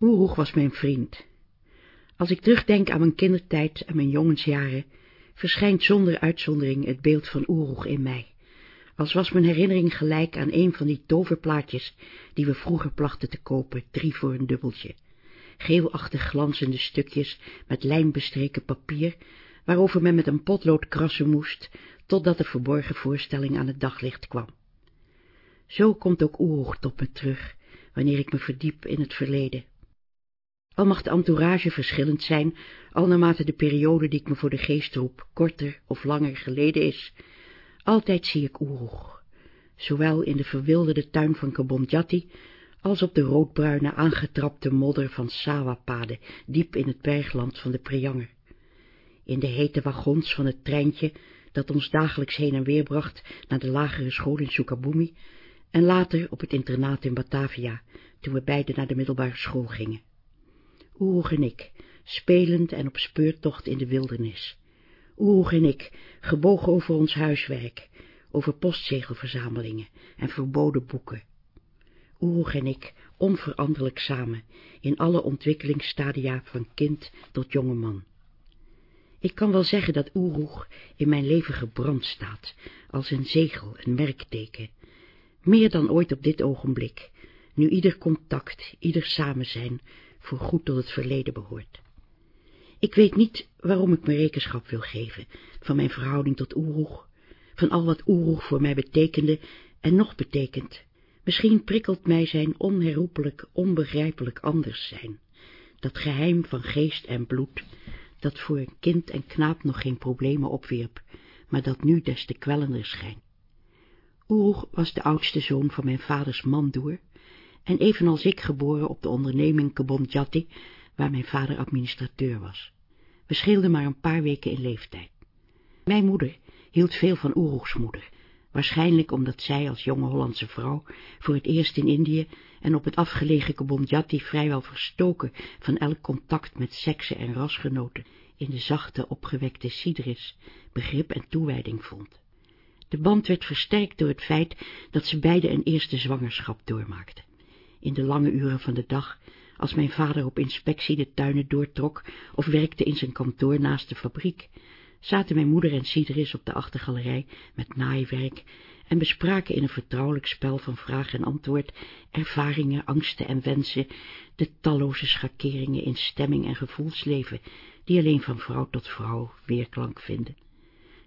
Oeroeg was mijn vriend. Als ik terugdenk aan mijn kindertijd en mijn jongensjaren, verschijnt zonder uitzondering het beeld van Oeroeg in mij, als was mijn herinnering gelijk aan een van die toverplaatjes die we vroeger plachten te kopen, drie voor een dubbeltje, geelachtig glanzende stukjes met lijnbestreken papier, waarover men met een potlood krassen moest, totdat de verborgen voorstelling aan het daglicht kwam. Zo komt ook Oeroeg tot me terug, wanneer ik me verdiep in het verleden. Al mag de entourage verschillend zijn, al naarmate de periode die ik me voor de geest roep, korter of langer geleden is, altijd zie ik Oeroeg, zowel in de verwilderde tuin van Kabondjati, als op de roodbruine aangetrapte modder van Sawapaden, diep in het bergland van de Prianger. In de hete wagons van het treintje, dat ons dagelijks heen en weer bracht naar de lagere school in Sukabumi, en later op het internaat in Batavia, toen we beiden naar de middelbare school gingen. Oeroeg en ik, spelend en op speurtocht in de wildernis. Oeroeg en ik, gebogen over ons huiswerk, over postzegelverzamelingen en verboden boeken. Oeroeg en ik, onveranderlijk samen, in alle ontwikkelingsstadia van kind tot jonge man. Ik kan wel zeggen dat Oeroeg in mijn leven gebrand staat, als een zegel, een merkteken, meer dan ooit op dit ogenblik, nu ieder contact, ieder samenzijn, voor goed tot het verleden behoort. Ik weet niet waarom ik me rekenschap wil geven van mijn verhouding tot Oeroeg, van al wat Oeroeg voor mij betekende en nog betekent. Misschien prikkelt mij zijn onherroepelijk, onbegrijpelijk anders zijn, dat geheim van geest en bloed, dat voor een kind en knaap nog geen problemen opwierp, maar dat nu des te kwellender schijnt. Oeroeg was de oudste zoon van mijn vaders mandoer, en evenals ik geboren op de onderneming Kabondjati, waar mijn vader administrateur was. We scheelden maar een paar weken in leeftijd. Mijn moeder hield veel van Oeroegs moeder, waarschijnlijk omdat zij als jonge Hollandse vrouw voor het eerst in Indië en op het afgelegen Kabondjati vrijwel verstoken van elk contact met seksen en rasgenoten in de zachte, opgewekte Sidris begrip en toewijding vond. De band werd versterkt door het feit dat ze beide een eerste zwangerschap doormaakten. In de lange uren van de dag, als mijn vader op inspectie de tuinen doortrok of werkte in zijn kantoor naast de fabriek, zaten mijn moeder en Sidris op de achtergalerij met naaiwerk en bespraken in een vertrouwelijk spel van vraag en antwoord ervaringen, angsten en wensen, de talloze schakeringen in stemming en gevoelsleven, die alleen van vrouw tot vrouw weerklank vinden.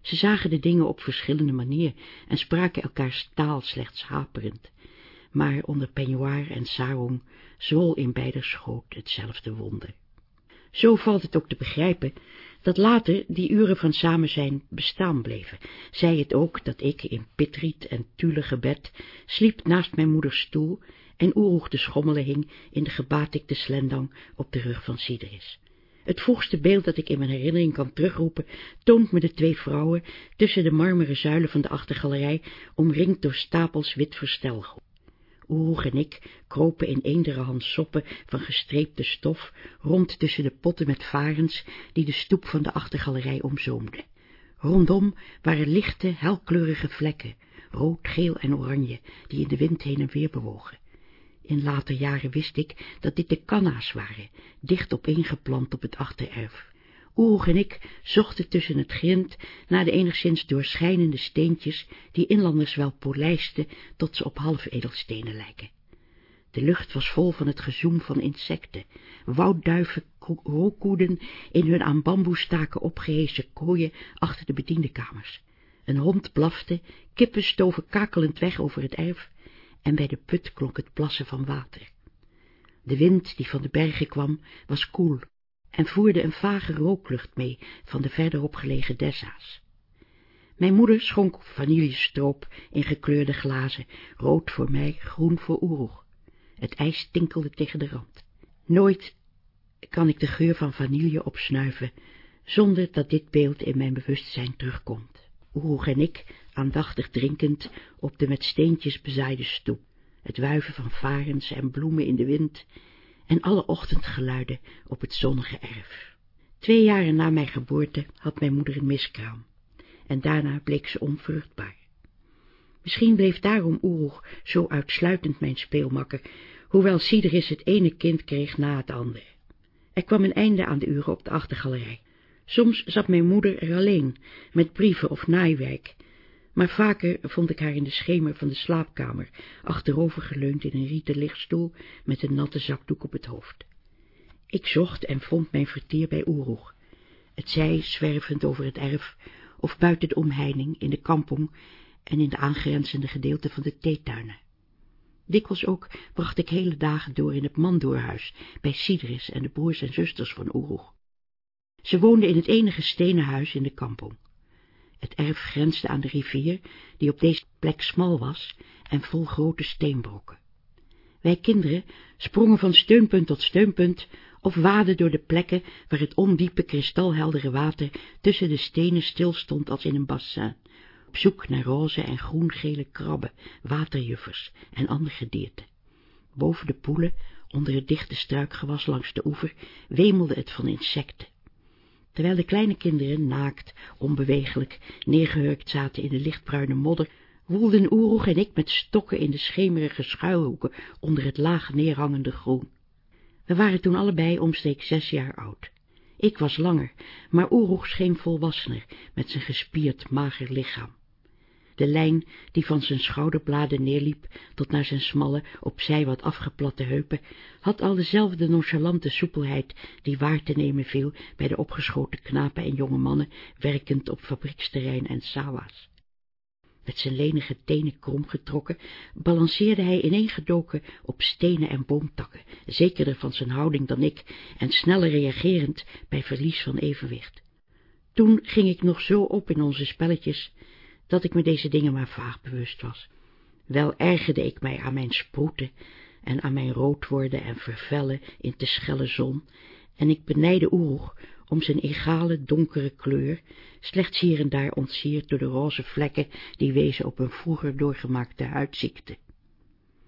Ze zagen de dingen op verschillende manier en spraken elkaars taal slechts haperend, maar onder peignoir en sarong zwol in beider schoot hetzelfde wonder. Zo valt het ook te begrijpen dat later die uren van samenzijn bestaan bleven, zij het ook dat ik in pitriet en tulle gebed sliep naast mijn moeders stoel en oeroeg de schommelen hing in de gebatikte slendang op de rug van Sidris. Het vroegste beeld dat ik in mijn herinnering kan terugroepen, toont me de twee vrouwen tussen de marmeren zuilen van de achtergalerij, omringd door stapels wit verstelgoed. Oeroeg en ik kropen in eenderhand soppen van gestreepte stof rond tussen de potten met varens die de stoep van de achtergalerij omzoomden. Rondom waren lichte, helkleurige vlekken, rood, geel en oranje, die in de wind heen en weer bewogen. In later jaren wist ik dat dit de kanna's waren, dicht opeengeplant op het achtererf. Oeroeg en ik zochten tussen het grind naar de enigszins doorschijnende steentjes die inlanders wel polijsten tot ze op halfedelstenen lijken. De lucht was vol van het gezoem van insecten, woudduiven rookkoeden in hun aan bamboestaken opgehezen kooien achter de bediendenkamers. Een hond blafte, kippen stoven kakelend weg over het erf, en bij de put klonk het plassen van water. De wind die van de bergen kwam, was koel en voerde een vage rooklucht mee van de verderop gelegen dessa's. Mijn moeder schonk vanillestroop in gekleurde glazen, rood voor mij, groen voor Oeroeg. Het ijs tinkelde tegen de rand. Nooit kan ik de geur van vanille opsnuiven, zonder dat dit beeld in mijn bewustzijn terugkomt. Oeroeg en ik, aandachtig drinkend, op de met steentjes bezaaide stoep, het wuiven van varens en bloemen in de wind, en alle ochtendgeluiden op het zonnige erf. Twee jaren na mijn geboorte had mijn moeder een miskraam, en daarna bleek ze onvruchtbaar. Misschien bleef daarom Oeroeg zo uitsluitend mijn speelmakker, hoewel Sideris het ene kind kreeg na het andere. Er kwam een einde aan de uren op de achtergalerij. Soms zat mijn moeder er alleen, met brieven of naaiwerk, maar vaker vond ik haar in de schemer van de slaapkamer, achterovergeleund in een rieten lichtstoel met een natte zakdoek op het hoofd. Ik zocht en vond mijn vertier bij Oeroeg, het zij zwervend over het erf, of buiten de omheining, in de kampong en in de aangrenzende gedeelten van de theetuinen. Dikwijls ook bracht ik hele dagen door in het mandoorhuis, bij Sidris en de broers en zusters van Oeroeg. Ze woonden in het enige stenen huis in de kampong. Het erf grensde aan de rivier, die op deze plek smal was en vol grote steenbrokken. Wij kinderen sprongen van steunpunt tot steunpunt of waadden door de plekken waar het ondiepe kristalheldere water tussen de stenen stilstond als in een bassin, op zoek naar roze en groengele krabben, waterjuffers en andere gedierte. Boven de poelen, onder het dichte struikgewas langs de oever, wemelde het van insecten. Terwijl de kleine kinderen, naakt, onbewegelijk, neergehurkt zaten in de lichtbruine modder, woelden Oeroeg en ik met stokken in de schemerige schuilhoeken onder het laag neerhangende groen. We waren toen allebei omstreeks zes jaar oud. Ik was langer, maar Oeroeg scheen volwassener, met zijn gespierd, mager lichaam. De lijn die van zijn schouderbladen neerliep tot naar zijn smalle, opzij wat afgeplatte heupen, had al dezelfde nonchalante soepelheid die waar te nemen viel bij de opgeschoten knapen en jonge mannen werkend op fabrieksterrein en sawa's. Met zijn lenige tenen kromgetrokken, balanceerde hij ineengedoken op stenen en boomtakken, zekerder van zijn houding dan ik en sneller reagerend bij verlies van evenwicht. Toen ging ik nog zo op in onze spelletjes, dat ik me deze dingen maar vaag bewust was. Wel ergerde ik mij aan mijn sproeten en aan mijn rood worden en vervellen in de schelle zon, en ik benijdde Oeroeg om zijn egale donkere kleur, slechts hier en daar ontsierd door de roze vlekken die wezen op een vroeger doorgemaakte huidziekte.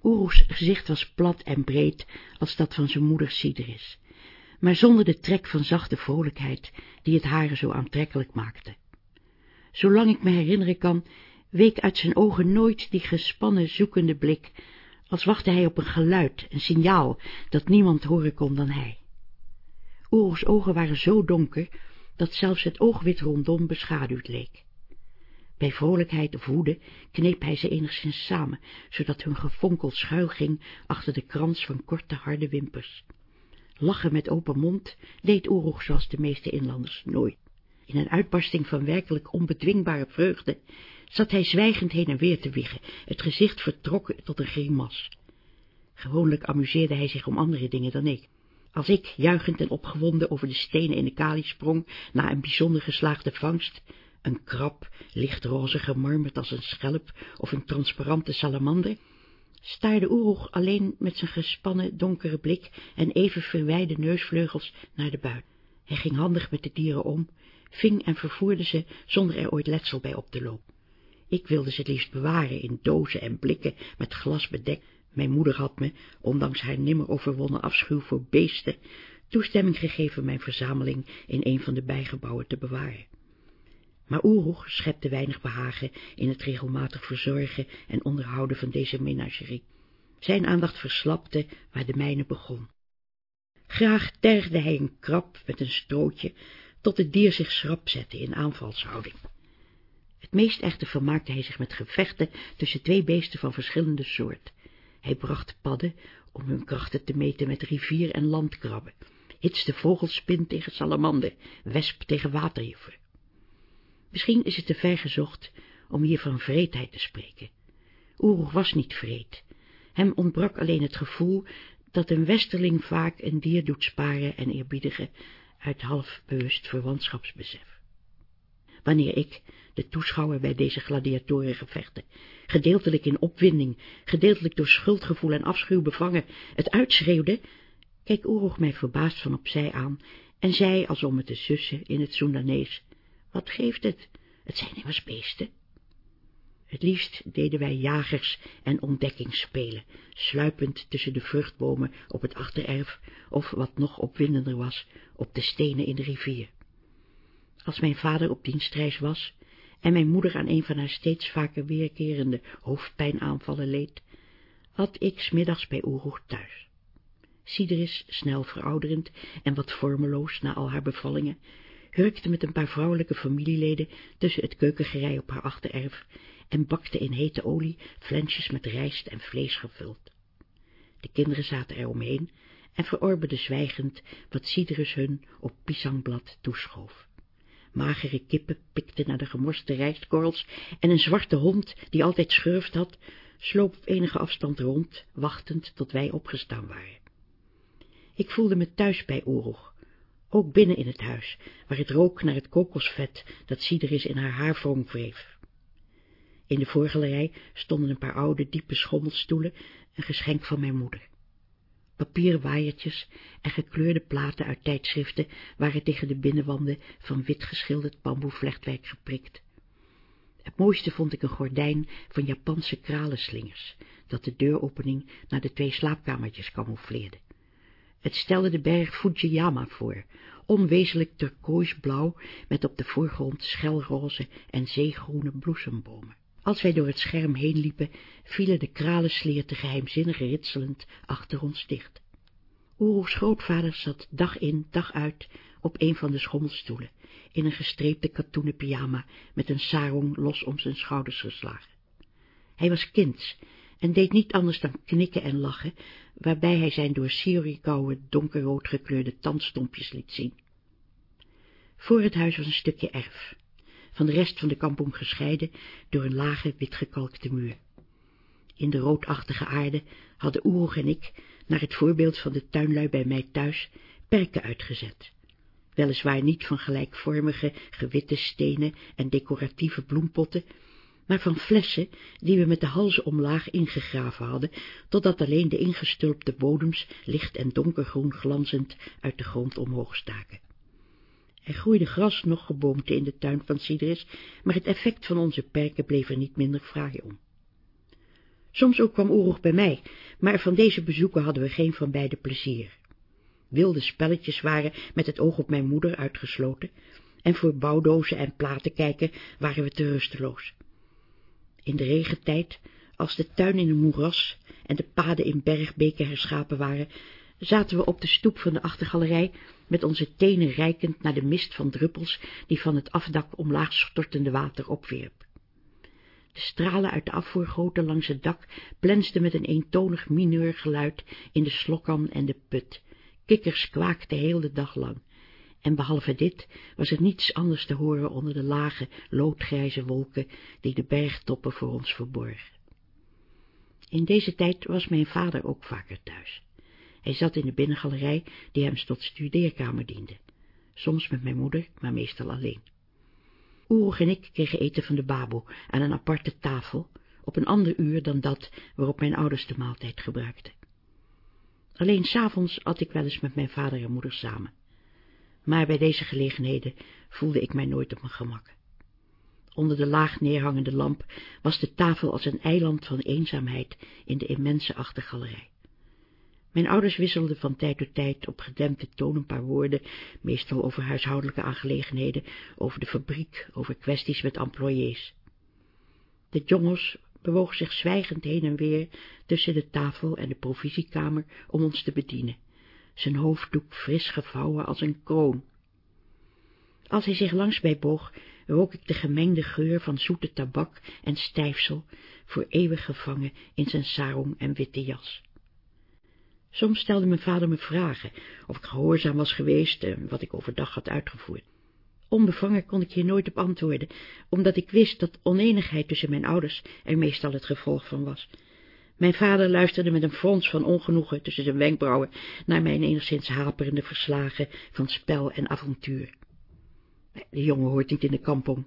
Oeroes gezicht was plat en breed als dat van zijn moeder Sidris, maar zonder de trek van zachte vrolijkheid die het hare zo aantrekkelijk maakte. Zolang ik me herinneren kan, week uit zijn ogen nooit die gespannen, zoekende blik, als wachtte hij op een geluid, een signaal, dat niemand horen kon dan hij. Oeroes ogen waren zo donker, dat zelfs het oogwit rondom beschaduwd leek. Bij vrolijkheid of woede kneep hij ze enigszins samen, zodat hun gefonkel schuil ging achter de krans van korte harde wimpers. Lachen met open mond deed Oeroeg zoals de meeste inlanders nooit. In een uitbarsting van werkelijk onbedwingbare vreugde zat hij zwijgend heen en weer te wiegen, het gezicht vertrokken tot een grimas. Gewoonlijk amuseerde hij zich om andere dingen dan ik. Als ik, juichend en opgewonden, over de stenen in de kali sprong, na een bijzonder geslaagde vangst, een krab, lichtroze gemarmerd als een schelp of een transparante salamander, staarde Oeroeg alleen met zijn gespannen, donkere blik en even verwijde neusvleugels naar de buit. Hij ging handig met de dieren om, ving en vervoerde ze zonder er ooit letsel bij op te lopen. Ik wilde ze het liefst bewaren in dozen en blikken met glas bedekt. Mijn moeder had me, ondanks haar nimmer overwonnen afschuw voor beesten, toestemming gegeven mijn verzameling in een van de bijgebouwen te bewaren. Maar Oeroeg schepte weinig behagen in het regelmatig verzorgen en onderhouden van deze menagerie. Zijn aandacht verslapte waar de mijne begon. Graag tergde hij een krab met een strootje, tot het dier zich schrap zette in aanvalshouding. Het meest echter vermaakte hij zich met gevechten tussen twee beesten van verschillende soort. Hij bracht padden om hun krachten te meten met rivier- en landkrabben, hitste vogelspin tegen salamander, wesp tegen waterjuffer. Misschien is het te ver gezocht om hier van vreedheid te spreken. Oeroeg was niet vreed. Hem ontbrak alleen het gevoel dat een westerling vaak een dier doet sparen en eerbiedigen uit half bewust verwantschapsbesef. Wanneer ik, de toeschouwer bij deze gladiatorengevechten, gedeeltelijk in opwinding, gedeeltelijk door schuldgevoel en afschuw bevangen, het uitschreeuwde, keek Oeroeg mij verbaasd van opzij aan en zei, als om het te sussen in het Soendanees, wat geeft het? Het zijn immers beesten. Het liefst deden wij jagers en ontdekkingsspelen, sluipend tussen de vruchtbomen op het achtererf, of wat nog opwindender was, op de stenen in de rivier. Als mijn vader op dienstreis was, en mijn moeder aan een van haar steeds vaker weerkerende hoofdpijnaanvallen leed, had ik smiddags bij Oeroeg thuis. Sideris, snel verouderend en wat vormeloos na al haar bevallingen, hurkte met een paar vrouwelijke familieleden tussen het keukengerei op haar achtererf en bakte in hete olie flensjes met rijst en vlees gevuld. De kinderen zaten er omheen en verorberde zwijgend wat Siderus hun op pisangblad toeschoof. Magere kippen pikten naar de gemorste rijstkorrels en een zwarte hond, die altijd schurft had, sloop op enige afstand rond, wachtend tot wij opgestaan waren. Ik voelde me thuis bij Oeroeg, ook binnen in het huis, waar het rook naar het kokosvet dat Sideris in haar haarwrong wreef. In de voorgalerij stonden een paar oude, diepe schommelstoelen, een geschenk van mijn moeder. Papieren waaiertjes en gekleurde platen uit tijdschriften waren tegen de binnenwanden van wit geschilderd bamboevlechtwerk geprikt. Het mooiste vond ik een gordijn van Japanse kralenslingers, dat de deuropening naar de twee slaapkamertjes camoufleerde. Het stelde de berg Fujiyama voor, onwezenlijk turkooisblauw met op de voorgrond schelroze en zeegroene bloesembomen. Als wij door het scherm heen liepen, vielen de kralensleerten geheimzinnig ritselend achter ons dicht. Oeroes grootvader zat dag in, dag uit op een van de schommelstoelen, in een gestreepte katoenen pyjama met een sarong los om zijn schouders geslagen. Hij was kind en deed niet anders dan knikken en lachen, waarbij hij zijn door Siri donkerrood gekleurde tandstompjes liet zien. Voor het huis was een stukje erf, van de rest van de kampong gescheiden door een lage witgekalkte muur. In de roodachtige aarde hadden Oeroeg en ik, naar het voorbeeld van de tuinlui bij mij thuis, perken uitgezet. Weliswaar niet van gelijkvormige, gewitte stenen en decoratieve bloempotten, maar van flessen die we met de halzen omlaag ingegraven hadden, totdat alleen de ingestulpte bodems licht en donkergroen glanzend uit de grond omhoog staken. Er groeide gras nog geboomte in de tuin van Sidris, maar het effect van onze perken bleef er niet minder fraai om. Soms ook kwam Oeroeg bij mij, maar van deze bezoeken hadden we geen van beide plezier. Wilde spelletjes waren met het oog op mijn moeder uitgesloten, en voor bouwdozen en platen kijken waren we te rusteloos. In de regentijd, als de tuin in een moeras en de paden in bergbeken herschapen waren, zaten we op de stoep van de achtergalerij met onze tenen reikend naar de mist van druppels die van het afdak omlaag stortende water opwierp. De stralen uit de afvoergoten langs het dak plensden met een eentonig mineurgeluid in de slokkan en de put. Kikkers kwaakten heel de dag lang. En behalve dit was er niets anders te horen onder de lage, loodgrijze wolken die de bergtoppen voor ons verborgen. In deze tijd was mijn vader ook vaker thuis. Hij zat in de binnengalerij die hem tot studeerkamer diende. Soms met mijn moeder, maar meestal alleen. Oeroeg en ik kregen eten van de babo aan een aparte tafel, op een ander uur dan dat waarop mijn ouders de maaltijd gebruikten. Alleen s'avonds at ik wel eens met mijn vader en moeder samen. Maar bij deze gelegenheden voelde ik mij nooit op mijn gemak. Onder de laag neerhangende lamp was de tafel als een eiland van eenzaamheid in de immense achtergalerij. Mijn ouders wisselden van tijd tot tijd op gedempte toon een paar woorden, meestal over huishoudelijke aangelegenheden, over de fabriek, over kwesties met employés. De jongens bewoog zich zwijgend heen en weer tussen de tafel en de provisiekamer om ons te bedienen, zijn hoofddoek fris gevouwen als een kroon. Als hij zich langs mij boog, rook ik de gemengde geur van zoete tabak en stijfsel, voor eeuwig gevangen in zijn sarong en witte jas. Soms stelde mijn vader me vragen, of ik gehoorzaam was geweest en wat ik overdag had uitgevoerd. Onbevangen kon ik hier nooit op antwoorden, omdat ik wist dat oneenigheid tussen mijn ouders er meestal het gevolg van was. Mijn vader luisterde met een frons van ongenoegen tussen zijn wenkbrauwen naar mijn enigszins haperende verslagen van spel en avontuur. De jongen hoort niet in de kampong,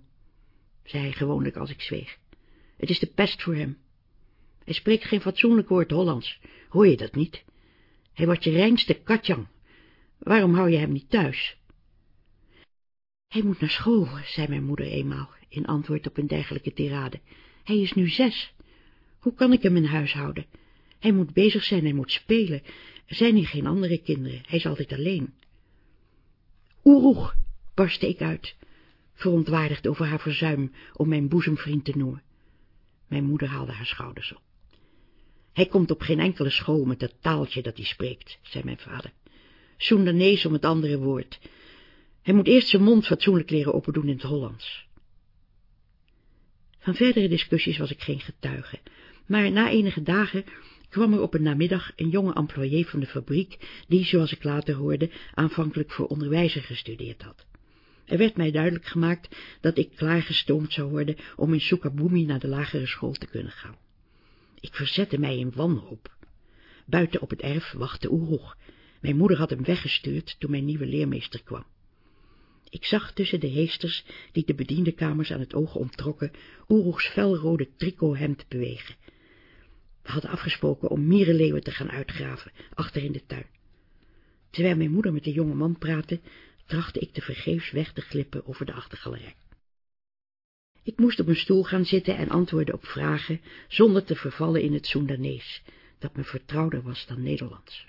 zei hij gewoonlijk als ik zweeg. Het is de pest voor hem. Hij spreekt geen fatsoenlijk woord Hollands, hoor je dat niet? Hij wordt je reinste katjang. Waarom hou je hem niet thuis? Hij moet naar school, zei mijn moeder eenmaal, in antwoord op een dergelijke tirade. Hij is nu zes. Hoe kan ik hem in huis houden? Hij moet bezig zijn, hij moet spelen. Er zijn hier geen andere kinderen, hij is altijd alleen. Oeroeg, barstte ik uit, verontwaardigd over haar verzuim om mijn boezemvriend te noemen. Mijn moeder haalde haar schouders op. Hij komt op geen enkele school met dat taaltje dat hij spreekt, zei mijn vader. Soendanees om het andere woord. Hij moet eerst zijn mond fatsoenlijk leren opendoen in het Hollands. Van verdere discussies was ik geen getuige, maar na enige dagen kwam er op een namiddag een jonge employé van de fabriek, die, zoals ik later hoorde, aanvankelijk voor onderwijzer gestudeerd had. Er werd mij duidelijk gemaakt dat ik klaargestoomd zou worden om in Sukabumi naar de lagere school te kunnen gaan. Ik verzette mij in wanhoop. Buiten op het erf wachtte Oeroeg. Mijn moeder had hem weggestuurd toen mijn nieuwe leermeester kwam. Ik zag tussen de heesters, die de bediendenkamers aan het oog omtrokken, Oeroegs felrode tricothemd bewegen. We hadden afgesproken om mierenleeuwen te gaan uitgraven, achter in de tuin. Terwijl mijn moeder met de jonge man praatte, trachtte ik te vergeefs weg te glippen over de achtergalerij. Ik moest op een stoel gaan zitten en antwoorden op vragen, zonder te vervallen in het Soendanees, dat me vertrouwder was dan Nederlands.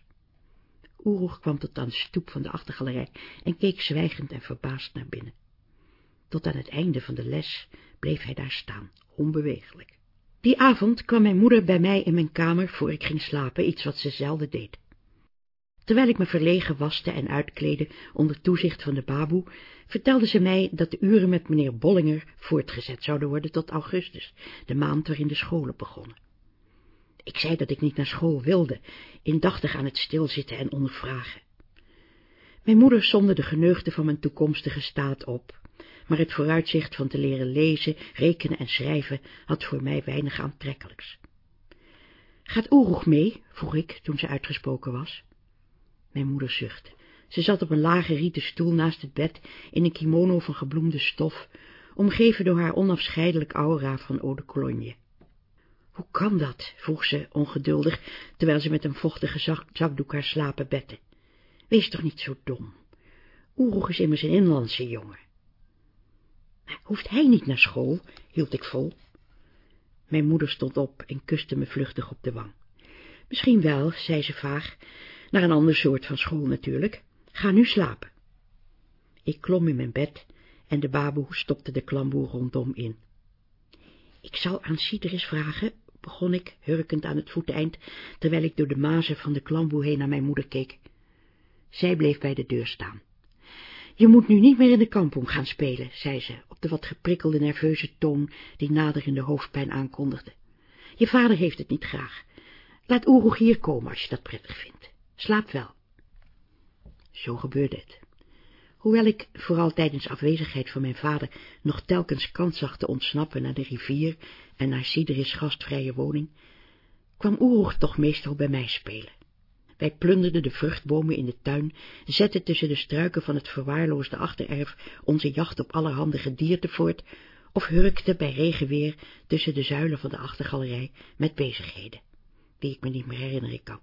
Oeroeg kwam tot aan de stoep van de achtergalerij en keek zwijgend en verbaasd naar binnen. Tot aan het einde van de les bleef hij daar staan, onbewegelijk. Die avond kwam mijn moeder bij mij in mijn kamer voor ik ging slapen, iets wat ze zelden deed. Terwijl ik me verlegen waste en uitkleedde onder toezicht van de baboe, vertelde ze mij dat de uren met meneer Bollinger voortgezet zouden worden tot augustus, de maand waarin de scholen begonnen. Ik zei dat ik niet naar school wilde, indachtig aan het stilzitten en ondervragen. Mijn moeder somde de geneugde van mijn toekomstige staat op, maar het vooruitzicht van te leren lezen, rekenen en schrijven had voor mij weinig aantrekkelijks. Gaat Oeroeg mee? vroeg ik, toen ze uitgesproken was. Mijn moeder zuchtte. Ze zat op een lage rieten stoel naast het bed, in een kimono van gebloemde stof, omgeven door haar onafscheidelijk aura van eau de cologne. Hoe kan dat? vroeg ze ongeduldig, terwijl ze met een vochtige zakdoek haar slapen bette. Wees toch niet zo dom. Oeroeg is immers een inlandse jongen. Hoeft hij niet naar school, hield ik vol. Mijn moeder stond op en kuste me vluchtig op de wang. Misschien wel, zei ze vaag, naar een ander soort van school natuurlijk. Ga nu slapen. Ik klom in mijn bed en de baboe stopte de klamboe rondom in. Ik zal aan Sideris vragen, begon ik, hurkend aan het voeteind, terwijl ik door de mazen van de klamboe heen naar mijn moeder keek. Zij bleef bij de deur staan. Je moet nu niet meer in de kampong gaan spelen, zei ze, op de wat geprikkelde nerveuze toon die naderende hoofdpijn aankondigde. Je vader heeft het niet graag. Laat Oeroeg hier komen als je dat prettig vindt. Slaap wel. Zo gebeurde het. Hoewel ik, vooral tijdens afwezigheid van mijn vader, nog telkens kans zag te ontsnappen naar de rivier en naar Sideris gastvrije woning, kwam Oeroeg toch meestal bij mij spelen. Wij plunderden de vruchtbomen in de tuin, zetten tussen de struiken van het verwaarloosde achtererf onze jacht op allerhande gedierte voort, of hurkten bij regenweer tussen de zuilen van de achtergalerij met bezigheden, die ik me niet meer herinneren kan.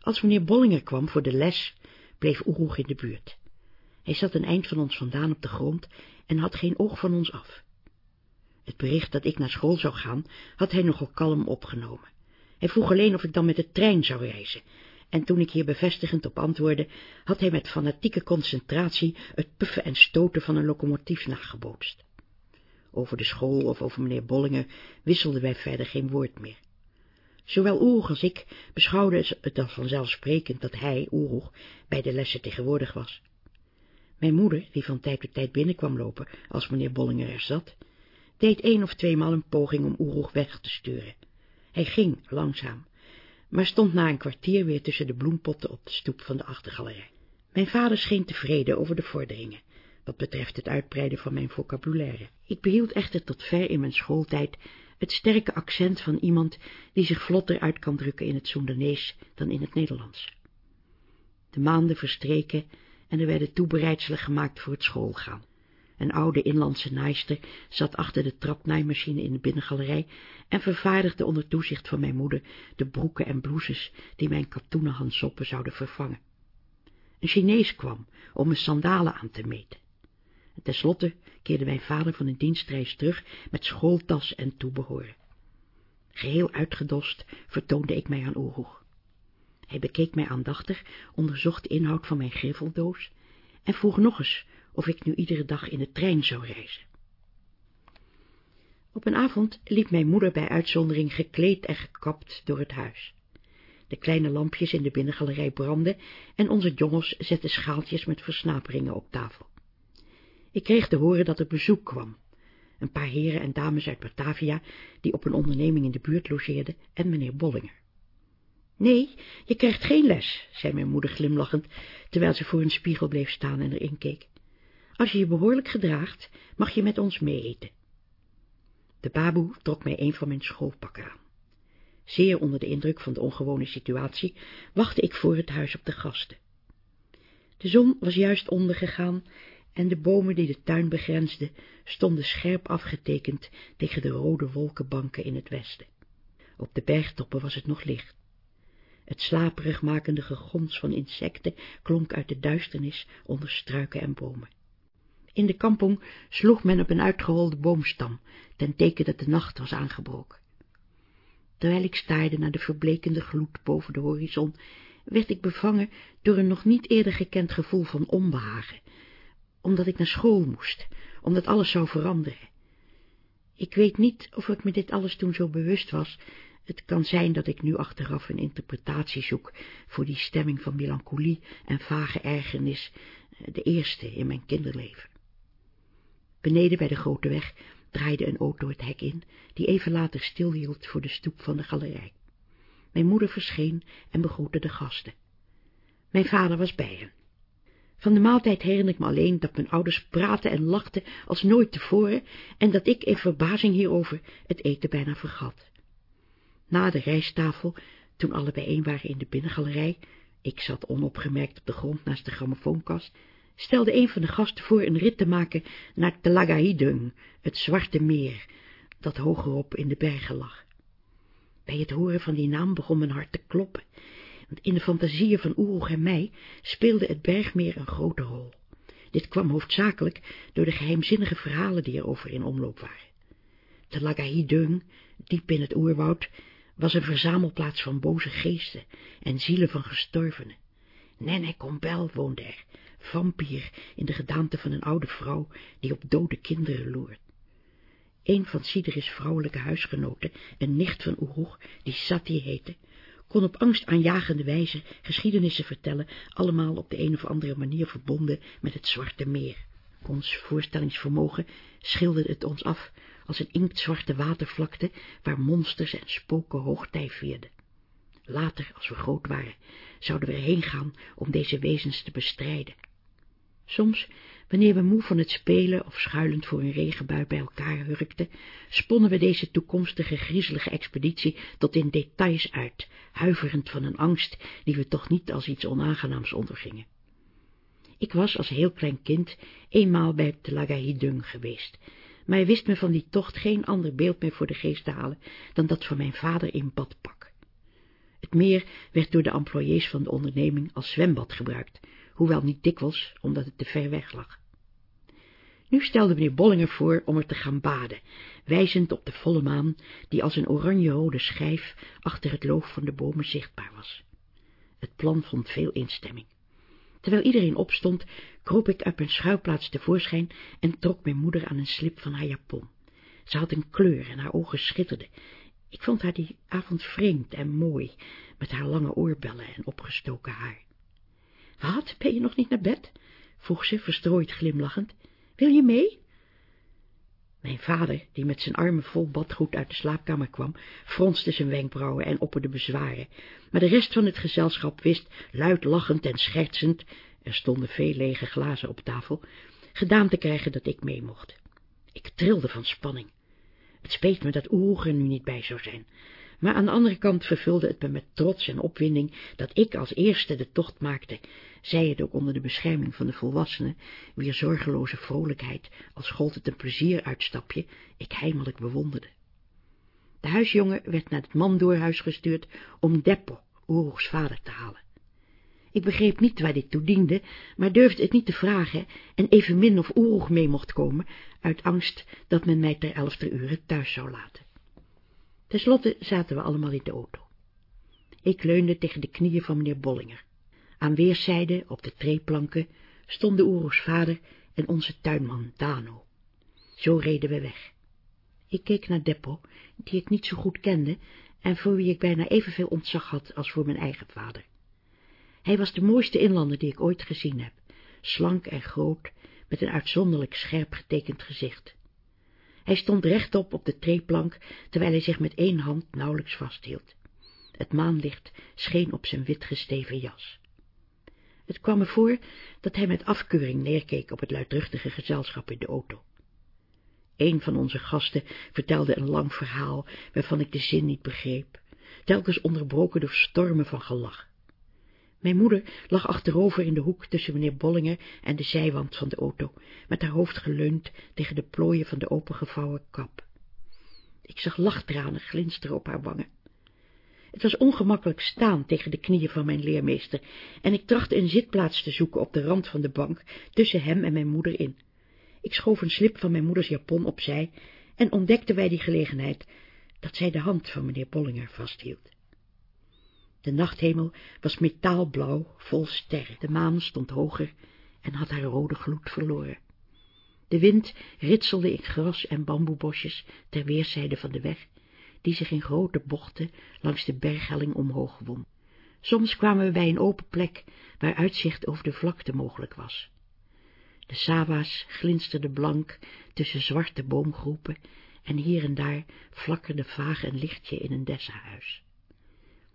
Als meneer Bollinger kwam voor de les, bleef Oeroeg in de buurt. Hij zat een eind van ons vandaan op de grond en had geen oog van ons af. Het bericht dat ik naar school zou gaan, had hij nogal kalm opgenomen. Hij vroeg alleen of ik dan met de trein zou reizen, en toen ik hier bevestigend op antwoordde, had hij met fanatieke concentratie het puffen en stoten van een locomotief nagebootst. Over de school of over meneer Bollinger wisselden wij verder geen woord meer. Zowel Oeroeg als ik beschouwden het als vanzelfsprekend dat hij, Oeroeg, bij de lessen tegenwoordig was. Mijn moeder, die van tijd tot tijd binnenkwam lopen als meneer Bollinger er zat, deed één of tweemaal een poging om Oeroeg weg te sturen. Hij ging langzaam, maar stond na een kwartier weer tussen de bloempotten op de stoep van de achtergalerij. Mijn vader scheen tevreden over de vorderingen, wat betreft het uitbreiden van mijn vocabulaire. Ik behield echter tot ver in mijn schooltijd het sterke accent van iemand die zich vlotter uit kan drukken in het Soendanees dan in het Nederlands. De maanden verstreken en er werden toebereidselen gemaakt voor het schoolgaan. Een oude inlandse naaister zat achter de trapnaaimachine in de binnengalerij en vervaardigde onder toezicht van mijn moeder de broeken en blouses die mijn katoenen handsoppen zouden vervangen. Een Chinees kwam om mijn sandalen aan te meten. En tenslotte keerde mijn vader van een dienstreis terug met schooltas en toebehoren. Geheel uitgedost vertoonde ik mij aan Oeroeg. Hij bekeek mij aandachtig, onderzocht de inhoud van mijn griffeldoos en vroeg nog eens of ik nu iedere dag in de trein zou reizen. Op een avond liep mijn moeder bij uitzondering gekleed en gekapt door het huis. De kleine lampjes in de binnengalerij brandden en onze jongens zetten schaaltjes met versnaperingen op tafel. Ik kreeg te horen dat er bezoek kwam. Een paar heren en dames uit Batavia, die op een onderneming in de buurt logeerden, en meneer Bollinger. Nee, je krijgt geen les, zei mijn moeder glimlachend, terwijl ze voor een spiegel bleef staan en erin keek. Als je je behoorlijk gedraagt, mag je met ons mee eten. De baboe trok mij een van mijn schoolpakken aan. Zeer onder de indruk van de ongewone situatie, wachtte ik voor het huis op de gasten. De zon was juist ondergegaan en de bomen die de tuin begrensden, stonden scherp afgetekend tegen de rode wolkenbanken in het westen. Op de bergtoppen was het nog licht. Het slaperig makende gegons van insecten klonk uit de duisternis onder struiken en bomen. In de kampong sloeg men op een uitgerolde boomstam, ten teken dat de nacht was aangebroken. Terwijl ik staarde naar de verblekende gloed boven de horizon, werd ik bevangen door een nog niet eerder gekend gevoel van onbehagen, omdat ik naar school moest, omdat alles zou veranderen. Ik weet niet of ik me dit alles toen zo bewust was. Het kan zijn dat ik nu achteraf een interpretatie zoek voor die stemming van melancholie en vage ergernis, de eerste in mijn kinderleven. Beneden bij de grote weg draaide een auto het hek in, die even later stilhield voor de stoep van de galerij. Mijn moeder verscheen en begroette de gasten. Mijn vader was bij hen. Van de maaltijd herinner ik me alleen dat mijn ouders praten en lachten als nooit tevoren en dat ik in verbazing hierover het eten bijna vergat. Na de rijsttafel, toen alle bijeen waren in de binnengalerij, ik zat onopgemerkt op de grond naast de grammofoonkast, stelde een van de gasten voor een rit te maken naar Telagahidung, het Zwarte Meer, dat hogerop in de bergen lag. Bij het horen van die naam begon mijn hart te kloppen, want in de fantasieën van Oeroeg en mij speelde het bergmeer een grote rol. Dit kwam hoofdzakelijk door de geheimzinnige verhalen die erover in omloop waren. Telagahidung, diep in het oerwoud, was een verzamelplaats van boze geesten en zielen van gestorvenen. Nene Combel woonde er, vampier in de gedaante van een oude vrouw die op dode kinderen loert. Een van Sideris vrouwelijke huisgenoten, een nicht van Oeroeg, die Sati heette, kon op angstaanjagende wijze geschiedenissen vertellen, allemaal op de een of andere manier verbonden met het Zwarte Meer. Ons voorstellingsvermogen schilderde het ons af als een inktzwarte watervlakte waar monsters en spoken hoogtij vierden. Later, als we groot waren, zouden we erheen gaan om deze wezens te bestrijden. Soms, wanneer we moe van het spelen of schuilend voor een regenbui bij elkaar hurkten, sponnen we deze toekomstige griezelige expeditie tot in details uit, huiverend van een angst die we toch niet als iets onaangenaams ondergingen. Ik was als heel klein kind eenmaal bij Telagahidung geweest, maar hij wist me van die tocht geen ander beeld meer voor de geest te halen dan dat van mijn vader in badpak. Het meer werd door de employés van de onderneming als zwembad gebruikt, hoewel niet dikwijls, omdat het te ver weg lag. Nu stelde meneer Bollinger voor om er te gaan baden, wijzend op de volle maan, die als een oranje-rode schijf achter het loof van de bomen zichtbaar was. Het plan vond veel instemming. Terwijl iedereen opstond, kroop ik uit mijn schuilplaats tevoorschijn en trok mijn moeder aan een slip van haar japon. Ze had een kleur en haar ogen schitterden. Ik vond haar die avond vreemd en mooi, met haar lange oorbellen en opgestoken haar. Wat, ben je nog niet naar bed? vroeg ze, verstrooid glimlachend. Wil je mee? Mijn vader, die met zijn armen vol badgoed uit de slaapkamer kwam, fronste zijn wenkbrauwen en opperde bezwaren, maar de rest van het gezelschap wist, luid lachend en schertsend, er stonden veel lege glazen op tafel, gedaan te krijgen dat ik mee mocht. Ik trilde van spanning. Het speet me dat Oeroeg er nu niet bij zou zijn, maar aan de andere kant vervulde het me met trots en opwinding dat ik als eerste de tocht maakte, zij het ook onder de bescherming van de volwassenen, wier zorgeloze vrolijkheid, als gold het een plezieruitstapje, ik heimelijk bewonderde. De huisjongen werd naar het mandoorhuis gestuurd om Deppo, Oeroegs vader, te halen. Ik begreep niet waar dit toe diende, maar durfde het niet te vragen en evenmin of Oeroeg mee mocht komen, uit angst dat men mij ter elfde uren thuis zou laten. Ten slotte zaten we allemaal in de auto. Ik leunde tegen de knieën van meneer Bollinger. Aan weerszijden, op de treeplanken, stonden Oero's vader en onze tuinman Dano. Zo reden we weg. Ik keek naar Deppo, die ik niet zo goed kende, en voor wie ik bijna evenveel ontzag had als voor mijn eigen vader. Hij was de mooiste inlander die ik ooit gezien heb, slank en groot, met een uitzonderlijk scherp getekend gezicht. Hij stond rechtop op de treeplank, terwijl hij zich met één hand nauwelijks vasthield. Het maanlicht scheen op zijn wit gesteven jas. Het kwam me voor dat hij met afkeuring neerkeek op het luidruchtige gezelschap in de auto. Een van onze gasten vertelde een lang verhaal, waarvan ik de zin niet begreep, telkens onderbroken door stormen van gelach. Mijn moeder lag achterover in de hoek tussen meneer Bollinger en de zijwand van de auto, met haar hoofd geleund tegen de plooien van de opengevouwen kap. Ik zag lachtranen glinsteren op haar wangen. Het was ongemakkelijk staan tegen de knieën van mijn leermeester, en ik trachtte een zitplaats te zoeken op de rand van de bank, tussen hem en mijn moeder in. Ik schoof een slip van mijn moeders japon opzij, en ontdekte bij die gelegenheid dat zij de hand van meneer Bollinger vasthield. De nachthemel was metaalblauw, vol sterren. De maan stond hoger en had haar rode gloed verloren. De wind ritselde in gras en bamboebosjes ter weerszijden van de weg, die zich in grote bochten langs de berghelling omhoog won. Soms kwamen we bij een open plek, waar uitzicht over de vlakte mogelijk was. De sawa's glinsterden blank tussen zwarte boomgroepen, en hier en daar flakkerde vaag een lichtje in een dessahuis.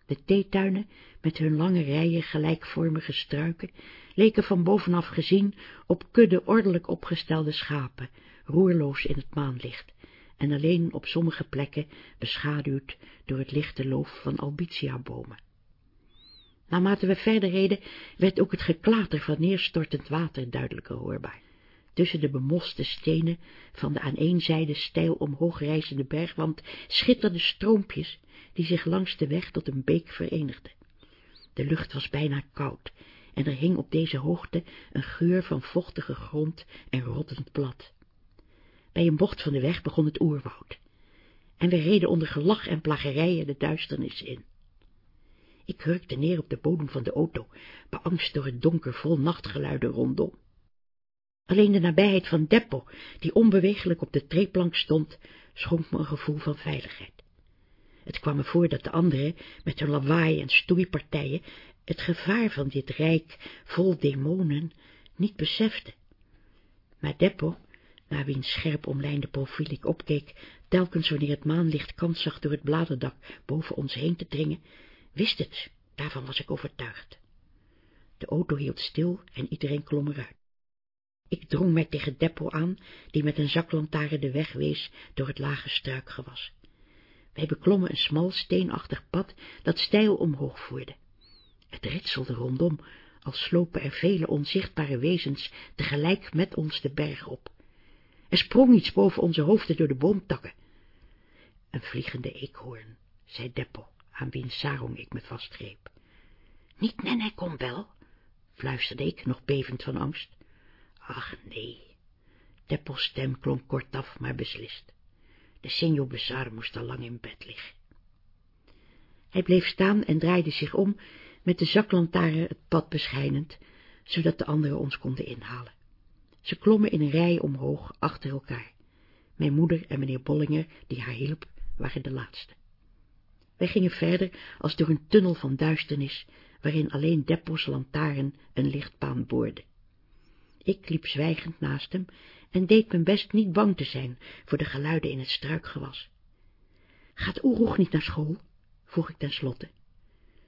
De theetuinen, met hun lange rijen gelijkvormige struiken, leken van bovenaf gezien op kudde ordelijk opgestelde schapen, roerloos in het maanlicht, en alleen op sommige plekken beschaduwd door het lichte loof van albizia-bomen. Naarmate we verder reden, werd ook het geklater van neerstortend water duidelijker hoorbaar. Tussen de bemoste stenen van de aan één zijde steil omhoog reizende bergwand schitterden stroompjes, die zich langs de weg tot een beek verenigden. De lucht was bijna koud, en er hing op deze hoogte een geur van vochtige grond en rottend blad. Bij een bocht van de weg begon het oerwoud, en we reden onder gelach en plagerijen de duisternis in. Ik hurkte neer op de bodem van de auto, beangst door het donker vol nachtgeluiden rondom. Alleen de nabijheid van Deppo, die onbewegelijk op de treeplank stond, schonk me een gevoel van veiligheid. Het kwam me voor dat de anderen, met hun lawaai en stoeipartijen, het gevaar van dit rijk vol demonen niet beseften. Maar Deppo, naar wiens scherp omlijnde profiel ik opkeek, telkens wanneer het maanlicht kans zag door het bladerdak boven ons heen te dringen, wist het, daarvan was ik overtuigd. De auto hield stil en iedereen klom eruit. Ik drong mij tegen Deppo aan, die met een zaklantaarn de weg wees door het lage struikgewas. Wij beklommen een smal steenachtig pad dat steil omhoog voerde. Het ritselde rondom, als slopen er vele onzichtbare wezens tegelijk met ons de berg op. Er sprong iets boven onze hoofden door de boomtakken. Een vliegende eekhoorn, zei Deppo, aan wiens sarong ik me vastgreep. Niet Nenne kom wel, fluisterde ik, nog bevend van angst. Ach, nee. Deppo's stem klonk kortaf, maar beslist. De signor Besar moest al lang in bed liggen. Hij bleef staan en draaide zich om, met de zaklantaarn het pad beschijnend, zodat de anderen ons konden inhalen. Ze klommen in een rij omhoog, achter elkaar. Mijn moeder en meneer Bollinger, die haar hielp, waren de laatste. Wij gingen verder als door een tunnel van duisternis, waarin alleen Deppo's lantaarn een lichtbaan boorde. Ik liep zwijgend naast hem en deed mijn best niet bang te zijn voor de geluiden in het struikgewas. Gaat Oeroeg niet naar school? vroeg ik tenslotte.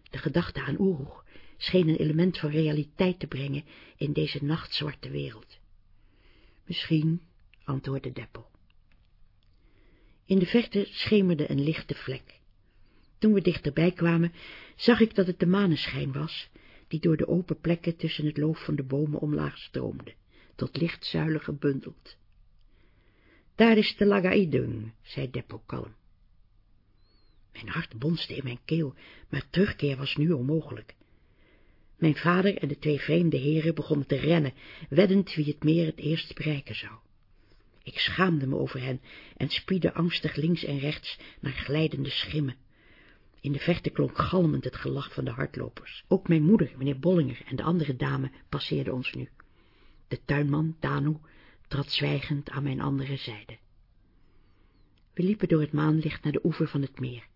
De gedachte aan Oeroeg scheen een element van realiteit te brengen in deze nachtzwarte wereld. Misschien, antwoordde Deppel. In de verte schemerde een lichte vlek. Toen we dichterbij kwamen, zag ik dat het de maneschijn was, die door de open plekken tussen het loof van de bomen omlaag stroomde, tot lichtzuilen gebundeld. Daar is de Lagaidung, zei Deppo kalm. Mijn hart bonste in mijn keel, maar terugkeer was nu onmogelijk. Mijn vader en de twee vreemde heren begonnen te rennen, weddend wie het meer het eerst bereiken zou. Ik schaamde me over hen en spiedde angstig links en rechts naar glijdende schimmen. In de verte klonk galmend het gelach van de hardlopers. Ook mijn moeder, meneer Bollinger en de andere dame passeerden ons nu. De tuinman, Danu, trad zwijgend aan mijn andere zijde. We liepen door het maanlicht naar de oever van het meer.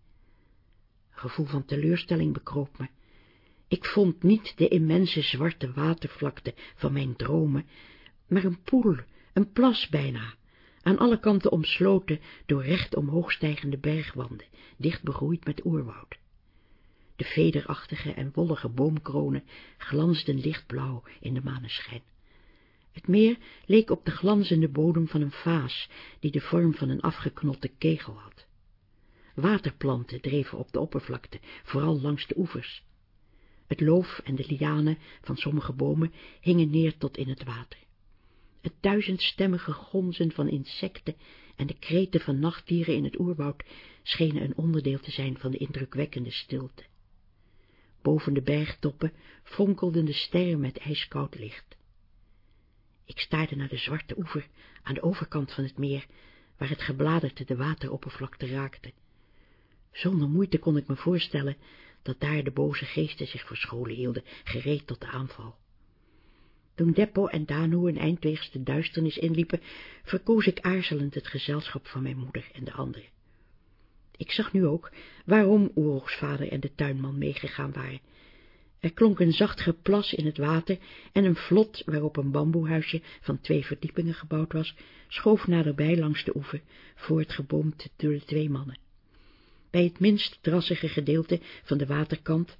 gevoel van teleurstelling bekroop me. Ik vond niet de immense zwarte watervlakte van mijn dromen, maar een poel, een plas bijna, aan alle kanten omsloten door recht omhoog stijgende bergwanden, dicht begroeid met oerwoud. De vederachtige en wollige boomkronen glansden lichtblauw in de maneschijn. Het meer leek op de glanzende bodem van een vaas, die de vorm van een afgeknotte kegel had. Waterplanten dreven op de oppervlakte, vooral langs de oevers. Het loof en de lianen van sommige bomen hingen neer tot in het water. Het duizendstemmige gonzen van insecten en de kreten van nachtdieren in het oerwoud schenen een onderdeel te zijn van de indrukwekkende stilte. Boven de bergtoppen fonkelden de sterren met ijskoud licht. Ik staarde naar de zwarte oever aan de overkant van het meer, waar het gebladerte de wateroppervlakte raakte. Zonder moeite kon ik me voorstellen dat daar de boze geesten zich verscholen hielden, gereed tot de aanval. Toen Deppo en Dano een eindweegs de duisternis inliepen, verkoos ik aarzelend het gezelschap van mijn moeder en de anderen. Ik zag nu ook waarom oorlogsvader en de tuinman meegegaan waren. Er klonk een zacht geplas in het water en een vlot, waarop een bamboehuisje van twee verdiepingen gebouwd was, schoof naderbij langs de oever, voortgeboomd door de twee mannen. Bij het minst drassige gedeelte van de waterkant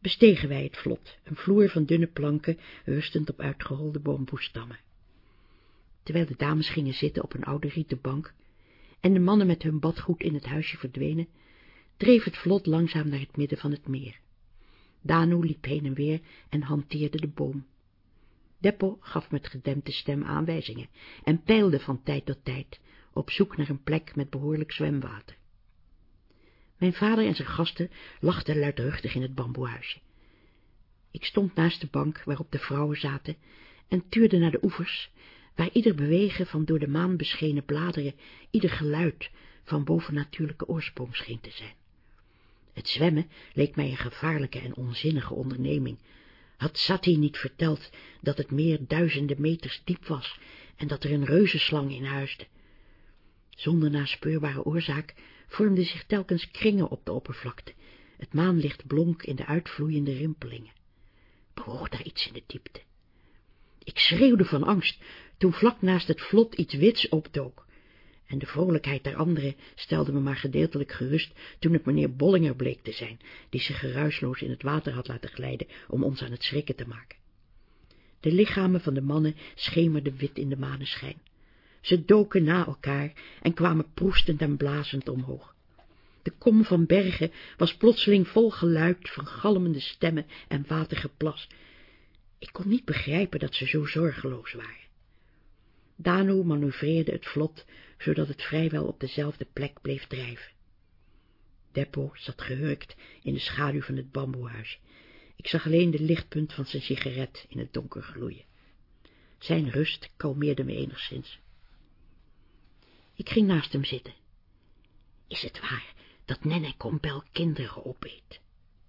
bestegen wij het vlot, een vloer van dunne planken, rustend op uitgeholde bamboestammen. Terwijl de dames gingen zitten op een oude rieten bank, en de mannen met hun badgoed in het huisje verdwenen, dreef het vlot langzaam naar het midden van het meer. Danu liep heen en weer en hanteerde de boom. Deppo gaf met gedempte stem aanwijzingen en peilde van tijd tot tijd, op zoek naar een plek met behoorlijk zwemwater. Mijn vader en zijn gasten lachten luidruchtig in het bamboehuisje. Ik stond naast de bank waarop de vrouwen zaten en tuurde naar de oevers, waar ieder bewegen van door de maan beschenen bladeren, ieder geluid van bovennatuurlijke oorsprong scheen te zijn. Het zwemmen leek mij een gevaarlijke en onzinnige onderneming. Had Sati niet verteld dat het meer duizenden meters diep was en dat er een reuzenslang in huisde? Zonder naspeurbare oorzaak vormden zich telkens kringen op de oppervlakte. Het maanlicht blonk in de uitvloeiende rimpelingen. Bewoog daar iets in de diepte. Ik schreeuwde van angst, toen vlak naast het vlot iets wits opdook. En de vrolijkheid der anderen stelde me maar gedeeltelijk gerust, toen het meneer Bollinger bleek te zijn, die zich geruisloos in het water had laten glijden om ons aan het schrikken te maken. De lichamen van de mannen schemerden wit in de maneschijn. Ze doken na elkaar en kwamen proestend en blazend omhoog. De kom van bergen was plotseling vol geluid van galmende stemmen en watergeplas. Ik kon niet begrijpen dat ze zo zorgeloos waren. Dano manoeuvreerde het vlot, zodat het vrijwel op dezelfde plek bleef drijven. Deppo zat gehurkt in de schaduw van het bamboehuis. Ik zag alleen de lichtpunt van zijn sigaret in het donker gloeien. Zijn rust kalmeerde me enigszins. Ik ging naast hem zitten. Is het waar dat Nenne Compel kinderen opeet?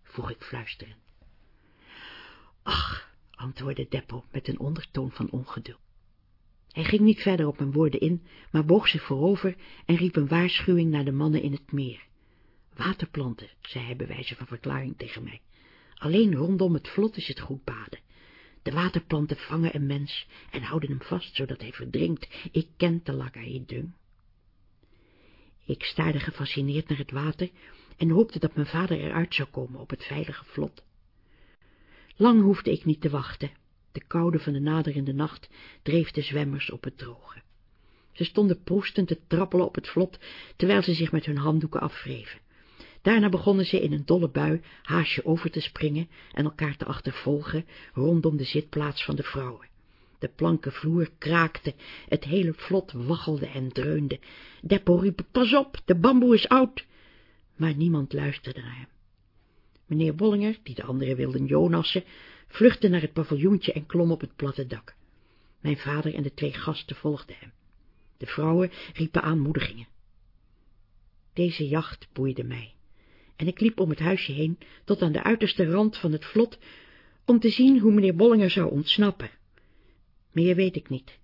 vroeg ik fluisterend. Ach, antwoordde Deppo met een ondertoon van ongeduld. Hij ging niet verder op mijn woorden in, maar boog zich voorover en riep een waarschuwing naar de mannen in het meer. Waterplanten, zei hij bij wijze van verklaring tegen mij. Alleen rondom het vlot is het goed baden. De waterplanten vangen een mens en houden hem vast, zodat hij verdrinkt. Ik ken de Lagaïdung. Ik staarde gefascineerd naar het water en hoopte dat mijn vader eruit zou komen op het veilige vlot. Lang hoefde ik niet te wachten. De koude van de naderende nacht dreef de zwemmers op het droge. Ze stonden proestend te trappelen op het vlot, terwijl ze zich met hun handdoeken afwreven. Daarna begonnen ze in een dolle bui haasje over te springen en elkaar te achtervolgen rondom de zitplaats van de vrouwen. De planken vloer kraakte, het hele vlot waggelde en dreunde. Deppo riep, pas op, de bamboe is oud. Maar niemand luisterde naar hem. Meneer Bollinger, die de anderen wilden Jonassen, vluchtte naar het paviljoentje en klom op het platte dak. Mijn vader en de twee gasten volgden hem. De vrouwen riepen aanmoedigingen. Deze jacht boeide mij, en ik liep om het huisje heen tot aan de uiterste rand van het vlot, om te zien hoe meneer Bollinger zou ontsnappen. Meer weet ik niet.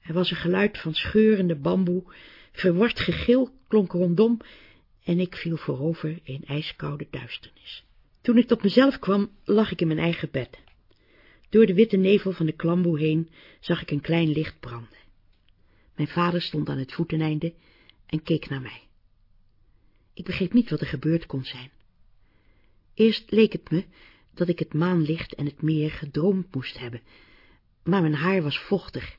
Er was een geluid van scheurende bamboe, verward gegil klonk rondom, en ik viel voorover in ijskoude duisternis. Toen ik tot mezelf kwam, lag ik in mijn eigen bed. Door de witte nevel van de klamboe heen zag ik een klein licht branden. Mijn vader stond aan het voeteneinde en keek naar mij. Ik begreep niet wat er gebeurd kon zijn. Eerst leek het me dat ik het maanlicht en het meer gedroomd moest hebben, maar mijn haar was vochtig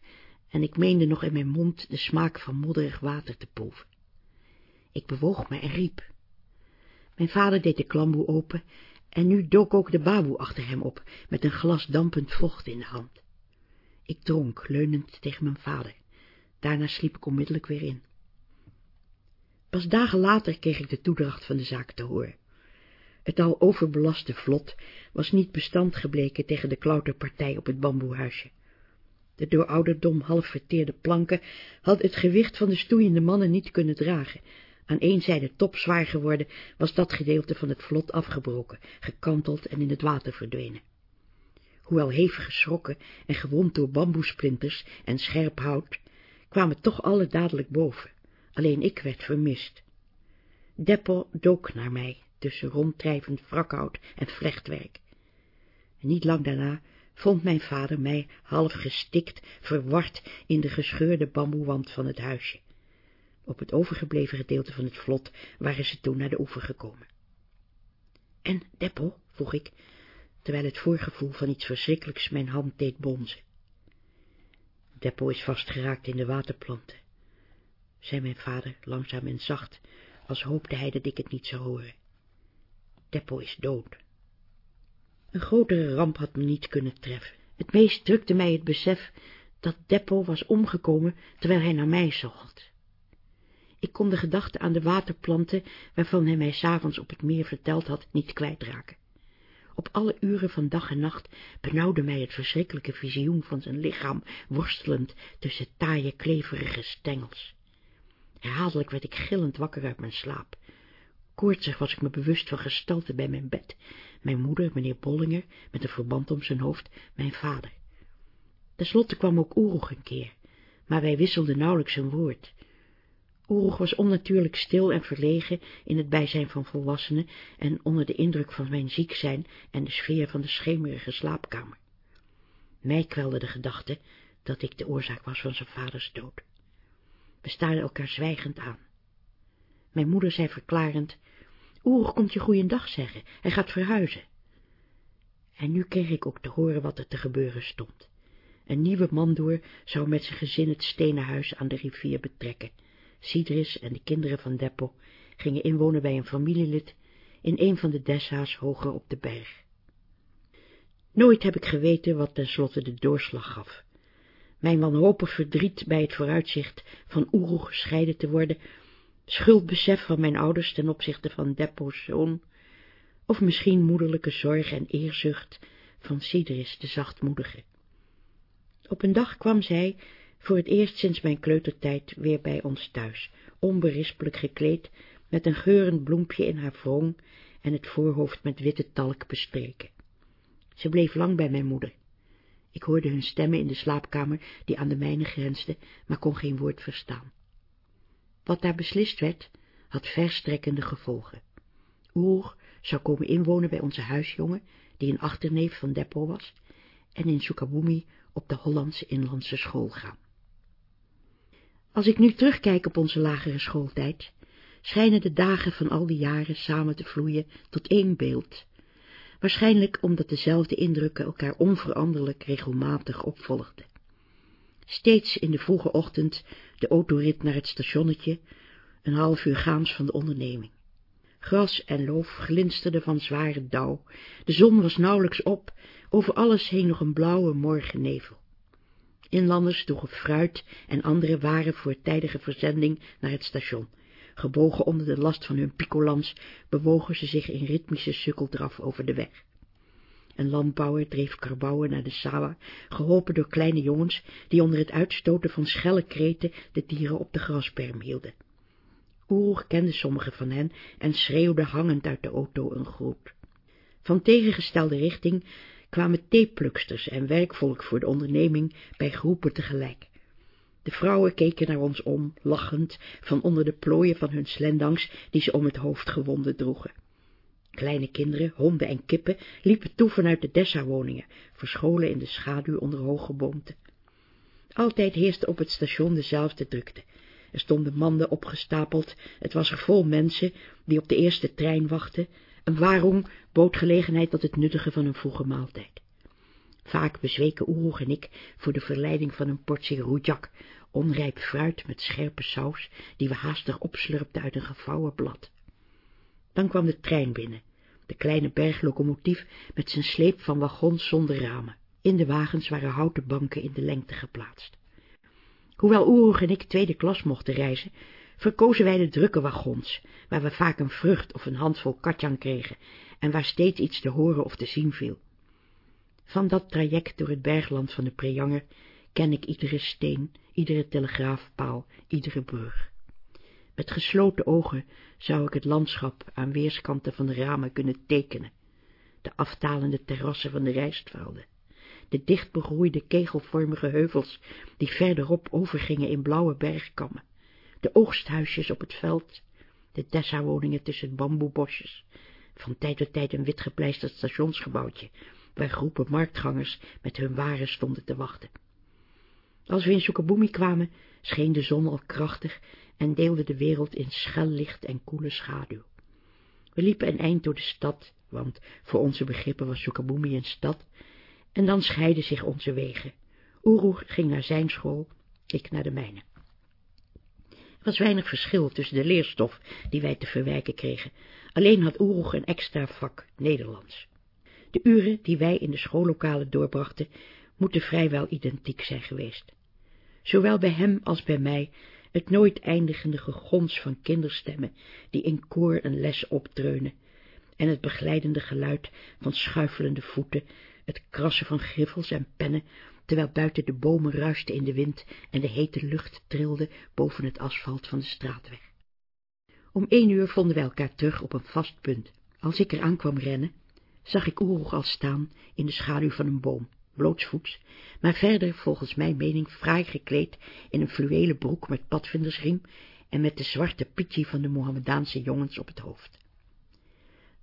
en ik meende nog in mijn mond de smaak van modderig water te proeven. Ik bewoog me en riep. Mijn vader deed de klamboe open en nu dook ook de baboe achter hem op, met een glas dampend vocht in de hand. Ik dronk, leunend tegen mijn vader. Daarna sliep ik onmiddellijk weer in. Pas dagen later kreeg ik de toedracht van de zaak te horen. Het al overbelaste vlot was niet bestand gebleken tegen de klauterpartij op het bamboehuisje. De door ouderdom half verteerde planken had het gewicht van de stoeiende mannen niet kunnen dragen. Aan één zijde topzwaar geworden, was dat gedeelte van het vlot afgebroken, gekanteld en in het water verdwenen. Hoewel hevig geschrokken en gewond door bamboesplinters en scherp hout, kwamen toch alle dadelijk boven. Alleen ik werd vermist. Deppel dook naar mij, tussen ronddrijvend wrakhout en vlechtwerk. En niet lang daarna vond mijn vader mij half gestikt, verward in de gescheurde bamboewand van het huisje. Op het overgebleven gedeelte van het vlot waren ze toen naar de oever gekomen. En, Deppel, vroeg ik, terwijl het voorgevoel van iets verschrikkelijks mijn hand deed bonzen. Deppel is vastgeraakt in de waterplanten, zei mijn vader langzaam en zacht, als hoopte hij dat ik het niet zou horen. Deppel is dood. Een grotere ramp had me niet kunnen treffen. Het meest drukte mij het besef dat Deppel was omgekomen terwijl hij naar mij zocht. Ik kon de gedachte aan de waterplanten, waarvan hij mij s'avonds op het meer verteld had, niet kwijtraken. Op alle uren van dag en nacht benauwde mij het verschrikkelijke visioen van zijn lichaam, worstelend tussen taaie, kleverige stengels. Herhaaldelijk werd ik gillend wakker uit mijn slaap. Koortsig was ik me bewust van gestalte bij mijn bed. Mijn moeder, meneer Bollinger, met een verband om zijn hoofd, mijn vader. Ten slotte kwam ook Oeroeg een keer, maar wij wisselden nauwelijks een woord. Oeroeg was onnatuurlijk stil en verlegen in het bijzijn van volwassenen en onder de indruk van mijn ziek zijn en de sfeer van de schemerige slaapkamer. Mij kwelde de gedachte dat ik de oorzaak was van zijn vaders dood. We staarden elkaar zwijgend aan. Mijn moeder zei verklarend, Oeroeg komt je goeiedag zeggen, hij gaat verhuizen. En nu kreeg ik ook te horen wat er te gebeuren stond. Een nieuwe mandoer zou met zijn gezin het stenen huis aan de rivier betrekken. Sidris en de kinderen van Deppo gingen inwonen bij een familielid in een van de desha's hoger op de berg. Nooit heb ik geweten wat tenslotte de doorslag gaf. Mijn wanhopig verdriet bij het vooruitzicht van Oeroeg gescheiden te worden schuldbesef van mijn ouders ten opzichte van Deppo's zoon, of misschien moederlijke zorg en eerzucht van Sidris de zachtmoedige. Op een dag kwam zij, voor het eerst sinds mijn kleutertijd, weer bij ons thuis, onberispelijk gekleed, met een geurend bloempje in haar wrong en het voorhoofd met witte talk bestreken. Ze bleef lang bij mijn moeder. Ik hoorde hun stemmen in de slaapkamer, die aan de mijne grensde, maar kon geen woord verstaan. Wat daar beslist werd, had verstrekkende gevolgen. Oer zou komen inwonen bij onze huisjongen, die een achterneef van Deppo was, en in Sukabumi op de Hollandse inlandse school gaan. Als ik nu terugkijk op onze lagere schooltijd, schijnen de dagen van al die jaren samen te vloeien tot één beeld, waarschijnlijk omdat dezelfde indrukken elkaar onveranderlijk regelmatig opvolgden. Steeds in de vroege ochtend de autorit naar het stationnetje, een half uur gaans van de onderneming. Gras en loof glinsterden van zware dauw, de zon was nauwelijks op, over alles hing nog een blauwe morgennevel. Inlanders droegen fruit en andere waren voor tijdige verzending naar het station. Gebogen onder de last van hun picolans bewogen ze zich in ritmische sukkeldraf over de weg. Een landbouwer dreef karbouwen naar de sawa, geholpen door kleine jongens, die onder het uitstoten van schelle kreten de dieren op de grasperm hielden. Oer kende sommige van hen en schreeuwde hangend uit de auto een groet. Van tegengestelde richting kwamen theepluksters en werkvolk voor de onderneming bij groepen tegelijk. De vrouwen keken naar ons om, lachend, van onder de plooien van hun slendangs die ze om het hoofd gewonden droegen. Kleine kinderen, honden en kippen liepen toe vanuit de Dessa-woningen, verscholen in de schaduw onder hoge boomte. Altijd heerste op het station dezelfde drukte. Er stonden manden opgestapeld, het was er vol mensen die op de eerste trein wachten, een waarom bood gelegenheid tot het nuttigen van een vroege maaltijd. Vaak bezweken Oeroeg en ik voor de verleiding van een portie roejak, onrijp fruit met scherpe saus, die we haastig opslurpten uit een gevouwen blad. Dan kwam de trein binnen, de kleine berglocomotief met zijn sleep van wagons zonder ramen. In de wagens waren houten banken in de lengte geplaatst. Hoewel Oeroeg en ik tweede klas mochten reizen, verkozen wij de drukke wagons, waar we vaak een vrucht of een handvol katjan kregen en waar steeds iets te horen of te zien viel. Van dat traject door het bergland van de Preanger ken ik iedere steen, iedere telegraafpaal, iedere brug. Met gesloten ogen zou ik het landschap aan weerskanten van de ramen kunnen tekenen, de aftalende terrassen van de rijstvelden, de dicht begroeide kegelvormige heuvels die verderop overgingen in blauwe bergkammen, de oogsthuisjes op het veld, de Dessa-woningen tussen bamboebosjes, van tijd tot tijd een witgepleisterd stationsgebouwtje, waar groepen marktgangers met hun waren stonden te wachten. Als we in Sukabumi kwamen, scheen de zon al krachtig en deelde de wereld in schel licht en koele schaduw. We liepen een eind door de stad, want voor onze begrippen was Sukabumi een stad, en dan scheiden zich onze wegen. Oeroeg ging naar zijn school, ik naar de mijne. Was weinig verschil tussen de leerstof die wij te verwijken kregen, alleen had Oeroeg een extra vak Nederlands. De uren die wij in de schoollokalen doorbrachten, moeten vrijwel identiek zijn geweest. Zowel bij hem als bij mij het nooit eindigende gegons van kinderstemmen die in koor een les opdreunen, en het begeleidende geluid van schuifelende voeten, het krassen van griffels en pennen, terwijl buiten de bomen ruiste in de wind en de hete lucht trilde boven het asfalt van de straatweg. Om één uur vonden wij elkaar terug op een vast punt. Als ik eraan kwam rennen, zag ik Oeroeg al staan in de schaduw van een boom, blootsvoets, maar verder volgens mijn mening fraai gekleed in een fluwelen broek met padvindersriem en met de zwarte pitje van de Mohammedaanse jongens op het hoofd.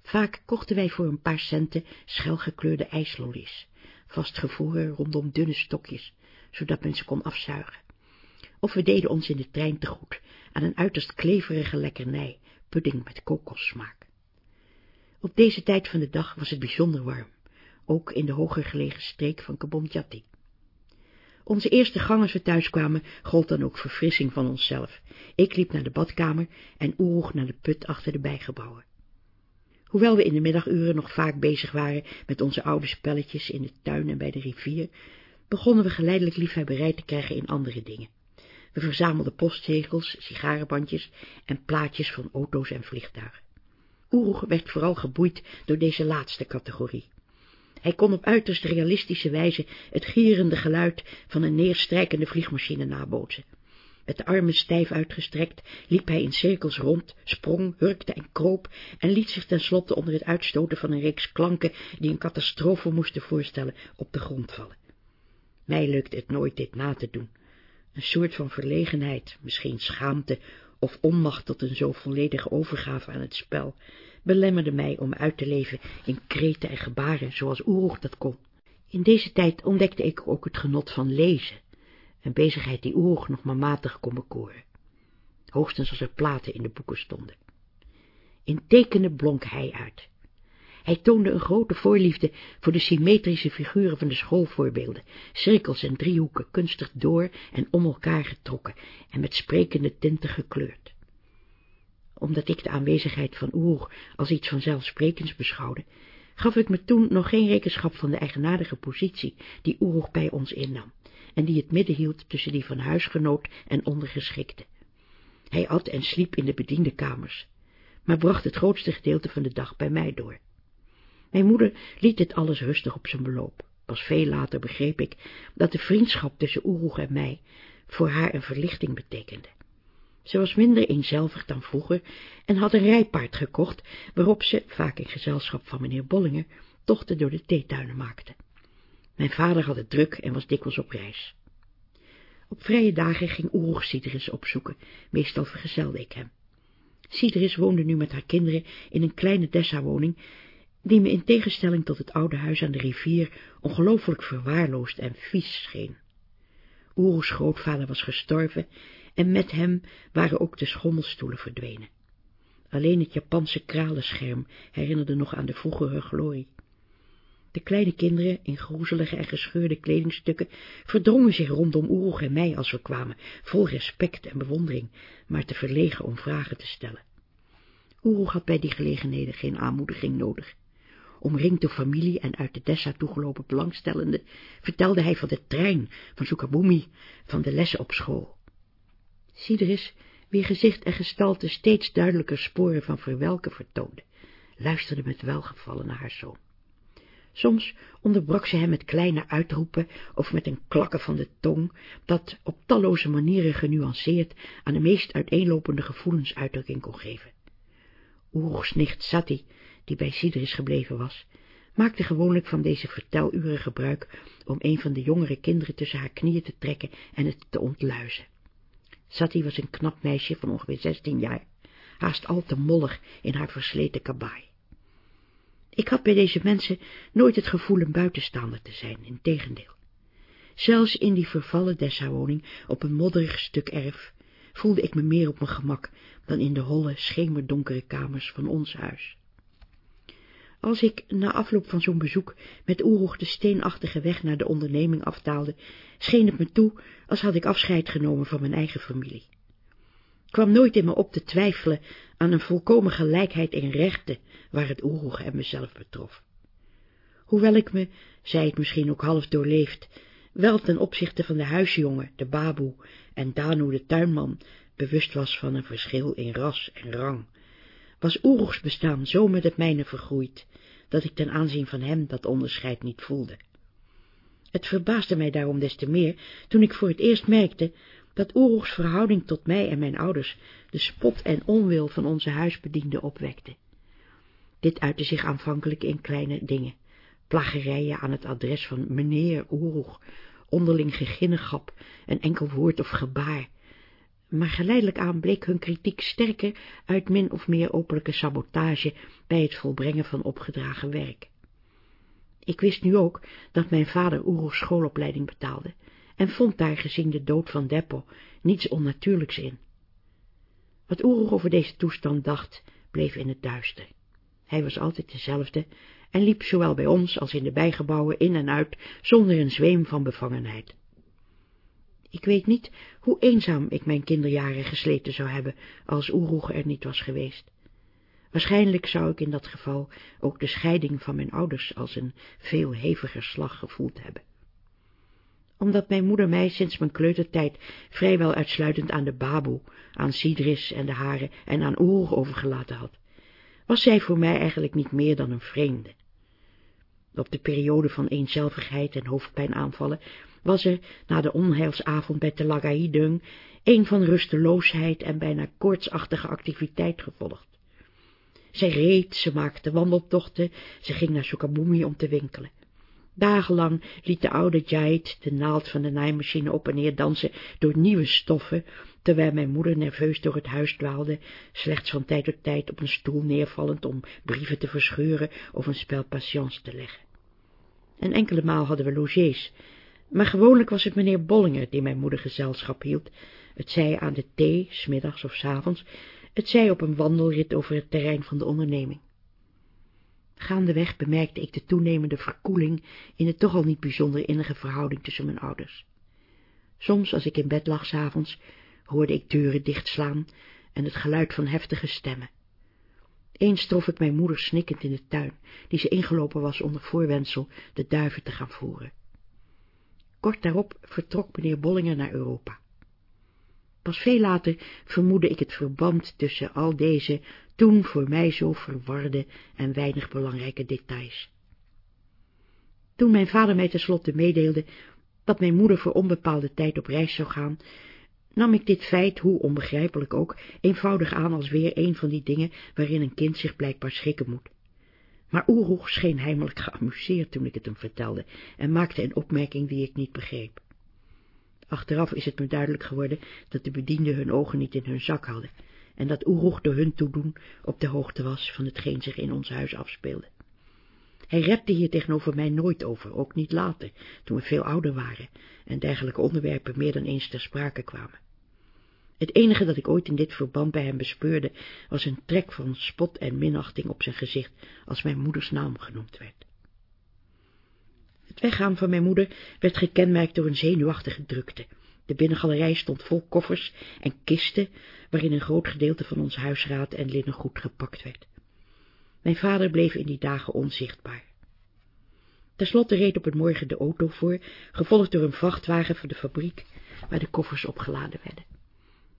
Vaak kochten wij voor een paar centen schelgekleurde ijslollies, vastgevroren rondom dunne stokjes, zodat men ze kon afzuigen. Of we deden ons in de trein te goed aan een uiterst kleverige lekkernij, pudding met kokossmaak. Op deze tijd van de dag was het bijzonder warm, ook in de hoger gelegen streek van Kabonjati. Onze eerste gang als we thuiskwamen gold dan ook verfrissing van onszelf. Ik liep naar de badkamer en Oeroeg naar de put achter de bijgebouwen. Hoewel we in de middaguren nog vaak bezig waren met onze oude spelletjes in de tuin en bij de rivier, begonnen we geleidelijk liefhebberij te krijgen in andere dingen. We verzamelden postzegels, sigarenbandjes en plaatjes van auto's en vliegtuigen. Oeroeg werd vooral geboeid door deze laatste categorie. Hij kon op uiterst realistische wijze het gierende geluid van een neerstrijkende vliegmachine nabootsen. Met de armen stijf uitgestrekt liep hij in cirkels rond, sprong, hurkte en kroop en liet zich tenslotte onder het uitstoten van een reeks klanken die een catastrofe moesten voorstellen op de grond vallen. Mij lukte het nooit dit na te doen. Een soort van verlegenheid, misschien schaamte of onmacht tot een zo volledige overgave aan het spel, belemmerde mij om uit te leven in kreten en gebaren, zoals Oeroeg dat kon. In deze tijd ontdekte ik ook het genot van lezen, een bezigheid die Oeroeg nog maar matig kon bekoren. Hoogstens als er platen in de boeken stonden. In tekenen blonk hij uit. Hij toonde een grote voorliefde voor de symmetrische figuren van de schoolvoorbeelden, cirkels en driehoeken kunstig door en om elkaar getrokken en met sprekende tinten gekleurd omdat ik de aanwezigheid van Oer als iets vanzelfsprekends beschouwde, gaf ik me toen nog geen rekenschap van de eigenaardige positie die Oer bij ons innam, en die het midden hield tussen die van huisgenoot en ondergeschikte. Hij at en sliep in de bediendenkamers, maar bracht het grootste gedeelte van de dag bij mij door. Mijn moeder liet dit alles rustig op zijn beloop. Pas veel later begreep ik dat de vriendschap tussen Oeroeg en mij voor haar een verlichting betekende. Ze was minder eenzelvig dan vroeger en had een rijpaard gekocht, waarop ze, vaak in gezelschap van meneer Bollinger, tochten door de theetuinen maakte. Mijn vader had het druk en was dikwijls op reis. Op vrije dagen ging Oeroeg Sidris opzoeken, meestal vergezelde ik hem. Sidris woonde nu met haar kinderen in een kleine Dessa-woning, die me in tegenstelling tot het oude huis aan de rivier ongelooflijk verwaarloosd en vies scheen. Oeroes grootvader was gestorven en met hem waren ook de schommelstoelen verdwenen. Alleen het Japanse kralenscherm herinnerde nog aan de vroegere glorie. De kleine kinderen, in groezelige en gescheurde kledingstukken, verdrongen zich rondom Oeroeg en mij als we kwamen, vol respect en bewondering, maar te verlegen om vragen te stellen. Oeroeg had bij die gelegenheden geen aanmoediging nodig. Omringd door familie en uit de Dessa toegelopen belangstellenden, vertelde hij van de trein, van Sukabumi, van de lessen op school. Sidris, wie gezicht en gestalte steeds duidelijker sporen van verwelken vertoonde, luisterde met welgevallen naar haar zoon. Soms onderbrak ze hem met kleine uitroepen of met een klakken van de tong, dat op talloze manieren genuanceerd aan de meest uiteenlopende gevoelens uitdrukking kon geven. Oerogs nicht Sati, die bij Sidris gebleven was, maakte gewoonlijk van deze verteluren gebruik om een van de jongere kinderen tussen haar knieën te trekken en het te ontluizen. Sati was een knap meisje van ongeveer zestien jaar, haast al te mollig in haar versleten kabaai. Ik had bij deze mensen nooit het gevoel een buitenstaander te zijn, in tegendeel. Zelfs in die vervallen Dessa-woning op een modderig stuk erf voelde ik me meer op mijn gemak dan in de holle, schemerdonkere kamers van ons huis. Als ik, na afloop van zo'n bezoek, met Oeroeg de steenachtige weg naar de onderneming aftaalde, scheen het me toe als had ik afscheid genomen van mijn eigen familie kwam nooit in me op te twijfelen aan een volkomen gelijkheid in rechten, waar het Oeroeg en mezelf betrof. Hoewel ik me, zij het misschien ook half doorleefd, wel ten opzichte van de huisjongen, de baboe en Danu de tuinman, bewust was van een verschil in ras en rang, was Oeroegs bestaan zo met het mijne vergroeid, dat ik ten aanzien van hem dat onderscheid niet voelde. Het verbaasde mij daarom des te meer, toen ik voor het eerst merkte dat Oeroegs verhouding tot mij en mijn ouders de spot en onwil van onze huisbedienden opwekte. Dit uitte zich aanvankelijk in kleine dingen, plagerijen aan het adres van meneer Oeroeg, onderling geginnegap, een enkel woord of gebaar, maar geleidelijk aan bleek hun kritiek sterker uit min of meer openlijke sabotage bij het volbrengen van opgedragen werk. Ik wist nu ook dat mijn vader Oeroegs schoolopleiding betaalde, en vond daar, gezien de dood van Deppo, niets onnatuurlijks in. Wat Oeroeg over deze toestand dacht, bleef in het duister. Hij was altijd dezelfde en liep zowel bij ons als in de bijgebouwen in en uit, zonder een zweem van bevangenheid. Ik weet niet hoe eenzaam ik mijn kinderjaren gesleten zou hebben, als Oeroeg er niet was geweest. Waarschijnlijk zou ik in dat geval ook de scheiding van mijn ouders als een veel heviger slag gevoeld hebben omdat mijn moeder mij sinds mijn kleutertijd vrijwel uitsluitend aan de baboe, aan Sidris en de haren en aan Oer overgelaten had, was zij voor mij eigenlijk niet meer dan een vreemde. Op de periode van eenzelvigheid en hoofdpijnaanvallen was er, na de onheilsavond bij Telagaïdung, een van rusteloosheid en bijna koortsachtige activiteit gevolgd. Zij reed, ze maakte wandeltochten, ze ging naar Sukabumi om te winkelen. Dagenlang liet de oude Jait de naald van de naaimachine op en neer dansen door nieuwe stoffen, terwijl mijn moeder nerveus door het huis dwaalde, slechts van tijd tot tijd op een stoel neervallend om brieven te verscheuren of een spel patience te leggen. Een enkele maal hadden we logés, maar gewoonlijk was het meneer Bollinger die mijn moeder gezelschap hield, het zij aan de thee, smiddags of s avonds, het zij op een wandelrit over het terrein van de onderneming. Gaandeweg bemerkte ik de toenemende verkoeling in de toch al niet bijzonder innige verhouding tussen mijn ouders. Soms, als ik in bed lag s'avonds, hoorde ik deuren dichtslaan en het geluid van heftige stemmen. Eens trof ik mijn moeder snikkend in de tuin, die ze ingelopen was onder voorwendsel de duiven te gaan voeren. Kort daarop vertrok meneer Bollinger naar Europa. Pas veel later vermoedde ik het verband tussen al deze toen voor mij zo verwarde en weinig belangrijke details. Toen mijn vader mij tenslotte meedeelde dat mijn moeder voor onbepaalde tijd op reis zou gaan, nam ik dit feit, hoe onbegrijpelijk ook, eenvoudig aan als weer een van die dingen waarin een kind zich blijkbaar schikken moet. Maar Oeroeg scheen heimelijk geamuseerd toen ik het hem vertelde en maakte een opmerking die ik niet begreep. Achteraf is het me duidelijk geworden dat de bedienden hun ogen niet in hun zak hadden en dat Oeroeg door hun toedoen op de hoogte was van hetgeen zich in ons huis afspeelde. Hij repte hier tegenover mij nooit over, ook niet later, toen we veel ouder waren en dergelijke onderwerpen meer dan eens ter sprake kwamen. Het enige dat ik ooit in dit verband bij hem bespeurde, was een trek van spot en minachting op zijn gezicht, als mijn moeders naam genoemd werd. Het weggaan van mijn moeder werd gekenmerkt door een zenuwachtige drukte. De binnengalerij stond vol koffers en kisten, waarin een groot gedeelte van ons huisraad en linnengoed gepakt werd. Mijn vader bleef in die dagen onzichtbaar. Ten slotte reed op een morgen de auto voor, gevolgd door een vrachtwagen van de fabriek, waar de koffers opgeladen werden.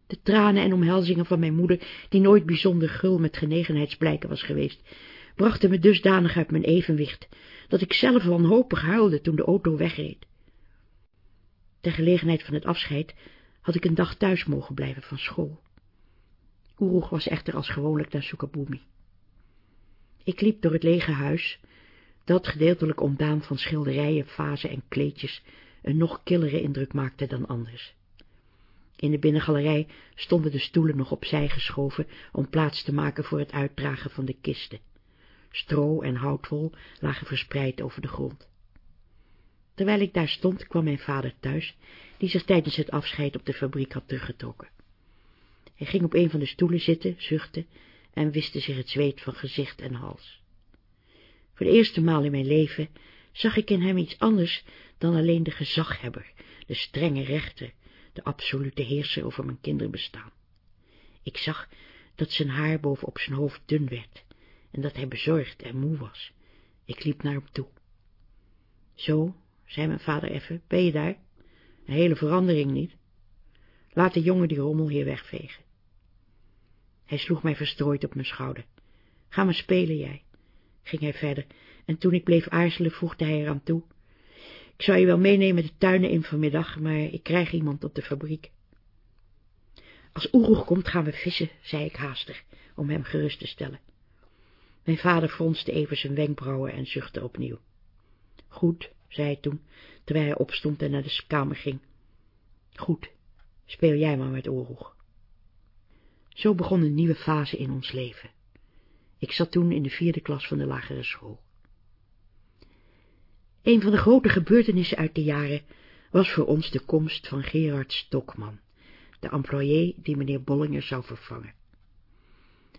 De tranen en omhelzingen van mijn moeder, die nooit bijzonder gul met genegenheidsblijken was geweest, brachten me dusdanig uit mijn evenwicht, dat ik zelf wanhopig huilde toen de auto wegreed. Ter gelegenheid van het afscheid had ik een dag thuis mogen blijven van school. Oeroeg was echter als gewoonlijk naar Sukabumi. Ik liep door het lege huis, dat gedeeltelijk ontdaan van schilderijen, vazen en kleedjes een nog killere indruk maakte dan anders. In de binnengalerij stonden de stoelen nog opzij geschoven om plaats te maken voor het uitdragen van de kisten. Stro en houtwol lagen verspreid over de grond. Terwijl ik daar stond, kwam mijn vader thuis, die zich tijdens het afscheid op de fabriek had teruggetrokken. Hij ging op een van de stoelen zitten, zuchtte en wiste zich het zweet van gezicht en hals. Voor de eerste maal in mijn leven zag ik in hem iets anders dan alleen de gezaghebber, de strenge rechter, de absolute heerser over mijn kinderbestaan. Ik zag dat zijn haar bovenop zijn hoofd dun werd en dat hij bezorgd en moe was. Ik liep naar hem toe. Zo, zei mijn vader even, ben je daar? Een hele verandering niet. Laat de jongen die rommel hier wegvegen. Hij sloeg mij verstrooid op mijn schouder. Ga maar spelen, jij, ging hij verder, en toen ik bleef aarzelen, voegde hij eraan toe. Ik zou je wel meenemen de tuinen in vanmiddag, maar ik krijg iemand op de fabriek. Als Oeroeg komt, gaan we vissen, zei ik haastig, om hem gerust te stellen. Mijn vader fronste even zijn wenkbrauwen en zuchtte opnieuw. Goed, zei hij toen, terwijl hij opstond en naar de kamer ging. Goed, speel jij maar met Oeroeg. Zo begon een nieuwe fase in ons leven. Ik zat toen in de vierde klas van de lagere school. Een van de grote gebeurtenissen uit de jaren was voor ons de komst van Gerard Stokman, de employé die meneer Bollinger zou vervangen.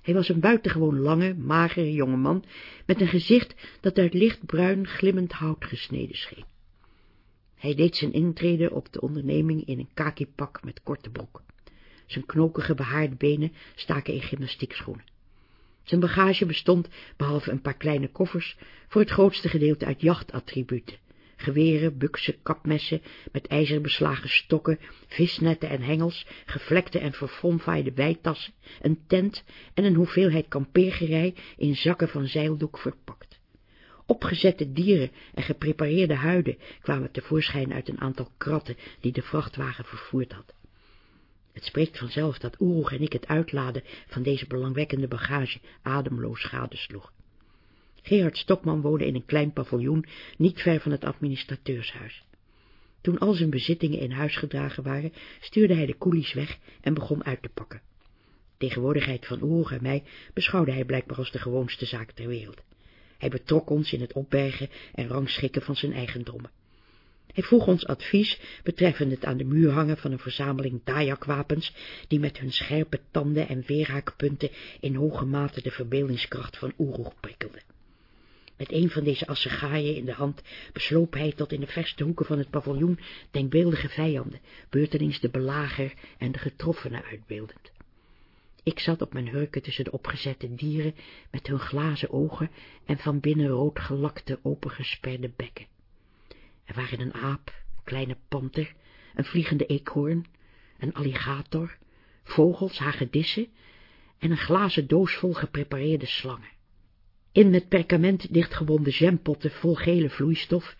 Hij was een buitengewoon lange, magere jonge man, met een gezicht dat uit lichtbruin glimmend hout gesneden scheen. Hij deed zijn intrede op de onderneming in een kakipak met korte broek. Zijn knokige behaarde benen staken in gymnastiekschoenen. Zijn bagage bestond, behalve een paar kleine koffers, voor het grootste gedeelte uit jachtattributen. Geweren, buksen, kapmessen, met ijzer beslagen stokken, visnetten en hengels, gevlekte en verfomfaaide weitassen, een tent en een hoeveelheid kampeergerei in zakken van zeildoek verpakt. Opgezette dieren en geprepareerde huiden kwamen tevoorschijn uit een aantal kratten die de vrachtwagen vervoerd had. Het spreekt vanzelf dat Oeroeg en ik het uitladen van deze belangwekkende bagage ademloos gadesloeg. Gerard Stokman woonde in een klein paviljoen, niet ver van het administrateurshuis. Toen al zijn bezittingen in huis gedragen waren, stuurde hij de koelies weg en begon uit te pakken. Tegenwoordigheid van Oeroeg en mij beschouwde hij blijkbaar als de gewoonste zaak ter wereld. Hij betrok ons in het opbergen en rangschikken van zijn eigendommen. Hij vroeg ons advies betreffende het aan de muur hangen van een verzameling dajakwapens, die met hun scherpe tanden en weerhaakpunten in hoge mate de verbeeldingskracht van Oeroeg prikkelden. Met een van deze assegaaien in de hand besloop hij tot in de verste hoeken van het paviljoen denkbeeldige vijanden, beurtelings de belager en de getroffenen uitbeeldend. Ik zat op mijn hurken tussen de opgezette dieren met hun glazen ogen en van binnen rood gelakte opengesperde bekken. Er waren een aap, een kleine panter, een vliegende eekhoorn, een alligator, vogels, hagedissen en een glazen doos vol geprepareerde slangen. In met perkament dichtgebonden jampotten vol gele vloeistof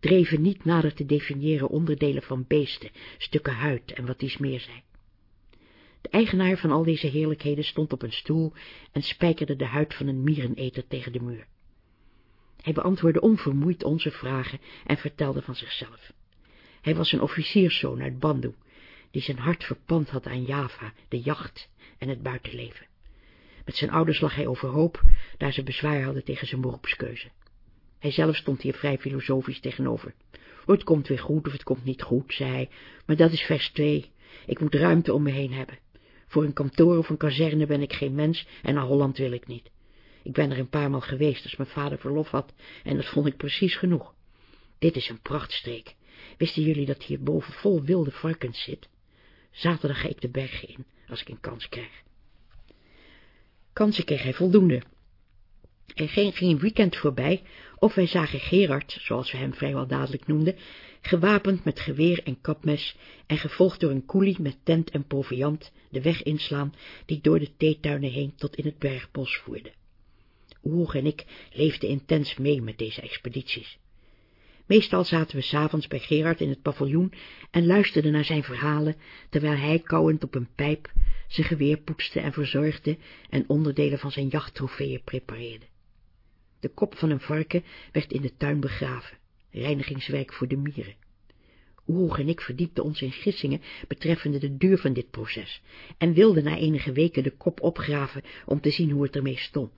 dreven niet nader te definiëren onderdelen van beesten, stukken huid en wat dies meer zijn. De eigenaar van al deze heerlijkheden stond op een stoel en spijkerde de huid van een miereneter tegen de muur. Hij beantwoordde onvermoeid onze vragen en vertelde van zichzelf. Hij was een officierszoon uit Bandu, die zijn hart verpand had aan Java, de jacht en het buitenleven. Met zijn ouders lag hij overhoop, daar ze bezwaar hadden tegen zijn beroepskeuze. Hij zelf stond hier vrij filosofisch tegenover. Het komt weer goed of het komt niet goed, zei hij, maar dat is vers 2. Ik moet ruimte om me heen hebben. Voor een kantoor of een kazerne ben ik geen mens en naar Holland wil ik niet. Ik ben er een paar maal geweest als mijn vader verlof had en dat vond ik precies genoeg. Dit is een prachtstreek. Wisten jullie dat hier boven vol wilde varkens zit? Zaterdag ga ik de bergen in, als ik een kans krijg. Kansen kreeg hij voldoende. Er ging geen weekend voorbij, of wij zagen Gerard, zoals we hem vrijwel dadelijk noemden, gewapend met geweer en kapmes en gevolgd door een koelie met tent en proviand de weg inslaan die door de theetuinen heen tot in het bergbos voerde. Oeg en ik leefden intens mee met deze expedities. Meestal zaten we s'avonds bij Gerard in het paviljoen en luisterden naar zijn verhalen, terwijl hij kauwend op een pijp zijn geweer poetste en verzorgde en onderdelen van zijn jachttrofeeën prepareerde. De kop van een varken werd in de tuin begraven, reinigingswerk voor de mieren. Oeroeg en ik verdiepten ons in gissingen betreffende de duur van dit proces en wilden na enige weken de kop opgraven om te zien hoe het ermee stond.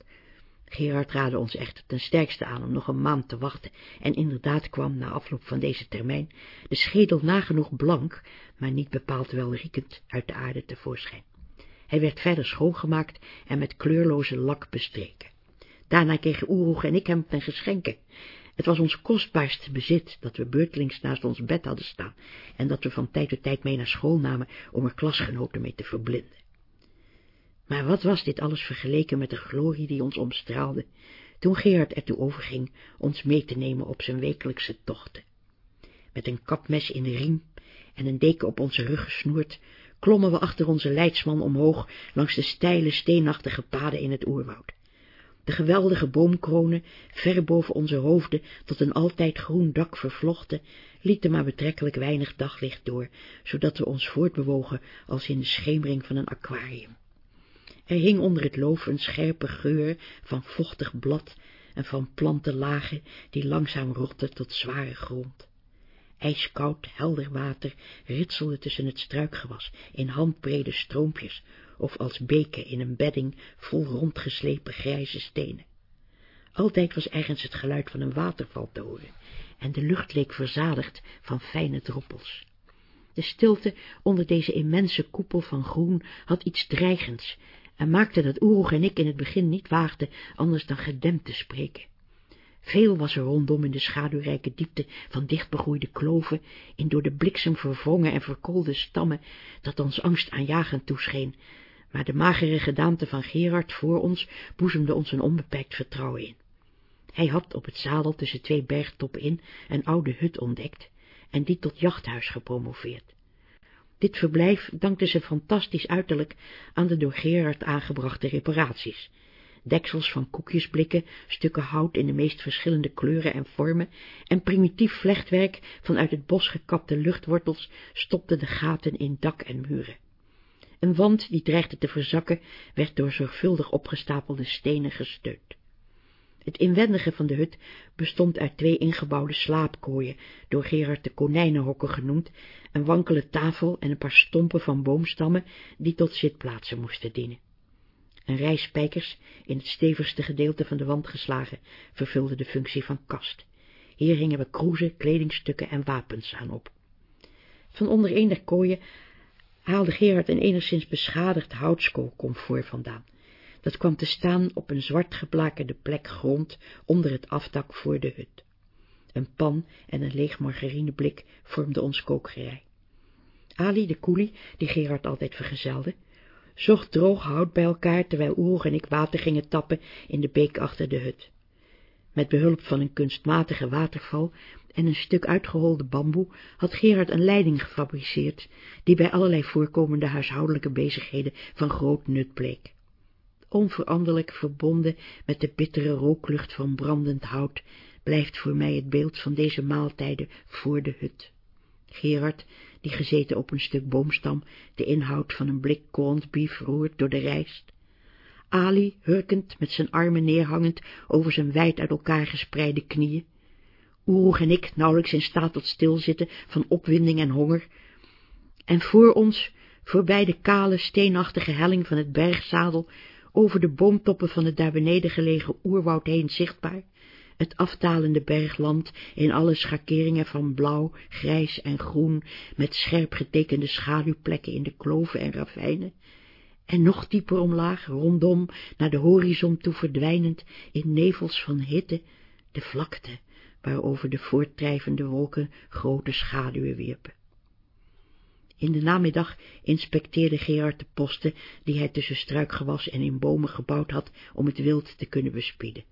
Gerard raadde ons echter ten sterkste aan om nog een maand te wachten, en inderdaad kwam, na afloop van deze termijn, de schedel nagenoeg blank, maar niet bepaald welriekend, uit de aarde tevoorschijn. Hij werd verder schoongemaakt en met kleurloze lak bestreken. Daarna kregen Oeroeg en ik hem ten geschenke. Het was ons kostbaarste bezit, dat we beurtelings naast ons bed hadden staan, en dat we van tijd tot tijd mee naar school namen om er klasgenoten mee te verblinden. Maar wat was dit alles vergeleken met de glorie die ons omstraalde, toen Gerard ertoe overging ons mee te nemen op zijn wekelijkse tochten. Met een kapmes in de riem en een deken op onze rug gesnoerd, klommen we achter onze leidsman omhoog langs de steile, steenachtige paden in het oerwoud. De geweldige boomkronen, ver boven onze hoofden tot een altijd groen dak vervlochten, lieten maar betrekkelijk weinig daglicht door, zodat we ons voortbewogen als in de schemering van een aquarium. Er hing onder het loof een scherpe geur van vochtig blad en van plantenlagen die langzaam rotten tot zware grond. IJskoud, helder water ritselde tussen het struikgewas in handbrede stroompjes of als beken in een bedding vol rondgeslepen grijze stenen. Altijd was ergens het geluid van een waterval te horen en de lucht leek verzadigd van fijne druppels. De stilte onder deze immense koepel van groen had iets dreigends en maakte dat Oeroeg en ik in het begin niet waagden anders dan gedempt te spreken. Veel was er rondom in de schaduwrijke diepte van dichtbegroeide kloven, in door de bliksem verwrongen en verkoolde stammen, dat ons angst aanjagend toescheen, maar de magere gedaante van Gerard voor ons boezemde ons een onbeperkt vertrouwen in. Hij had op het zadel tussen twee bergtoppen in een oude hut ontdekt en die tot jachthuis gepromoveerd. Dit verblijf dankte zijn fantastisch uiterlijk aan de door Gerard aangebrachte reparaties. Deksels van koekjesblikken, stukken hout in de meest verschillende kleuren en vormen en primitief vlechtwerk van uit het bos gekapte luchtwortels stopte de gaten in dak en muren. Een wand die dreigde te verzakken werd door zorgvuldig opgestapelde stenen gesteund. Het inwendige van de hut bestond uit twee ingebouwde slaapkooien, door Gerard de konijnenhokken genoemd, een wankele tafel en een paar stompen van boomstammen, die tot zitplaatsen moesten dienen. Rij spijkers, in het stevigste gedeelte van de wand geslagen, vervulde de functie van kast. Hier hingen we kroezen, kledingstukken en wapens aan op. Van onder een der kooien haalde Gerard een enigszins beschadigd houtskoolkomfoor vandaan. Dat kwam te staan op een zwart geblakerde plek grond onder het afdak voor de hut. Een pan en een leeg margarineblik vormden ons kookgerei. Ali, de koelie, die Gerard altijd vergezelde, zocht droog hout bij elkaar, terwijl Oer en ik water gingen tappen in de beek achter de hut. Met behulp van een kunstmatige waterval en een stuk uitgeholde bamboe had Gerard een leiding gefabriceerd, die bij allerlei voorkomende huishoudelijke bezigheden van groot nut bleek. Onveranderlijk verbonden met de bittere rooklucht van brandend hout, blijft voor mij het beeld van deze maaltijden voor de hut. Gerard, die gezeten op een stuk boomstam, de inhoud van een blik corned beef roert door de rijst. Ali, hurkend, met zijn armen neerhangend over zijn wijd uit elkaar gespreide knieën. Oeroeg en ik nauwelijks in staat tot stilzitten van opwinding en honger, en voor ons, voorbij de kale, steenachtige helling van het bergzadel, over de boomtoppen van het daar beneden gelegen oerwoud heen zichtbaar, het afdalende bergland in alle schakeringen van blauw, grijs en groen, met scherp getekende schaduwplekken in de kloven en ravijnen, en nog dieper omlaag, rondom, naar de horizon toe verdwijnend, in nevels van hitte, de vlakte, waarover de voortdrijvende wolken grote schaduwen wierpen. In de namiddag inspecteerde Gerard de posten die hij tussen struikgewas en in bomen gebouwd had om het wild te kunnen bespieden.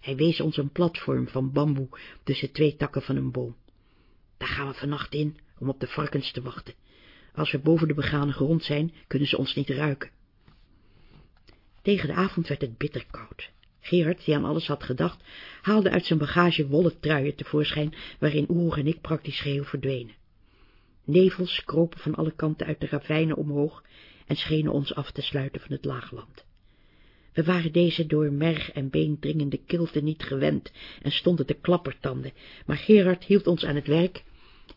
Hij wees ons een platform van bamboe tussen twee takken van een boom. Daar gaan we vannacht in om op de varkens te wachten. Als we boven de begane grond zijn, kunnen ze ons niet ruiken. Tegen de avond werd het bitter koud. Gerard, die aan alles had gedacht, haalde uit zijn bagage wollen truien tevoorschijn, waarin Oer en ik praktisch geheel verdwenen. Nevels kropen van alle kanten uit de ravijnen omhoog en schenen ons af te sluiten van het laagland. We waren deze door merg en been dringende kilte niet gewend en stonden te klappertanden, maar Gerard hield ons aan het werk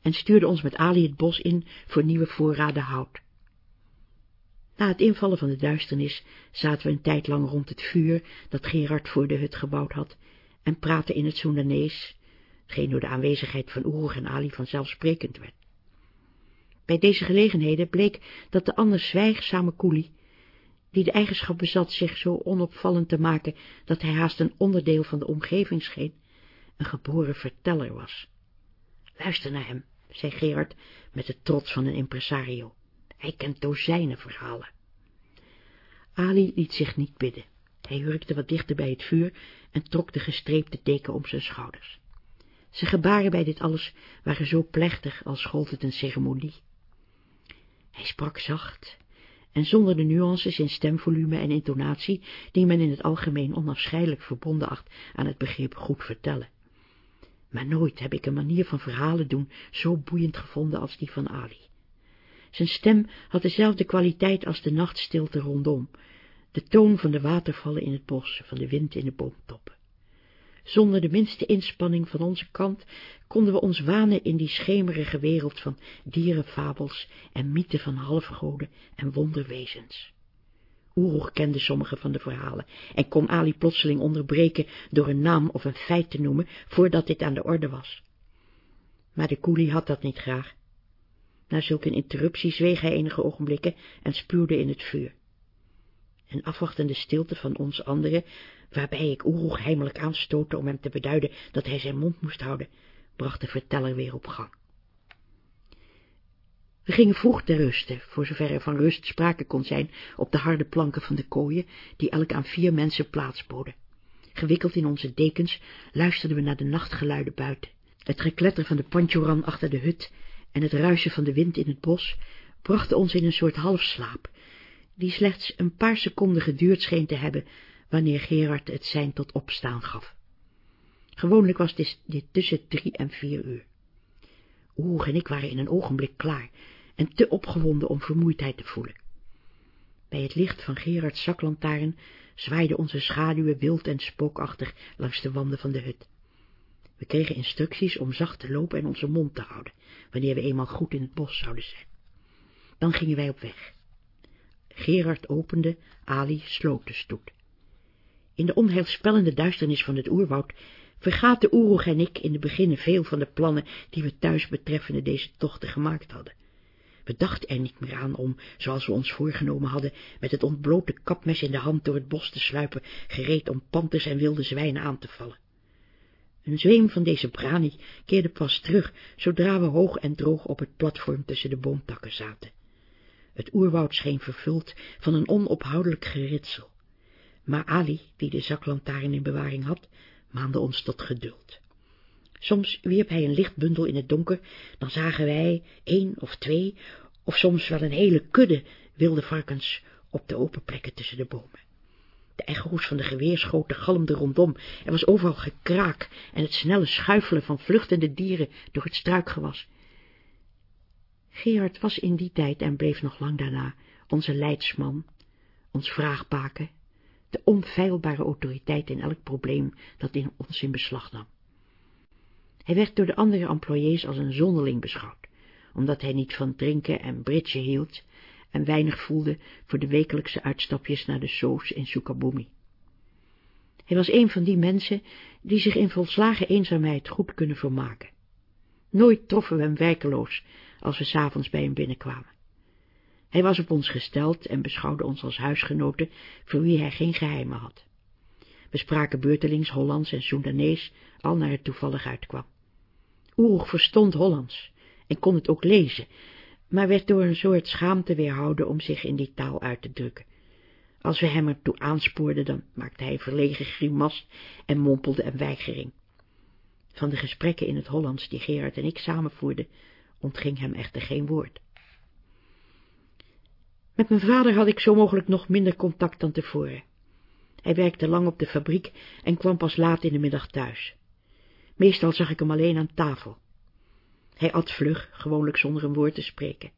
en stuurde ons met Ali het bos in voor nieuwe voorraden hout. Na het invallen van de duisternis zaten we een tijd lang rond het vuur dat Gerard voor de hut gebouwd had en praten in het Soendanees, hetgeen door de aanwezigheid van Oeroeg en Ali vanzelfsprekend werd. Bij deze gelegenheden bleek dat de anders zwijgzame koelie, die de eigenschap bezat zich zo onopvallend te maken dat hij haast een onderdeel van de omgeving scheen, een geboren verteller was. Luister naar hem, zei Gerard met de trots van een impresario. Hij kent dozijnen verhalen. Ali liet zich niet bidden. Hij hurkte wat dichter bij het vuur en trok de gestreepte deken om zijn schouders. Zijn gebaren bij dit alles waren zo plechtig als gold het een ceremonie. Hij sprak zacht en zonder de nuances in stemvolume en intonatie, die men in het algemeen onafscheidelijk verbonden acht aan het begrip goed vertellen. Maar nooit heb ik een manier van verhalen doen zo boeiend gevonden als die van Ali. Zijn stem had dezelfde kwaliteit als de nachtstilte rondom, de toon van de watervallen in het bos, van de wind in de boomtoppen. Zonder de minste inspanning van onze kant konden we ons wanen in die schemerige wereld van dierenfabels en mythen van halfgoden en wonderwezens. Oeroeg kende sommige van de verhalen en kon Ali plotseling onderbreken door een naam of een feit te noemen, voordat dit aan de orde was. Maar de koelie had dat niet graag. Na zulke interruptie zweeg hij enige ogenblikken en spuwde in het vuur. Een afwachtende stilte van ons anderen, waarbij ik Oeroeg heimelijk aanstootte om hem te beduiden dat hij zijn mond moest houden, bracht de verteller weer op gang. We gingen vroeg ter ruste, voor zover er van rust sprake kon zijn, op de harde planken van de kooien, die elk aan vier mensen plaats boden. Gewikkeld in onze dekens luisterden we naar de nachtgeluiden buiten. Het gekletter van de panchoran achter de hut en het ruisen van de wind in het bos brachten ons in een soort halfslaap, die slechts een paar seconden geduurd scheen te hebben, wanneer Gerard het zijn tot opstaan gaf. Gewoonlijk was dit, tussen drie en vier uur. Oeg en ik waren in een ogenblik klaar en te opgewonden om vermoeidheid te voelen. Bij het licht van Gerards zaklantaarn zwaaiden onze schaduwen wild en spookachtig langs de wanden van de hut. We kregen instructies om zacht te lopen en onze mond te houden, wanneer we eenmaal goed in het bos zouden zijn. Dan gingen wij op weg. Gerard opende, Ali sloot de stoet. In de onheilspellende duisternis van het oerwoud vergaten Oeroeg en ik in de beginnen veel van de plannen die we thuis betreffende deze tochten gemaakt hadden. We dachten er niet meer aan om, zoals we ons voorgenomen hadden, met het ontblote kapmes in de hand door het bos te sluipen, gereed om panters en wilde zwijnen aan te vallen. Een zweem van deze brani keerde pas terug, zodra we hoog en droog op het platform tussen de boomtakken zaten. Het oerwoud scheen vervuld van een onophoudelijk geritsel. Maar Ali, die de zaklantaarn in bewaring had, maande ons tot geduld. Soms wierp hij een lichtbundel in het donker, dan zagen wij één of twee, of soms wel een hele kudde wilde varkens op de open plekken tussen de bomen. De echo's van de geweerschoten galmden rondom, er was overal gekraak en het snelle schuifelen van vluchtende dieren door het struikgewas. Gerard was in die tijd en bleef nog lang daarna onze leidsman, ons vraagbaken, de onfeilbare autoriteit in elk probleem dat in ons in beslag nam. Hij werd door de andere employés als een zonderling beschouwd, omdat hij niet van drinken en bridgen hield en weinig voelde voor de wekelijkse uitstapjes naar de soos in Sukabumi. Hij was een van die mensen die zich in volslagen eenzaamheid goed kunnen vermaken. Nooit troffen we hem werkeloos als we s'avonds bij hem binnenkwamen. Hij was op ons gesteld en beschouwde ons als huisgenoten voor wie hij geen geheimen had. We spraken beurtelings Hollands en Soedanees, al naar het toevallig uitkwam. Oeroeg verstond Hollands en kon het ook lezen, maar werd door een soort schaamte weerhouden om zich in die taal uit te drukken. Als we hem ertoe aanspoorden, dan maakte hij verlegen grimas en mompelde een weigering. Van de gesprekken in het Hollands die Gerard en ik samenvoerden, ontging hem echter geen woord. Met mijn vader had ik zo mogelijk nog minder contact dan tevoren. Hij werkte lang op de fabriek en kwam pas laat in de middag thuis. Meestal zag ik hem alleen aan tafel. Hij at vlug, gewoonlijk zonder een woord te spreken.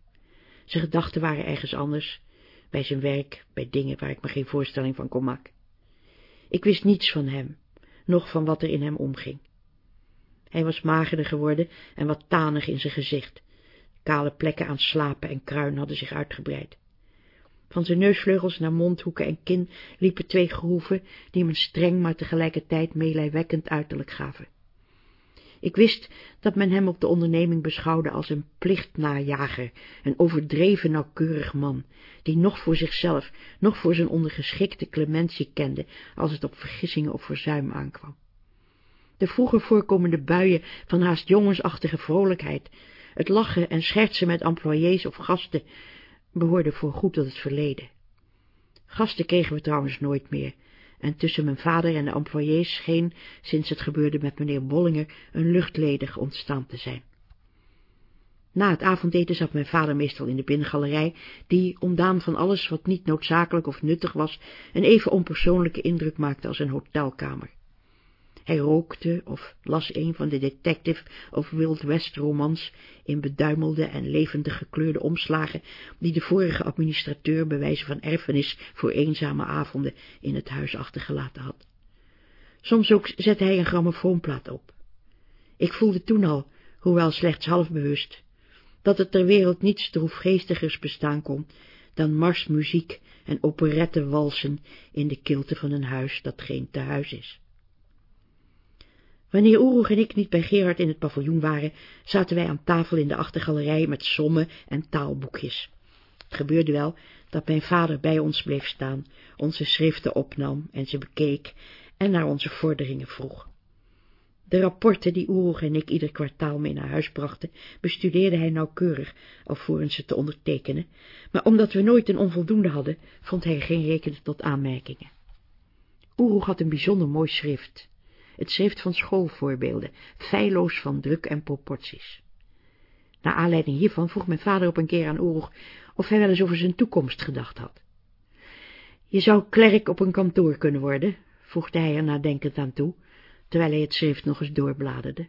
Zijn gedachten waren ergens anders, bij zijn werk, bij dingen waar ik me geen voorstelling van kon maken. Ik wist niets van hem, noch van wat er in hem omging. Hij was magerder geworden en wat tanig in zijn gezicht. Kale plekken aan slapen en kruin hadden zich uitgebreid. Van zijn neusvleugels naar mondhoeken en kin liepen twee groeven, die hem streng, maar tegelijkertijd meelijwekkend uiterlijk gaven. Ik wist dat men hem op de onderneming beschouwde als een plichtnajager, een overdreven nauwkeurig man, die noch voor zichzelf, noch voor zijn ondergeschikte clementie kende, als het op vergissingen of verzuim aankwam. De vroeger voorkomende buien van haast jongensachtige vrolijkheid, het lachen en schertsen met employés of gasten, behoorden voorgoed tot het verleden. Gasten kregen we trouwens nooit meer, en tussen mijn vader en de employés scheen, sinds het gebeurde met meneer Bollinger, een luchtledig ontstaan te zijn. Na het avondeten zat mijn vader meestal in de binnengalerij, die, ontdaan van alles wat niet noodzakelijk of nuttig was, een even onpersoonlijke indruk maakte als een hotelkamer. Hij rookte of las een van de detective of Wild West romans in beduimelde en levendig gekleurde omslagen die de vorige administrateur bij wijze van erfenis voor eenzame avonden in het huis achtergelaten had. Soms ook zette hij een grammofoonplaat op. Ik voelde toen al, hoewel slechts half bewust, dat er ter wereld niets droefgeestigers bestaan kon dan marsmuziek en operettenwalsen in de kilte van een huis dat geen tehuis is. Wanneer Oeroeg en ik niet bij Gerard in het paviljoen waren, zaten wij aan tafel in de achtergalerij met sommen en taalboekjes. Het gebeurde wel dat mijn vader bij ons bleef staan, onze schriften opnam en ze bekeek en naar onze vorderingen vroeg. De rapporten die Oeroeg en ik ieder kwartaal mee naar huis brachten, bestudeerde hij nauwkeurig, alvorens ze te ondertekenen, maar omdat we nooit een onvoldoende hadden, vond hij geen rekenen tot aanmerkingen. Oeroeg had een bijzonder mooi schrift, het schrift van schoolvoorbeelden, feilloos van druk en proporties. Naar aanleiding hiervan vroeg mijn vader op een keer aan Oorlog of hij wel eens over zijn toekomst gedacht had. Je zou klerk op een kantoor kunnen worden, voegde hij er nadenkend aan toe, terwijl hij het schrift nog eens doorbladerde.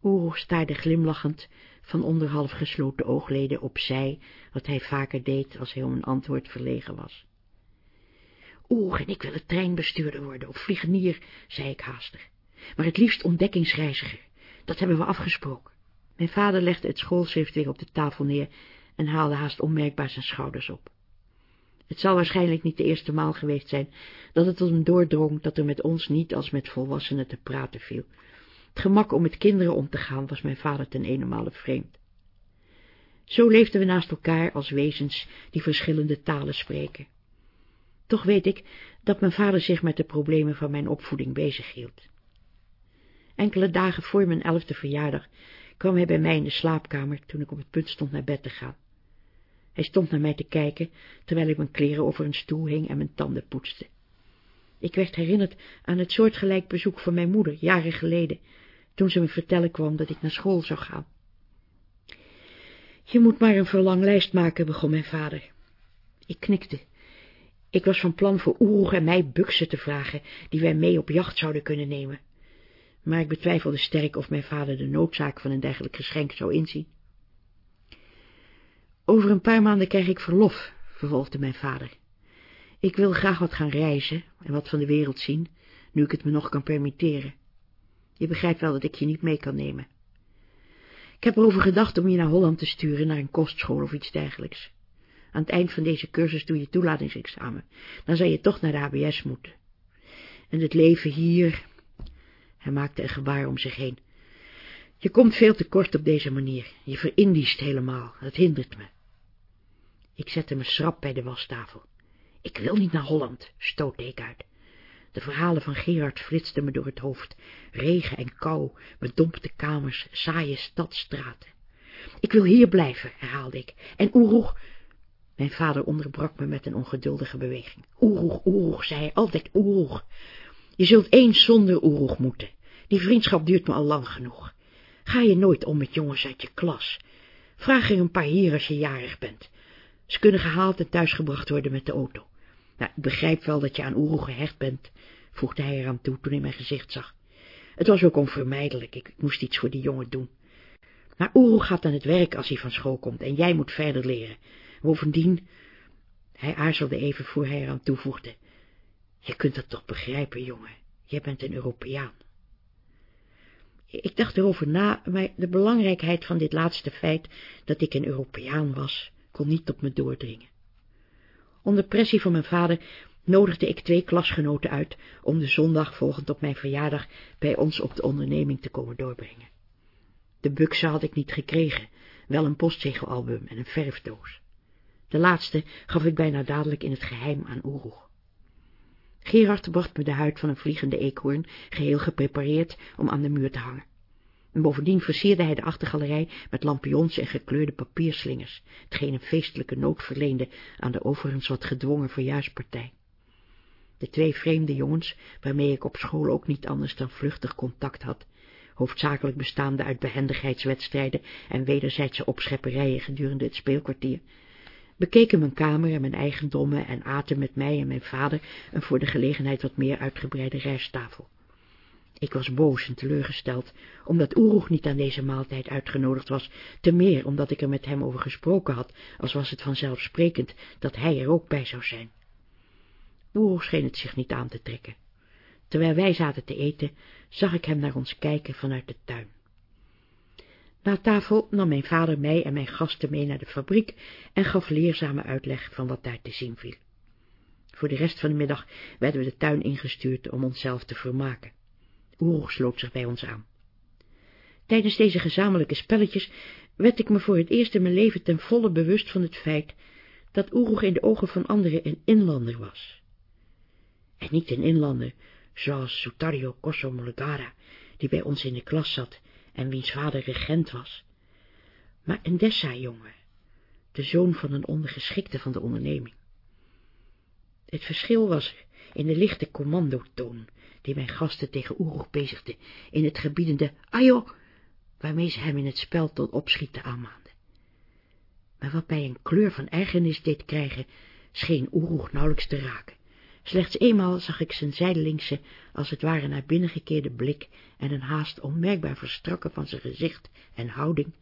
Oorlog staarde glimlachend van onder half gesloten oogleden opzij, wat hij vaker deed als hij om een antwoord verlegen was. Oeg, en ik wil het treinbestuurder worden, of vliegenier, zei ik haastig. Maar het liefst ontdekkingsreiziger. Dat hebben we afgesproken. Mijn vader legde het schoolschrift weer op de tafel neer en haalde haast onmerkbaar zijn schouders op. Het zal waarschijnlijk niet de eerste maal geweest zijn dat het tot hem doordrong dat er met ons niet als met volwassenen te praten viel. Het gemak om met kinderen om te gaan was mijn vader ten eenenmale vreemd. Zo leefden we naast elkaar als wezens die verschillende talen spreken. Toch weet ik dat mijn vader zich met de problemen van mijn opvoeding bezighield. Enkele dagen voor mijn elfde verjaardag kwam hij bij mij in de slaapkamer toen ik op het punt stond naar bed te gaan. Hij stond naar mij te kijken, terwijl ik mijn kleren over een stoel hing en mijn tanden poetste. Ik werd herinnerd aan het soortgelijk bezoek van mijn moeder, jaren geleden, toen ze me vertellen kwam dat ik naar school zou gaan. Je moet maar een verlanglijst maken, begon mijn vader. Ik knikte ik was van plan voor Oeroeg en mij buksen te vragen, die wij mee op jacht zouden kunnen nemen. Maar ik betwijfelde sterk of mijn vader de noodzaak van een dergelijk geschenk zou inzien. Over een paar maanden krijg ik verlof, vervolgde mijn vader. Ik wil graag wat gaan reizen en wat van de wereld zien, nu ik het me nog kan permitteren. Je begrijpt wel dat ik je niet mee kan nemen. Ik heb erover gedacht om je naar Holland te sturen, naar een kostschool of iets dergelijks. Aan het eind van deze cursus doe je toelatingsexamen. Dan zal je toch naar de HBS moeten. En het leven hier... Hij maakte een gebaar om zich heen. Je komt veel te kort op deze manier. Je verindiest helemaal. Dat hindert me. Ik zette me schrap bij de wastafel. Ik wil niet naar Holland, stootte ik uit. De verhalen van Gerard flitsten me door het hoofd. Regen en kou, bedompte kamers, saaie stadstraten. Ik wil hier blijven, herhaalde ik. En Oeroeg... Mijn vader onderbrak me met een ongeduldige beweging. Oeroeg, Oeroeg, zei hij, altijd Oeroeg. Je zult eens zonder Oeroeg moeten. Die vriendschap duurt me al lang genoeg. Ga je nooit om met jongens uit je klas. Vraag er een paar hier als je jarig bent. Ze kunnen gehaald en thuisgebracht worden met de auto. Nou, ik begrijp wel dat je aan Oeroeg gehecht bent, voegde hij eraan toe toen hij mijn gezicht zag. Het was ook onvermijdelijk, ik moest iets voor die jongen doen. Maar Oeroeg gaat aan het werk als hij van school komt en jij moet verder leren. Bovendien, hij aarzelde even voor hij eraan toevoegde, je kunt dat toch begrijpen, jongen, jij bent een Europeaan. Ik dacht erover na, maar de belangrijkheid van dit laatste feit, dat ik een Europeaan was, kon niet op me doordringen. Onder pressie van mijn vader nodigde ik twee klasgenoten uit om de zondag volgend op mijn verjaardag bij ons op de onderneming te komen doorbrengen. De buksen had ik niet gekregen, wel een postzegelalbum en een verfdoos. De laatste gaf ik bijna dadelijk in het geheim aan Oeroeg. Gerard bracht me de huid van een vliegende eekhoorn, geheel geprepareerd om aan de muur te hangen. En bovendien versierde hij de achtergalerij met lampions en gekleurde papierslingers, hetgeen een feestelijke noot verleende aan de overigens wat gedwongen verjuispartij. De twee vreemde jongens, waarmee ik op school ook niet anders dan vluchtig contact had, hoofdzakelijk bestaande uit behendigheidswedstrijden en wederzijdse opschepperijen gedurende het speelkwartier, bekeken mijn kamer en mijn eigendommen en aten met mij en mijn vader een voor de gelegenheid wat meer uitgebreide rijsttafel. Ik was boos en teleurgesteld, omdat Oeroeg niet aan deze maaltijd uitgenodigd was, te meer omdat ik er met hem over gesproken had, als was het vanzelfsprekend dat hij er ook bij zou zijn. Oeroeg scheen het zich niet aan te trekken. Terwijl wij zaten te eten, zag ik hem naar ons kijken vanuit de tuin. Na tafel nam mijn vader mij en mijn gasten mee naar de fabriek en gaf leerzame uitleg van wat daar te zien viel. Voor de rest van de middag werden we de tuin ingestuurd om onszelf te vermaken. Oeroeg sloot zich bij ons aan. Tijdens deze gezamenlijke spelletjes werd ik me voor het eerst in mijn leven ten volle bewust van het feit dat Oeroeg in de ogen van anderen een inlander was. En niet een inlander zoals Sutario Cosso die bij ons in de klas zat en wiens vader regent was, maar een Dessa-jongen, de zoon van een ondergeschikte van de onderneming. Het verschil was in de lichte commandotoon die mijn gasten tegen Oeroeg bezigde, in het gebiedende ajo, waarmee ze hem in het spel tot opschieten aanmaanden. Maar wat mij een kleur van ergernis deed krijgen, scheen Oeroeg nauwelijks te raken. Slechts eenmaal zag ik zijn zijdelingse, als het ware naar binnen gekeerde blik en een haast onmerkbaar verstrakken van zijn gezicht en houding,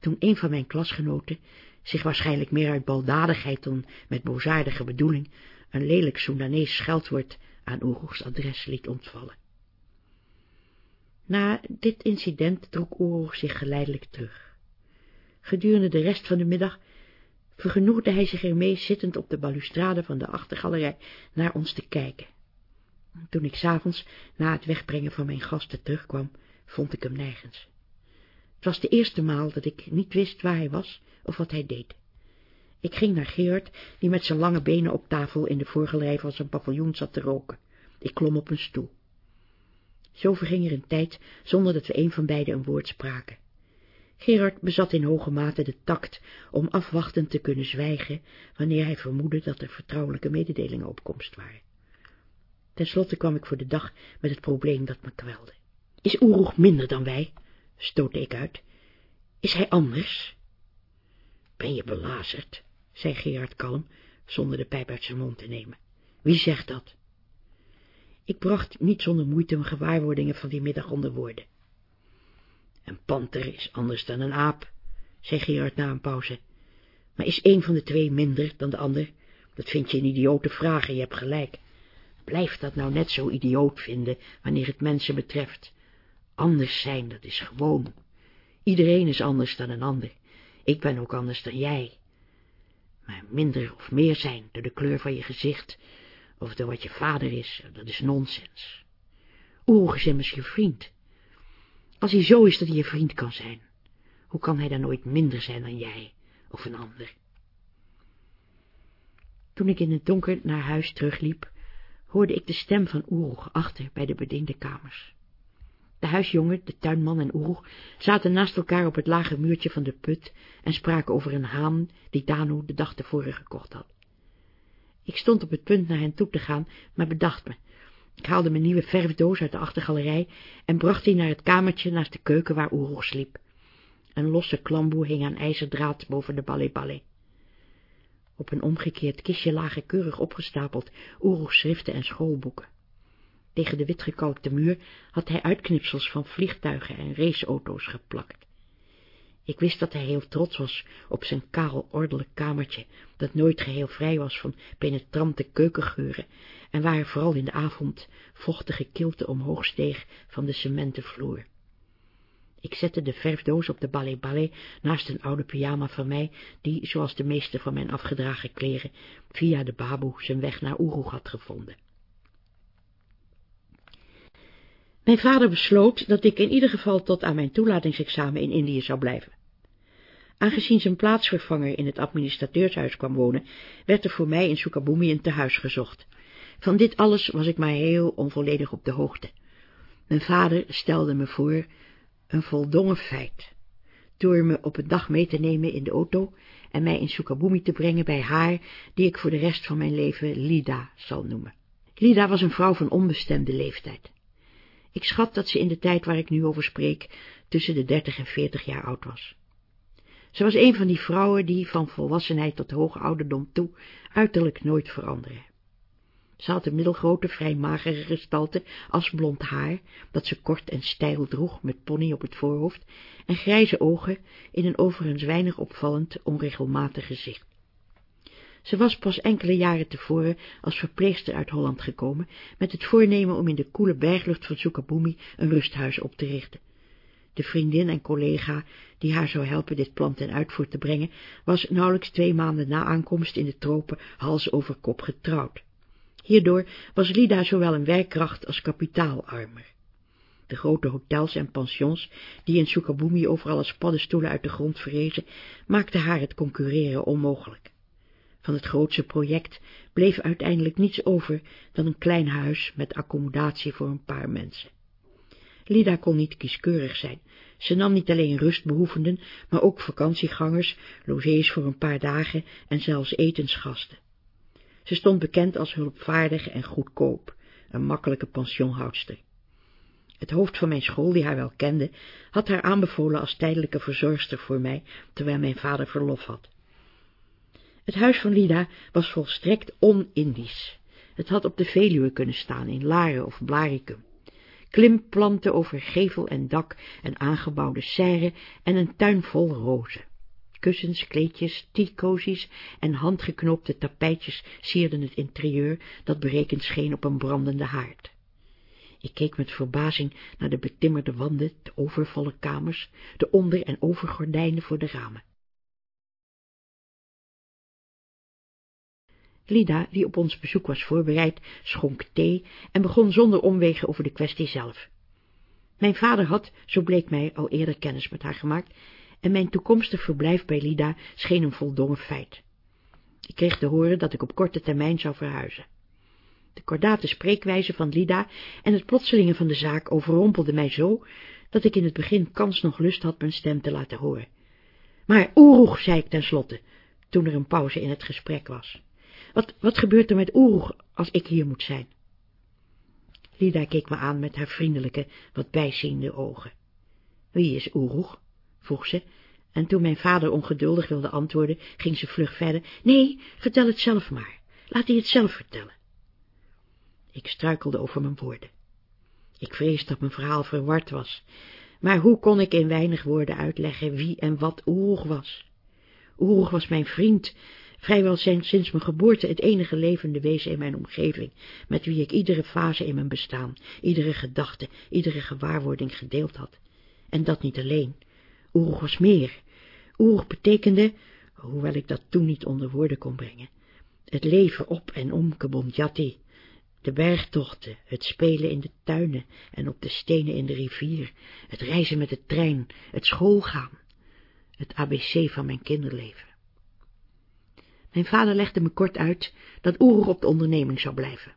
toen een van mijn klasgenoten, zich waarschijnlijk meer uit baldadigheid dan met bozaardige bedoeling, een lelijk Soedanees scheldwoord aan Oeroegs adres liet ontvallen. Na dit incident trok Oeroeg zich geleidelijk terug. Gedurende de rest van de middag vergenoegde hij zich ermee zittend op de balustrade van de achtergalerij naar ons te kijken. Toen ik s'avonds, na het wegbrengen van mijn gasten, terugkwam, vond ik hem nergens. Het was de eerste maal dat ik niet wist waar hij was of wat hij deed. Ik ging naar Geert, die met zijn lange benen op tafel in de voorgalerij van zijn paviljoen zat te roken. Ik klom op een stoel. Zo verging er een tijd, zonder dat we een van beiden een woord spraken. Gerard bezat in hoge mate de tact om afwachtend te kunnen zwijgen, wanneer hij vermoedde dat er vertrouwelijke mededelingen op komst waren. Ten slotte kwam ik voor de dag met het probleem dat me kwelde. Is Oeroeg minder dan wij? stootte ik uit. Is hij anders? Ben je belazerd? zei Gerard kalm, zonder de pijp uit zijn mond te nemen. Wie zegt dat? Ik bracht niet zonder moeite mijn gewaarwordingen van die middag onder woorden. Een panter is anders dan een aap, zei Gerard na een pauze. Maar is een van de twee minder dan de ander? Dat vind je een idiote vraag en je hebt gelijk. Blijf dat nou net zo idioot vinden wanneer het mensen betreft. Anders zijn, dat is gewoon. Iedereen is anders dan een ander. Ik ben ook anders dan jij. Maar minder of meer zijn door de kleur van je gezicht, of door wat je vader is, dat is nonsens. Oeroeg is je vriend. Als hij zo is dat hij je vriend kan zijn, hoe kan hij dan nooit minder zijn dan jij, of een ander? Toen ik in het donker naar huis terugliep, hoorde ik de stem van Oeroeg achter bij de bediende kamers. De huisjongen, de tuinman en Oeroeg zaten naast elkaar op het lage muurtje van de put en spraken over een haan die Dano de dag tevoren gekocht had. Ik stond op het punt naar hen toe te gaan, maar bedacht me. Ik haalde mijn nieuwe verfdoos uit de achtergalerij en bracht die naar het kamertje naast de keuken waar Oeroeg sliep. Een losse klamboe hing aan ijzerdraad boven de ballet Op een omgekeerd kistje lagen keurig opgestapeld Oeroeg's schriften en schoolboeken. Tegen de witgekalkte muur had hij uitknipsels van vliegtuigen en raceauto's geplakt. Ik wist dat hij heel trots was op zijn kaal, ordelijk kamertje, dat nooit geheel vrij was van penetrante keukengeuren en waar vooral in de avond vochtige kilte omhoog steeg van de cementen vloer. Ik zette de verfdoos op de ballet naast een oude pyjama van mij, die, zoals de meeste van mijn afgedragen kleren, via de baboe zijn weg naar Oeroeg had gevonden. Mijn vader besloot dat ik in ieder geval tot aan mijn toelatingsexamen in Indië zou blijven. Aangezien zijn plaatsvervanger in het administrateurshuis kwam wonen, werd er voor mij in Sukabumi een tehuis gezocht. Van dit alles was ik maar heel onvolledig op de hoogte. Mijn vader stelde me voor een voldongen feit, door me op een dag mee te nemen in de auto en mij in Sukabumi te brengen bij haar, die ik voor de rest van mijn leven Lida zal noemen. Lida was een vrouw van onbestemde leeftijd. Ik schat dat ze in de tijd waar ik nu over spreek tussen de dertig en veertig jaar oud was. Ze was een van die vrouwen die van volwassenheid tot hoge ouderdom toe uiterlijk nooit veranderen. Ze had een middelgrote, vrij magere gestalte, als blond haar, dat ze kort en stijl droeg, met pony op het voorhoofd, en grijze ogen in een overigens weinig opvallend, onregelmatig gezicht. Ze was pas enkele jaren tevoren als verpleegster uit Holland gekomen, met het voornemen om in de koele berglucht van Sukabumi een rusthuis op te richten. De vriendin en collega die haar zou helpen dit plan ten uitvoer te brengen, was nauwelijks twee maanden na aankomst in de tropen hals over kop getrouwd. Hierdoor was Lida zowel een werkkracht als kapitaalarmer. De grote hotels en pensions, die in Sukabumi overal als paddenstoelen uit de grond verrezen, maakten haar het concurreren onmogelijk. Van het grootste project bleef uiteindelijk niets over dan een klein huis met accommodatie voor een paar mensen. Lida kon niet kieskeurig zijn. Ze nam niet alleen rustbehoevenden, maar ook vakantiegangers, logés voor een paar dagen en zelfs etensgasten. Ze stond bekend als hulpvaardig en goedkoop, een makkelijke pensionhoudster. Het hoofd van mijn school, die haar wel kende, had haar aanbevolen als tijdelijke verzorgster voor mij, terwijl mijn vader verlof had. Het huis van Lida was volstrekt on-Indisch. Het had op de Veluwe kunnen staan, in Laren of Blaricum. Klimplanten over gevel en dak en aangebouwde serre en een tuin vol rozen. Kussens, kleedjes, tiekosies en handgeknoopte tapijtjes sierden het interieur, dat berekend scheen op een brandende haard. Ik keek met verbazing naar de betimmerde wanden, de overvolle kamers, de onder- en overgordijnen voor de ramen. Lida, die op ons bezoek was voorbereid, schonk thee en begon zonder omwegen over de kwestie zelf. Mijn vader had, zo bleek mij, al eerder kennis met haar gemaakt, en mijn toekomstig verblijf bij Lida scheen een voldongen feit. Ik kreeg te horen dat ik op korte termijn zou verhuizen. De kordate spreekwijze van Lida en het plotselinge van de zaak overrompelde mij zo, dat ik in het begin kans nog lust had mijn stem te laten horen. Maar Oeroeg, zei ik tenslotte, toen er een pauze in het gesprek was. Wat, wat gebeurt er met Oeroeg als ik hier moet zijn? Lida keek me aan met haar vriendelijke, wat bijziende ogen. Wie is Oeroeg? vroeg ze, en toen mijn vader ongeduldig wilde antwoorden, ging ze vlug verder. Nee, vertel het zelf maar. Laat hij het zelf vertellen. Ik struikelde over mijn woorden. Ik vrees dat mijn verhaal verward was, maar hoe kon ik in weinig woorden uitleggen wie en wat Oeroeg was? Oeroeg was mijn vriend, vrijwel zijn sinds mijn geboorte het enige levende wezen in mijn omgeving, met wie ik iedere fase in mijn bestaan, iedere gedachte, iedere gewaarwording gedeeld had. En dat niet alleen. Oeroeg was meer. Oeroeg betekende, hoewel ik dat toen niet onder woorden kon brengen, het leven op en om Kebonjati, de bergtochten, het spelen in de tuinen en op de stenen in de rivier, het reizen met de trein, het schoolgaan, het ABC van mijn kinderleven. Mijn vader legde me kort uit dat Oeroeg op de onderneming zou blijven.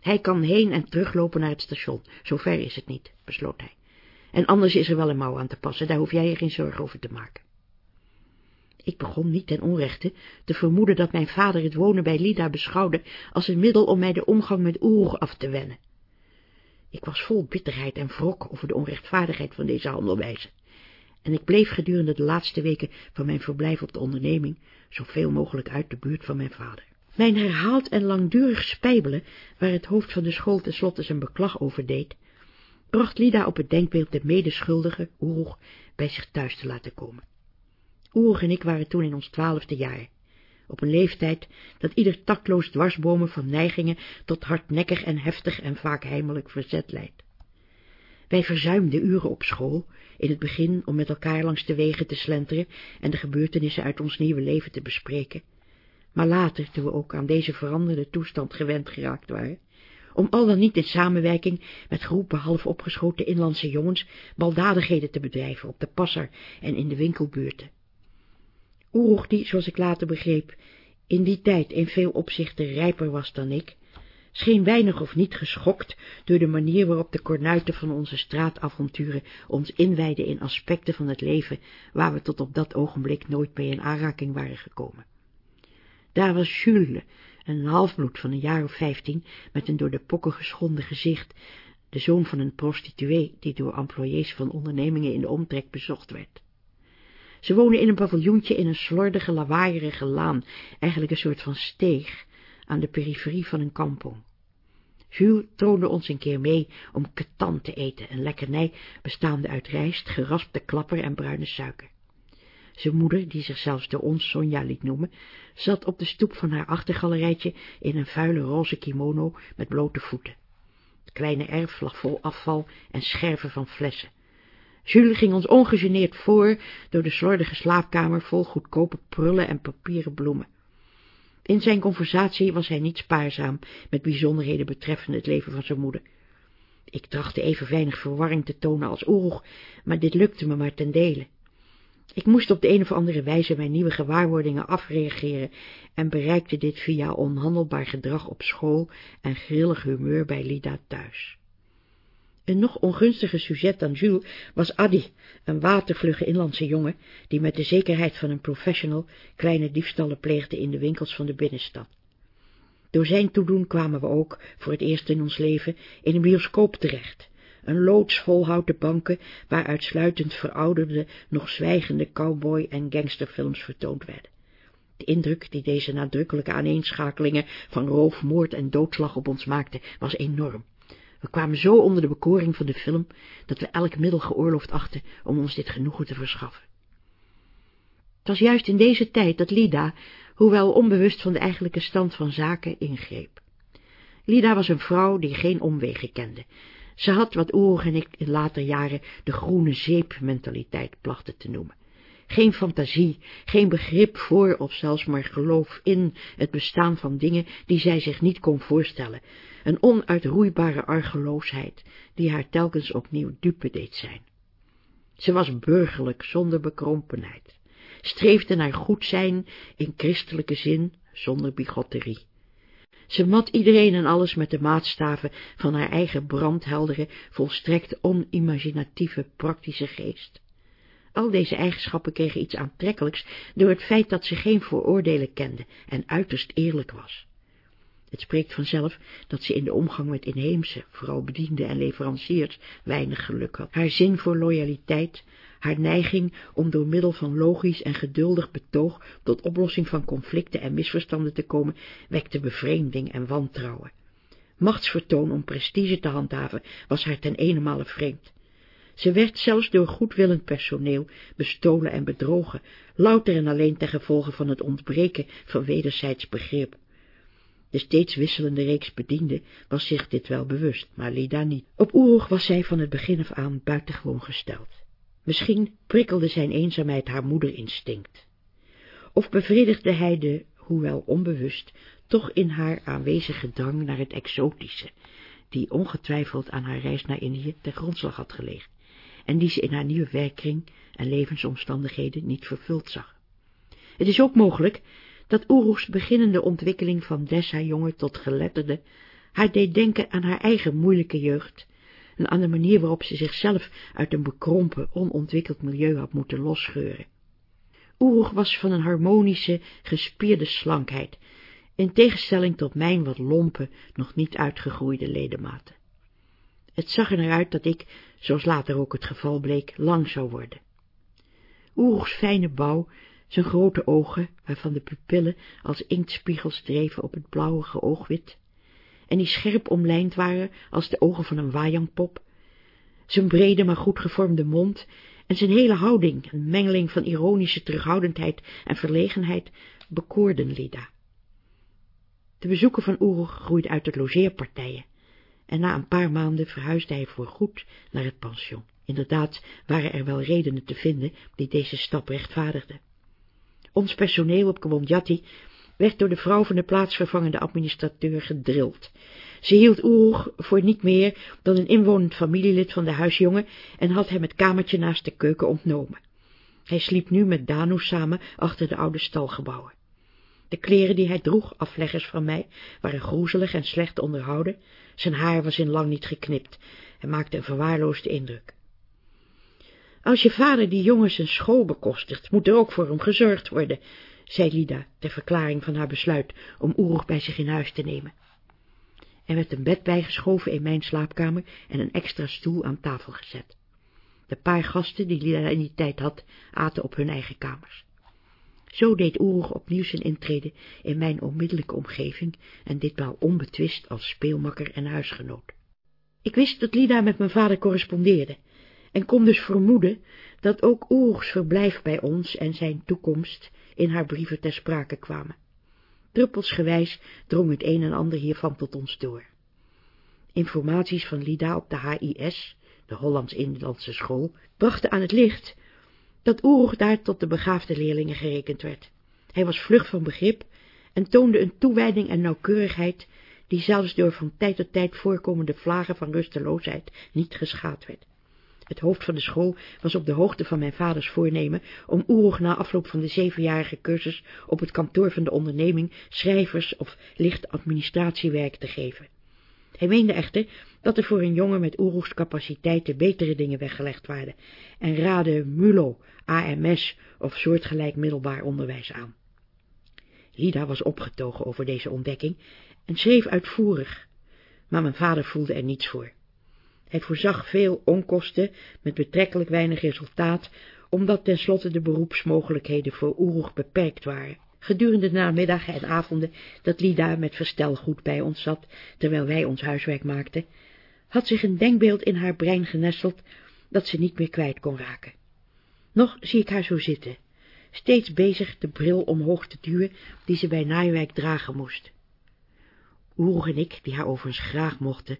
Hij kan heen en teruglopen naar het station, zo ver is het niet, besloot hij. En anders is er wel een mouw aan te passen, daar hoef jij je geen zorgen over te maken. Ik begon niet ten onrechte te vermoeden dat mijn vader het wonen bij Lida beschouwde als een middel om mij de omgang met Oeroeg af te wennen. Ik was vol bitterheid en wrok over de onrechtvaardigheid van deze handelwijze, en ik bleef gedurende de laatste weken van mijn verblijf op de onderneming zoveel mogelijk uit de buurt van mijn vader. Mijn herhaald en langdurig spijbelen, waar het hoofd van de school tenslotte zijn beklag over deed, bracht Lida op het denkbeeld de medeschuldige, Oeroeg, bij zich thuis te laten komen. Oeroeg en ik waren toen in ons twaalfde jaar, op een leeftijd dat ieder taktloos dwarsbomen van neigingen tot hardnekkig en heftig en vaak heimelijk verzet leidt. Wij verzuimden uren op school, in het begin om met elkaar langs de wegen te slenteren en de gebeurtenissen uit ons nieuwe leven te bespreken, maar later, toen we ook aan deze veranderde toestand gewend geraakt waren, om al dan niet in samenwerking met groepen half opgeschoten inlandse jongens baldadigheden te bedrijven op de passer en in de winkelbuurten. Oeroeg die, zoals ik later begreep, in die tijd in veel opzichten rijper was dan ik, scheen weinig of niet geschokt door de manier waarop de kornuiten van onze straatavonturen ons inwijden in aspecten van het leven waar we tot op dat ogenblik nooit mee in aanraking waren gekomen. Daar was Jules, een halfbloed van een jaar of vijftien, met een door de pokken geschonden gezicht, de zoon van een prostituee die door employés van ondernemingen in de omtrek bezocht werd. Ze wonen in een paviljoentje in een slordige, lawaaierige laan, eigenlijk een soort van steeg, aan de periferie van een kampong. Jules troonde ons een keer mee om ketan te eten, een lekkernij bestaande uit rijst, geraspte klapper en bruine suiker. Zijn moeder, die zichzelf door ons Sonja liet noemen, zat op de stoep van haar achtergalerijtje in een vuile roze kimono met blote voeten. Het kleine erf lag vol afval en scherven van flessen. Jules ging ons ongegeneerd voor door de slordige slaapkamer vol goedkope prullen en papieren bloemen. In zijn conversatie was hij niet spaarzaam met bijzonderheden betreffende het leven van zijn moeder. Ik trachtte even weinig verwarring te tonen als Oeroeg, maar dit lukte me maar ten dele. Ik moest op de een of andere wijze mijn nieuwe gewaarwordingen afreageren en bereikte dit via onhandelbaar gedrag op school en grillig humeur bij Lida thuis. Een nog ongunstiger sujet dan Jules was Addy, een watervlugge inlandse jongen, die met de zekerheid van een professional kleine diefstallen pleegde in de winkels van de binnenstad. Door zijn toedoen kwamen we ook, voor het eerst in ons leven, in een bioscoop terecht, een loods vol houten banken, waar uitsluitend verouderde, nog zwijgende cowboy- en gangsterfilms vertoond werden. De indruk die deze nadrukkelijke aaneenschakelingen van roof, moord en doodslag op ons maakten, was enorm. We kwamen zo onder de bekoring van de film, dat we elk middel geoorloofd achten om ons dit genoegen te verschaffen. Het was juist in deze tijd dat Lida, hoewel onbewust van de eigenlijke stand van zaken, ingreep. Lida was een vrouw die geen omwegen kende. Ze had wat Oerig en ik in later jaren de groene zeep-mentaliteit plachten te noemen. Geen fantasie, geen begrip voor of zelfs maar geloof in het bestaan van dingen die zij zich niet kon voorstellen, een onuitroeibare argeloosheid, die haar telkens opnieuw dupe deed zijn. Ze was burgerlijk zonder bekrompenheid, streefde naar goed zijn in christelijke zin zonder bigotterie. Ze mat iedereen en alles met de maatstaven van haar eigen brandheldere, volstrekt unimaginatieve, praktische geest. Al deze eigenschappen kregen iets aantrekkelijks door het feit dat ze geen vooroordelen kende en uiterst eerlijk was. Het spreekt vanzelf dat ze in de omgang met inheemse, vooral bedienden en leveranciers, weinig geluk had. Haar zin voor loyaliteit, haar neiging om door middel van logisch en geduldig betoog tot oplossing van conflicten en misverstanden te komen, wekte bevreemding en wantrouwen. Machtsvertoon om prestige te handhaven was haar ten eenenmale vreemd. Ze werd zelfs door goedwillend personeel bestolen en bedrogen, louter en alleen ten gevolge van het ontbreken van wederzijds begrip. De steeds wisselende reeks bedienden was zich dit wel bewust, maar Lida niet. Op Oeroeg was zij van het begin af aan buitengewoon gesteld. Misschien prikkelde zijn eenzaamheid haar moederinstinct. Of bevredigde hij de, hoewel onbewust, toch in haar aanwezige drang naar het exotische, die ongetwijfeld aan haar reis naar Indië ten grondslag had gelegen, en die ze in haar nieuwe werkkring en levensomstandigheden niet vervuld zag. Het is ook mogelijk dat Oeroes beginnende ontwikkeling van Dessa jongen tot geletterde haar deed denken aan haar eigen moeilijke jeugd en aan de manier waarop ze zichzelf uit een bekrompen, onontwikkeld milieu had moeten losscheuren. Oeroeg was van een harmonische, gespierde slankheid, in tegenstelling tot mijn wat lompe, nog niet uitgegroeide ledematen. Het zag er naar uit dat ik, zoals later ook het geval bleek, lang zou worden. Oeroegs fijne bouw zijn grote ogen, waarvan de pupillen als inktspiegels dreven op het blauwige oogwit, en die scherp omlijnd waren als de ogen van een wajangpop, zijn brede maar goed gevormde mond en zijn hele houding, een mengeling van ironische terughoudendheid en verlegenheid, bekoorden Lida. De bezoeken van Oeroeg groeide uit de logeerpartijen, en na een paar maanden verhuisde hij voorgoed naar het pension. Inderdaad waren er wel redenen te vinden die deze stap rechtvaardigden. Ons personeel op Kwondjati werd door de vrouw van de plaatsvervangende administrateur gedrild. Ze hield Oeroeg voor niet meer dan een inwonend familielid van de huisjongen en had hem het kamertje naast de keuken ontnomen. Hij sliep nu met Danu samen achter de oude stalgebouwen. De kleren die hij droeg, afleggers van mij, waren groezelig en slecht onderhouden. Zijn haar was in lang niet geknipt en maakte een verwaarloosde indruk. Als je vader die jongen zijn school bekostigt, moet er ook voor hem gezorgd worden, zei Lida ter verklaring van haar besluit om Oeroeg bij zich in huis te nemen. Er werd een bed bijgeschoven in mijn slaapkamer en een extra stoel aan tafel gezet. De paar gasten die Lida in die tijd had, aten op hun eigen kamers. Zo deed Oeroeg opnieuw zijn intrede in mijn onmiddellijke omgeving en ditmaal onbetwist als speelmakker en huisgenoot. Ik wist dat Lida met mijn vader correspondeerde en kon dus vermoeden dat ook Oeroegs verblijf bij ons en zijn toekomst in haar brieven ter sprake kwamen. Druppelsgewijs drong het een en ander hiervan tot ons door. Informaties van Lida op de HIS, de Hollands-Inlandse school, brachten aan het licht dat Oeroeg daar tot de begaafde leerlingen gerekend werd. Hij was vlug van begrip en toonde een toewijding en nauwkeurigheid die zelfs door van tijd tot tijd voorkomende vlagen van rusteloosheid niet geschaad werd. Het hoofd van de school was op de hoogte van mijn vaders voornemen om Oeroeg na afloop van de zevenjarige cursus op het kantoor van de onderneming schrijvers of licht administratiewerk te geven. Hij meende echter dat er voor een jongen met Oeroegs capaciteiten betere dingen weggelegd waren en raadde MULO, AMS of soortgelijk middelbaar onderwijs aan. Lida was opgetogen over deze ontdekking en schreef uitvoerig, maar mijn vader voelde er niets voor. Hij voorzag veel onkosten met betrekkelijk weinig resultaat, omdat tenslotte de beroepsmogelijkheden voor Oeroeg beperkt waren. Gedurende de namiddagen en avonden dat Lida met verstelgoed bij ons zat, terwijl wij ons huiswerk maakten, had zich een denkbeeld in haar brein genesteld dat ze niet meer kwijt kon raken. Nog zie ik haar zo zitten, steeds bezig de bril omhoog te duwen die ze bij naaiwerk dragen moest. Oeroeg en ik, die haar overigens graag mochten,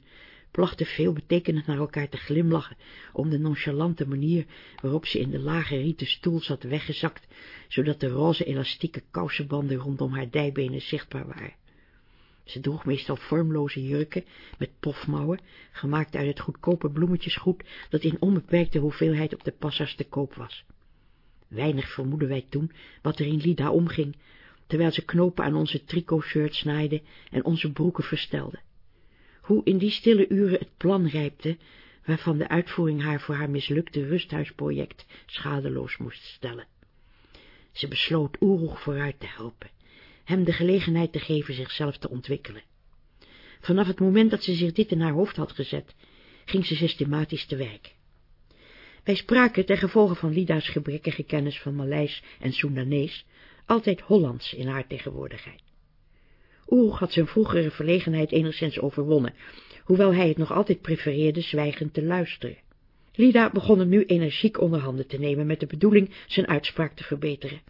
plachten veelbetekenend naar elkaar te glimlachen om de nonchalante manier waarop ze in de lage rieten stoel zat weggezakt, zodat de roze elastieke kousenbanden rondom haar dijbenen zichtbaar waren. Ze droeg meestal vormloze jurken met pofmouwen, gemaakt uit het goedkope bloemetjesgoed dat in onbeperkte hoeveelheid op de passa's te koop was. Weinig vermoeden wij toen wat er in Lida omging, terwijl ze knopen aan onze tricot-shirts snijden en onze broeken verstelde hoe in die stille uren het plan rijpte, waarvan de uitvoering haar voor haar mislukte rusthuisproject schadeloos moest stellen. Ze besloot Oeroeg vooruit te helpen, hem de gelegenheid te geven zichzelf te ontwikkelen. Vanaf het moment dat ze zich dit in haar hoofd had gezet, ging ze systematisch te werk. Wij spraken, ten gevolge van Lida's gebrekkige kennis van Maleis en Soendanees, altijd Hollands in haar tegenwoordigheid. Oeroeg had zijn vroegere verlegenheid enigszins overwonnen, hoewel hij het nog altijd prefereerde zwijgend te luisteren. Lida begon hem nu energiek onder handen te nemen met de bedoeling zijn uitspraak te verbeteren.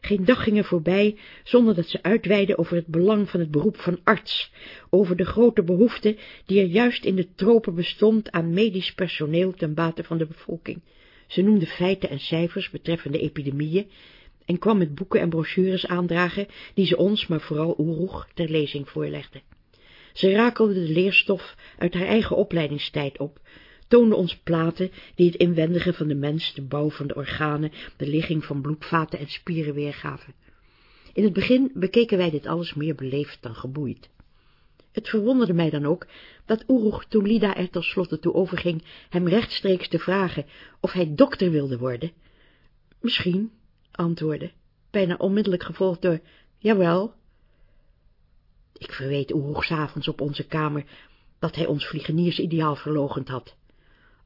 Geen dag ging er voorbij zonder dat ze uitweidde over het belang van het beroep van arts, over de grote behoefte die er juist in de tropen bestond aan medisch personeel ten bate van de bevolking. Ze noemde feiten en cijfers betreffende epidemieën en kwam met boeken en brochures aandragen die ze ons, maar vooral Oeroeg, ter lezing voorlegde. Ze rakelde de leerstof uit haar eigen opleidingstijd op, toonde ons platen die het inwendige van de mens, de bouw van de organen, de ligging van bloedvaten en spieren weergaven. In het begin bekeken wij dit alles meer beleefd dan geboeid. Het verwonderde mij dan ook dat Oeroeg, toen Lida er tenslotte toe overging, hem rechtstreeks te vragen of hij dokter wilde worden. Misschien, antwoordde, bijna onmiddellijk gevolgd door, jawel. Ik verweet Oeroeg s'avonds op onze kamer dat hij ons vliegeniersideaal verlogend had.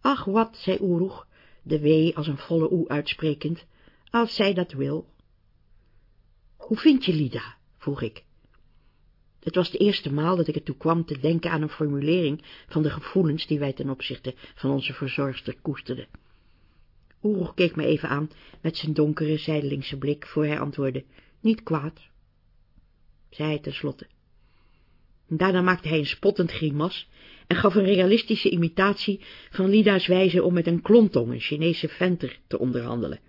Ach, wat, zei Oeroeg, de W als een volle oe uitsprekend, als zij dat wil. Hoe vind je Lida? vroeg ik. Het was de eerste maal dat ik ertoe kwam te denken aan een formulering van de gevoelens die wij ten opzichte van onze verzorgster koesterden. Oeroeg keek me even aan met zijn donkere, zijdelingse blik, voor hij antwoordde, niet kwaad, zei hij tenslotte. Daarna maakte hij een spottend grimas en gaf een realistische imitatie van Lida's wijze om met een klontong, een Chinese venter, te onderhandelen.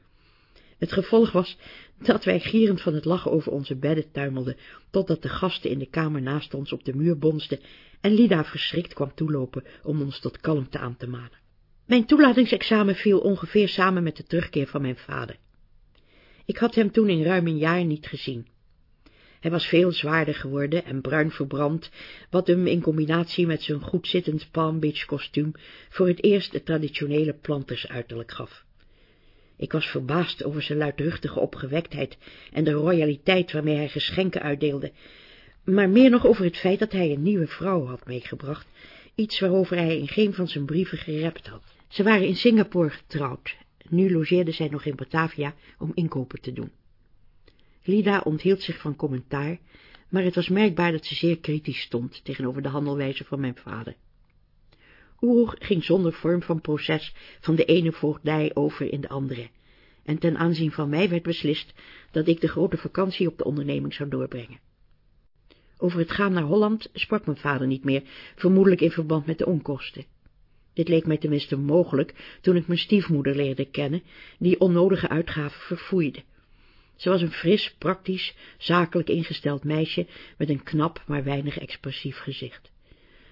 Het gevolg was dat wij gierend van het lachen over onze bedden tuimelden, totdat de gasten in de kamer naast ons op de muur bonsden en Lida verschrikt kwam toelopen om ons tot kalmte aan te manen. Mijn toelatingsexamen viel ongeveer samen met de terugkeer van mijn vader. Ik had hem toen in ruim een jaar niet gezien. Hij was veel zwaarder geworden en bruin verbrand, wat hem in combinatie met zijn goedzittend Palm Beach kostuum voor het eerst het traditionele plantersuiterlijk gaf. Ik was verbaasd over zijn luidruchtige opgewektheid en de royaliteit waarmee hij geschenken uitdeelde, maar meer nog over het feit dat hij een nieuwe vrouw had meegebracht, iets waarover hij in geen van zijn brieven gerept had. Ze waren in Singapore getrouwd, nu logeerde zij nog in Batavia om inkopen te doen. Lida onthield zich van commentaar, maar het was merkbaar dat ze zeer kritisch stond tegenover de handelwijze van mijn vader. Oeroeg ging zonder vorm van proces van de ene voogdij over in de andere, en ten aanzien van mij werd beslist dat ik de grote vakantie op de onderneming zou doorbrengen. Over het gaan naar Holland sprak mijn vader niet meer, vermoedelijk in verband met de onkosten. Dit leek mij tenminste mogelijk toen ik mijn stiefmoeder leerde kennen, die onnodige uitgaven verfoeide. Ze was een fris, praktisch, zakelijk ingesteld meisje met een knap, maar weinig expressief gezicht.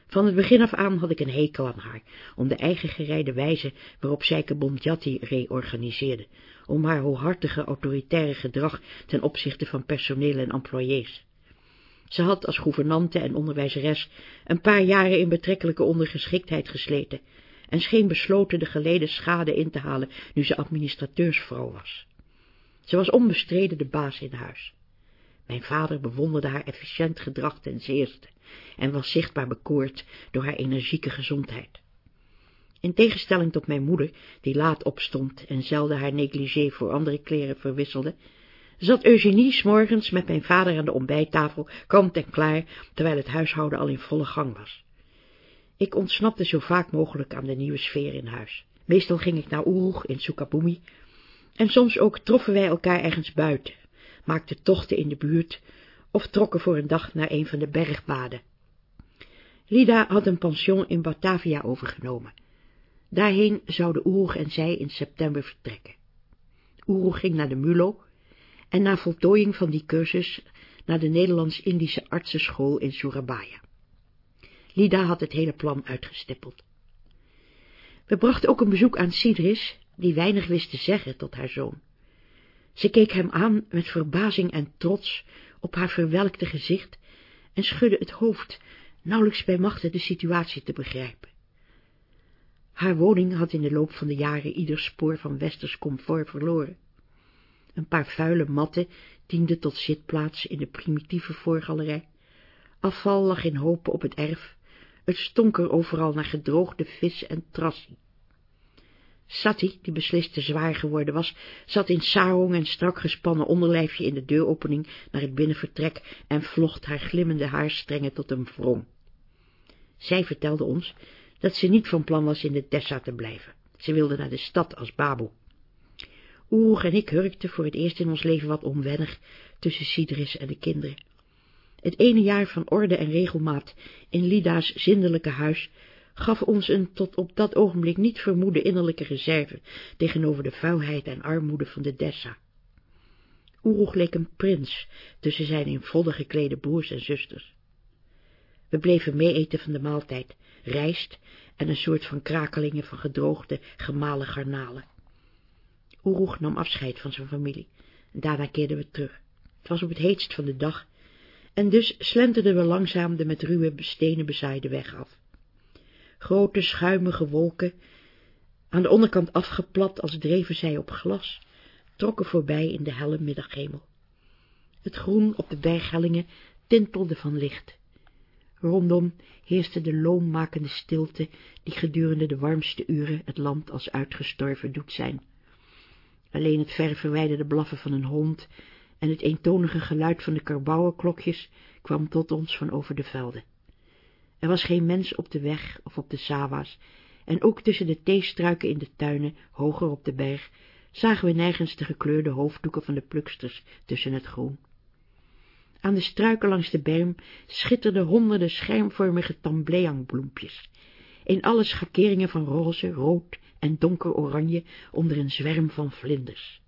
Van het begin af aan had ik een hekel aan haar, om de eigen gereide wijze waarop Seike Bonjatti reorganiseerde, om haar hooghartige autoritaire gedrag ten opzichte van personeel en employés. Ze had als gouvernante en onderwijzeres een paar jaren in betrekkelijke ondergeschiktheid gesleten en scheen besloten de geleden schade in te halen nu ze administrateursvrouw was. Ze was onbestreden de baas in huis. Mijn vader bewonderde haar efficiënt gedrag ten zeerste en was zichtbaar bekoord door haar energieke gezondheid. In tegenstelling tot mijn moeder, die laat opstond en zelden haar negligé voor andere kleren verwisselde, zat Eugenie s morgens met mijn vader aan de ontbijttafel, kant en klaar, terwijl het huishouden al in volle gang was. Ik ontsnapte zo vaak mogelijk aan de nieuwe sfeer in huis. Meestal ging ik naar Oeroeg in Sukabumi, en soms ook troffen wij elkaar ergens buiten, maakten tochten in de buurt of trokken voor een dag naar een van de bergbaden. Lida had een pension in Batavia overgenomen. Daarheen zouden Oeroeg en zij in september vertrekken. Oeroeg ging naar de MULO en na voltooiing van die cursus naar de Nederlands-Indische artsenschool in Surabaya. Lida had het hele plan uitgestippeld. We brachten ook een bezoek aan Sidris, die weinig wist te zeggen tot haar zoon. Ze keek hem aan met verbazing en trots op haar verwelkte gezicht en schudde het hoofd, nauwelijks bij machte de situatie te begrijpen. Haar woning had in de loop van de jaren ieder spoor van westers comfort verloren. Een paar vuile matten dienden tot zitplaats in de primitieve voorgalerij. Afval lag in hopen op het erf. Het stonk er overal naar gedroogde vis en trassie. Sati, die beslist te zwaar geworden was, zat in sarong en strak gespannen onderlijfje in de deuropening naar het binnenvertrek en vlocht haar glimmende haarstrengen tot een wrong. Zij vertelde ons dat ze niet van plan was in de Tessa te blijven. Ze wilde naar de stad als baboe. Oeroeg en ik hurkten voor het eerst in ons leven wat onwennig tussen Sidris en de kinderen. Het ene jaar van orde en regelmaat in Lida's zindelijke huis gaf ons een tot op dat ogenblik niet vermoede innerlijke reserve tegenover de vuilheid en armoede van de Dessa. Oeroeg leek een prins tussen zijn in vodden geklede broers en zusters. We bleven meeeten van de maaltijd, rijst en een soort van krakelingen van gedroogde, gemalen garnalen. Oeroeg nam afscheid van zijn familie en daarna keerden we terug. Het was op het heetst van de dag en dus slenterden we langzaam de met ruwe stenen bezaaide weg af. Grote schuimige wolken, aan de onderkant afgeplat als dreven zij op glas, trokken voorbij in de helle middaghemel. Het groen op de berghellingen tintelde van licht. Rondom heerste de loommakende stilte die gedurende de warmste uren het land als uitgestorven doet zijn. Alleen het ver verwijderde blaffen van een hond en het eentonige geluid van de karbouwenklokjes kwam tot ons van over de velden. Er was geen mens op de weg of op de sawa's, en ook tussen de theestruiken in de tuinen, hoger op de berg, zagen we nergens de gekleurde hoofddoeken van de pluksters tussen het groen. Aan de struiken langs de berm schitterden honderden schermvormige tambleangbloempjes, in alle schakeringen van roze, rood en donker oranje onder een zwerm van vlinders.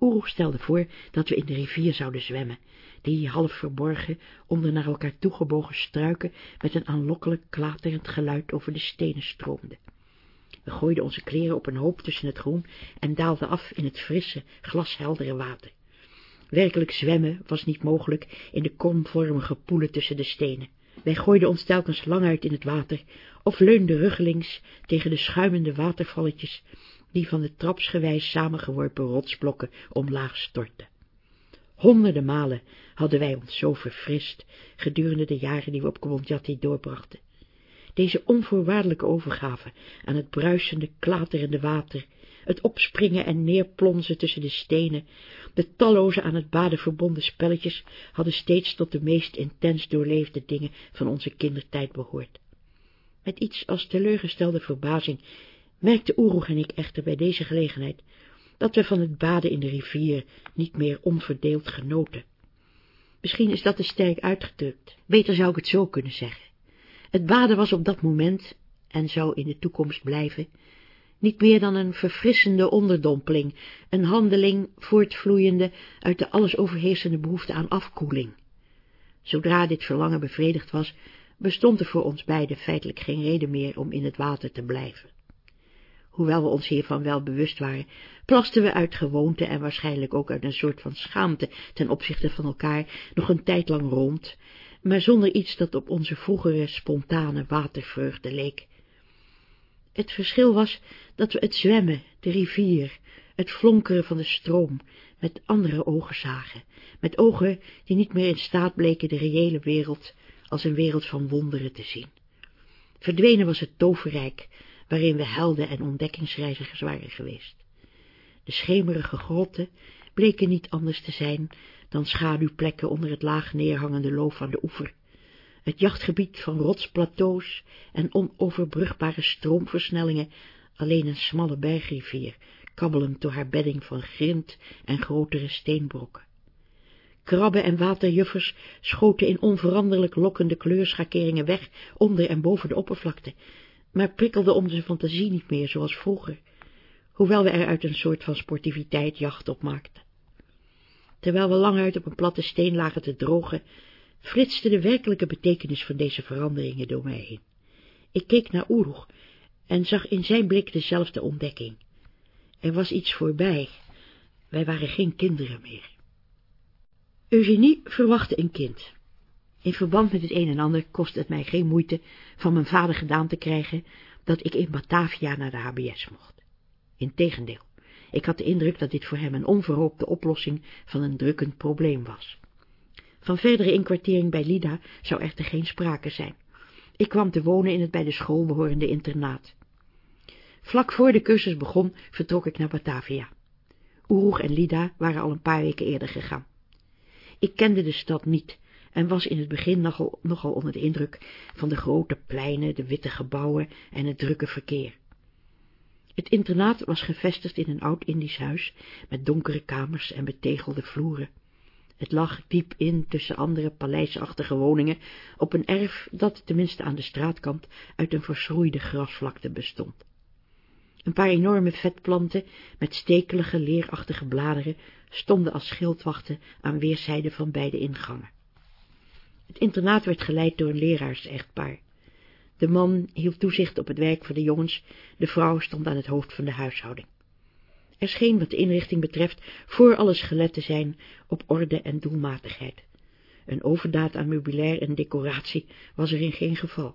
Oeroeg stelde voor dat we in de rivier zouden zwemmen, die half verborgen onder naar elkaar toegebogen struiken met een aanlokkelijk klaterend geluid over de stenen stroomde. We gooiden onze kleren op een hoop tussen het groen en daalden af in het frisse, glasheldere water. Werkelijk zwemmen was niet mogelijk in de komvormige poelen tussen de stenen. Wij gooiden ons telkens lang uit in het water, of leunden ruggelings tegen de schuimende watervalletjes, die van de trapsgewijs samengeworpen rotsblokken omlaag stortten. Honderden malen hadden wij ons zo verfrist gedurende de jaren die we op Kwonjati doorbrachten. Deze onvoorwaardelijke overgave aan het bruisende, klaterende water, het opspringen en neerplonzen tussen de stenen, de talloze aan het baden verbonden spelletjes, hadden steeds tot de meest intens doorleefde dingen van onze kindertijd behoord. Met iets als teleurgestelde verbazing merkte Oeroeg en ik echter bij deze gelegenheid dat we van het baden in de rivier niet meer onverdeeld genoten. Misschien is dat te sterk uitgedrukt, beter zou ik het zo kunnen zeggen. Het baden was op dat moment, en zou in de toekomst blijven, niet meer dan een verfrissende onderdompeling, een handeling voortvloeiende uit de alles overheersende behoefte aan afkoeling. Zodra dit verlangen bevredigd was, bestond er voor ons beiden feitelijk geen reden meer om in het water te blijven. Hoewel we ons hiervan wel bewust waren, plasten we uit gewoonte en waarschijnlijk ook uit een soort van schaamte ten opzichte van elkaar nog een tijd lang rond, maar zonder iets dat op onze vroegere spontane watervreugde leek. Het verschil was dat we het zwemmen, de rivier, het flonkeren van de stroom, met andere ogen zagen, met ogen die niet meer in staat bleken de reële wereld als een wereld van wonderen te zien. Verdwenen was het toverrijk, waarin we helden en ontdekkingsreizigers waren geweest. De schemerige grotten bleken niet anders te zijn dan schaduwplekken onder het laag neerhangende loof aan de oever, het jachtgebied van rotsplateaus en onoverbrugbare stroomversnellingen, alleen een smalle bergrivier, kabbelend door haar bedding van grind en grotere steenbrokken. Krabben en waterjuffers schoten in onveranderlijk lokkende kleurschakeringen weg onder en boven de oppervlakte, maar prikkelden onze fantasie niet meer zoals vroeger, hoewel we er uit een soort van sportiviteit jacht op maakten. Terwijl we lang uit op een platte steen lagen te drogen, flitste de werkelijke betekenis van deze veranderingen door mij heen. Ik keek naar Oeroeg en zag in zijn blik dezelfde ontdekking. Er was iets voorbij. Wij waren geen kinderen meer. Eugenie verwachtte een kind. In verband met het een en ander kostte het mij geen moeite van mijn vader gedaan te krijgen dat ik in Batavia naar de HBS mocht. Integendeel, ik had de indruk dat dit voor hem een onverhoopte oplossing van een drukkend probleem was. Van verdere inkwartering bij Lida zou echter geen sprake zijn. Ik kwam te wonen in het bij de school behorende internaat. Vlak voor de cursus begon, vertrok ik naar Batavia. Oeroeg en Lida waren al een paar weken eerder gegaan. Ik kende de stad niet en was in het begin nogal, nogal onder de indruk van de grote pleinen, de witte gebouwen en het drukke verkeer. Het internaat was gevestigd in een oud Indisch huis, met donkere kamers en betegelde vloeren. Het lag diep in tussen andere paleisachtige woningen, op een erf dat, tenminste aan de straatkant, uit een verschroeide grasvlakte bestond. Een paar enorme vetplanten met stekelige, leerachtige bladeren stonden als schildwachten aan weerszijden van beide ingangen. Het internaat werd geleid door een leraars-echtpaar. De man hield toezicht op het werk van de jongens, de vrouw stond aan het hoofd van de huishouding. Er scheen wat de inrichting betreft voor alles gelet te zijn op orde en doelmatigheid. Een overdaad aan meubilair en decoratie was er in geen geval.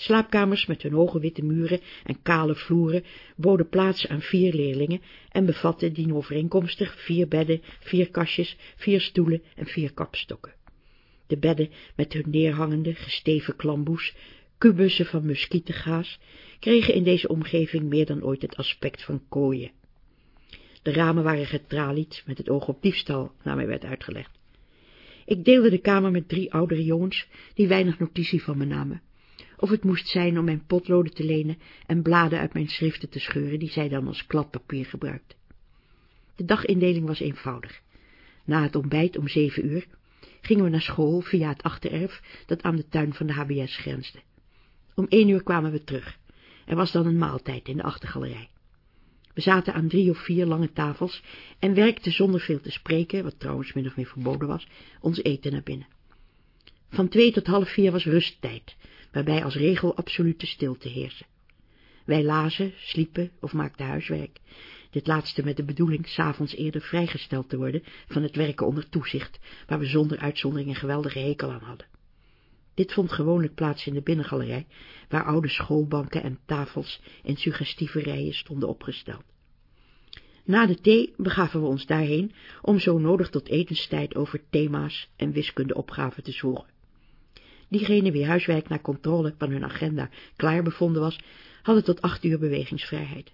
Slaapkamers met hun hoge witte muren en kale vloeren boden plaats aan vier leerlingen en bevatten dienovereenkomstig vier bedden, vier kastjes, vier stoelen en vier kapstokken. De bedden met hun neerhangende, gesteven klamboes, kubussen van muskietengaas, kregen in deze omgeving meer dan ooit het aspect van kooien. De ramen waren getralied met het oog op diefstal, naar mij werd uitgelegd. Ik deelde de kamer met drie oudere jongens, die weinig notitie van me namen. Of het moest zijn om mijn potloden te lenen en bladen uit mijn schriften te scheuren, die zij dan als kladpapier gebruikte. De dagindeling was eenvoudig. Na het ontbijt om zeven uur gingen we naar school via het achtererf dat aan de tuin van de HBS grensde. Om één uur kwamen we terug. Er was dan een maaltijd in de achtergalerij. We zaten aan drie of vier lange tafels en werkten zonder veel te spreken, wat trouwens min of meer verboden was, ons eten naar binnen. Van twee tot half vier was rusttijd, waarbij als regel absolute stilte heerste. Wij lazen, sliepen of maakten huiswerk, dit laatste met de bedoeling s'avonds eerder vrijgesteld te worden van het werken onder toezicht, waar we zonder uitzondering een geweldige hekel aan hadden. Dit vond gewoonlijk plaats in de binnengalerij, waar oude schoolbanken en tafels in suggestieve rijen stonden opgesteld. Na de thee begaven we ons daarheen om zo nodig tot etenstijd over thema's en wiskundeopgaven te zwoegen. Diegenen wie huiswerk naar controle van hun agenda klaar bevonden was, hadden tot acht uur bewegingsvrijheid.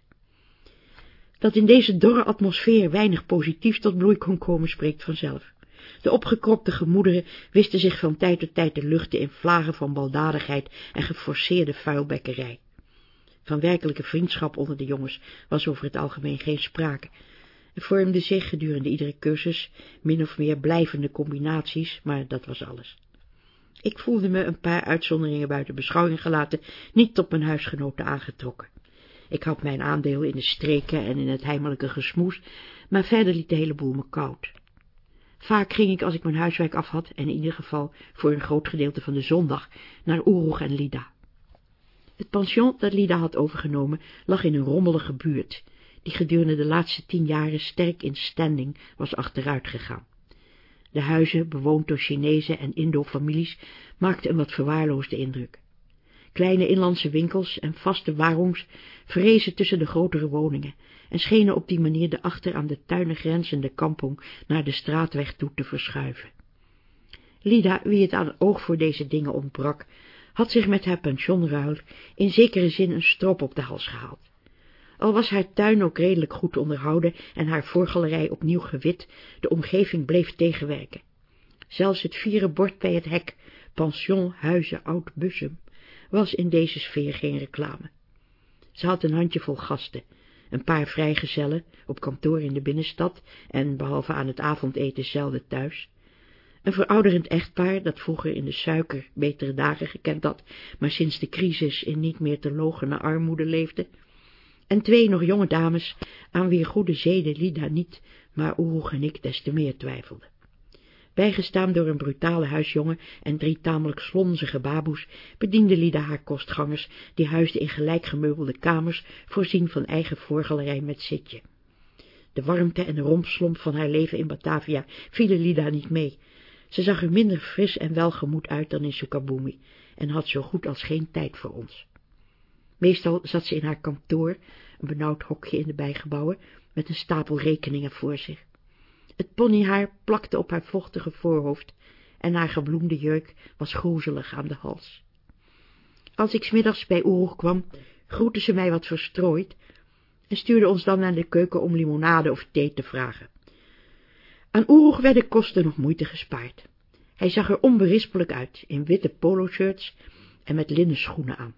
Dat in deze dorre atmosfeer weinig positiefs tot bloei kon komen, spreekt vanzelf. De opgekropte gemoederen wisten zich van tijd tot tijd te luchten in vlagen van baldadigheid en geforceerde vuilbekkerij. Van werkelijke vriendschap onder de jongens was over het algemeen geen sprake. Er vormden zich gedurende iedere cursus min of meer blijvende combinaties, maar dat was alles. Ik voelde me een paar uitzonderingen buiten beschouwing gelaten, niet tot mijn huisgenoten aangetrokken. Ik had mijn aandeel in de streken en in het heimelijke gesmoes, maar verder liet de hele boel me koud. Vaak ging ik, als ik mijn huiswerk af had, en in ieder geval voor een groot gedeelte van de zondag, naar Oeroeg en Lida. Het pension dat Lida had overgenomen lag in een rommelige buurt, die gedurende de laatste tien jaren sterk in standing was achteruit gegaan. De huizen, bewoond door Chinezen en Indo-families, maakten een wat verwaarloosde indruk. Kleine inlandse winkels en vaste warongs vrezen tussen de grotere woningen en schenen op die manier de achter aan de tuinen grenzende kampong naar de straatweg toe te verschuiven. Lida, wie het aan oog voor deze dingen ontbrak, had zich met haar pensionruil in zekere zin een strop op de hals gehaald. Al was haar tuin ook redelijk goed onderhouden en haar voorgalerij opnieuw gewit, de omgeving bleef tegenwerken. Zelfs het vieren bord bij het hek, pension Huizen Oud Bussum, was in deze sfeer geen reclame. Ze had een handjevol gasten, een paar vrijgezellen, op kantoor in de binnenstad en behalve aan het avondeten zelden thuis, een verouderend echtpaar, dat vroeger in de suiker betere dagen gekend had, maar sinds de crisis in niet meer te logene armoede leefde, en twee nog jonge dames, aan wie goede zeden Lida niet, maar Oeroeg en ik des te meer twijfelden. Bijgestaan door een brutale huisjongen en drie tamelijk slonzige baboes, bediende Lida haar kostgangers, die huisden in gelijk gemeubelde kamers, voorzien van eigen voorgalerij met zitje. De warmte en de rompslomp van haar leven in Batavia vielen Lida niet mee. Ze zag er minder fris en welgemoed uit dan in Sukabumi, en had zo goed als geen tijd voor ons. Meestal zat ze in haar kantoor, een benauwd hokje in de bijgebouwen, met een stapel rekeningen voor zich. Het ponyhaar plakte op haar vochtige voorhoofd en haar gebloemde jurk was grozelig aan de hals. Als ik smiddags bij Oeroeg kwam, groette ze mij wat verstrooid en stuurde ons dan naar de keuken om limonade of thee te vragen. Aan Oeroeg werden kosten nog moeite gespaard. Hij zag er onberispelijk uit, in witte poloshirts en met linnen schoenen aan.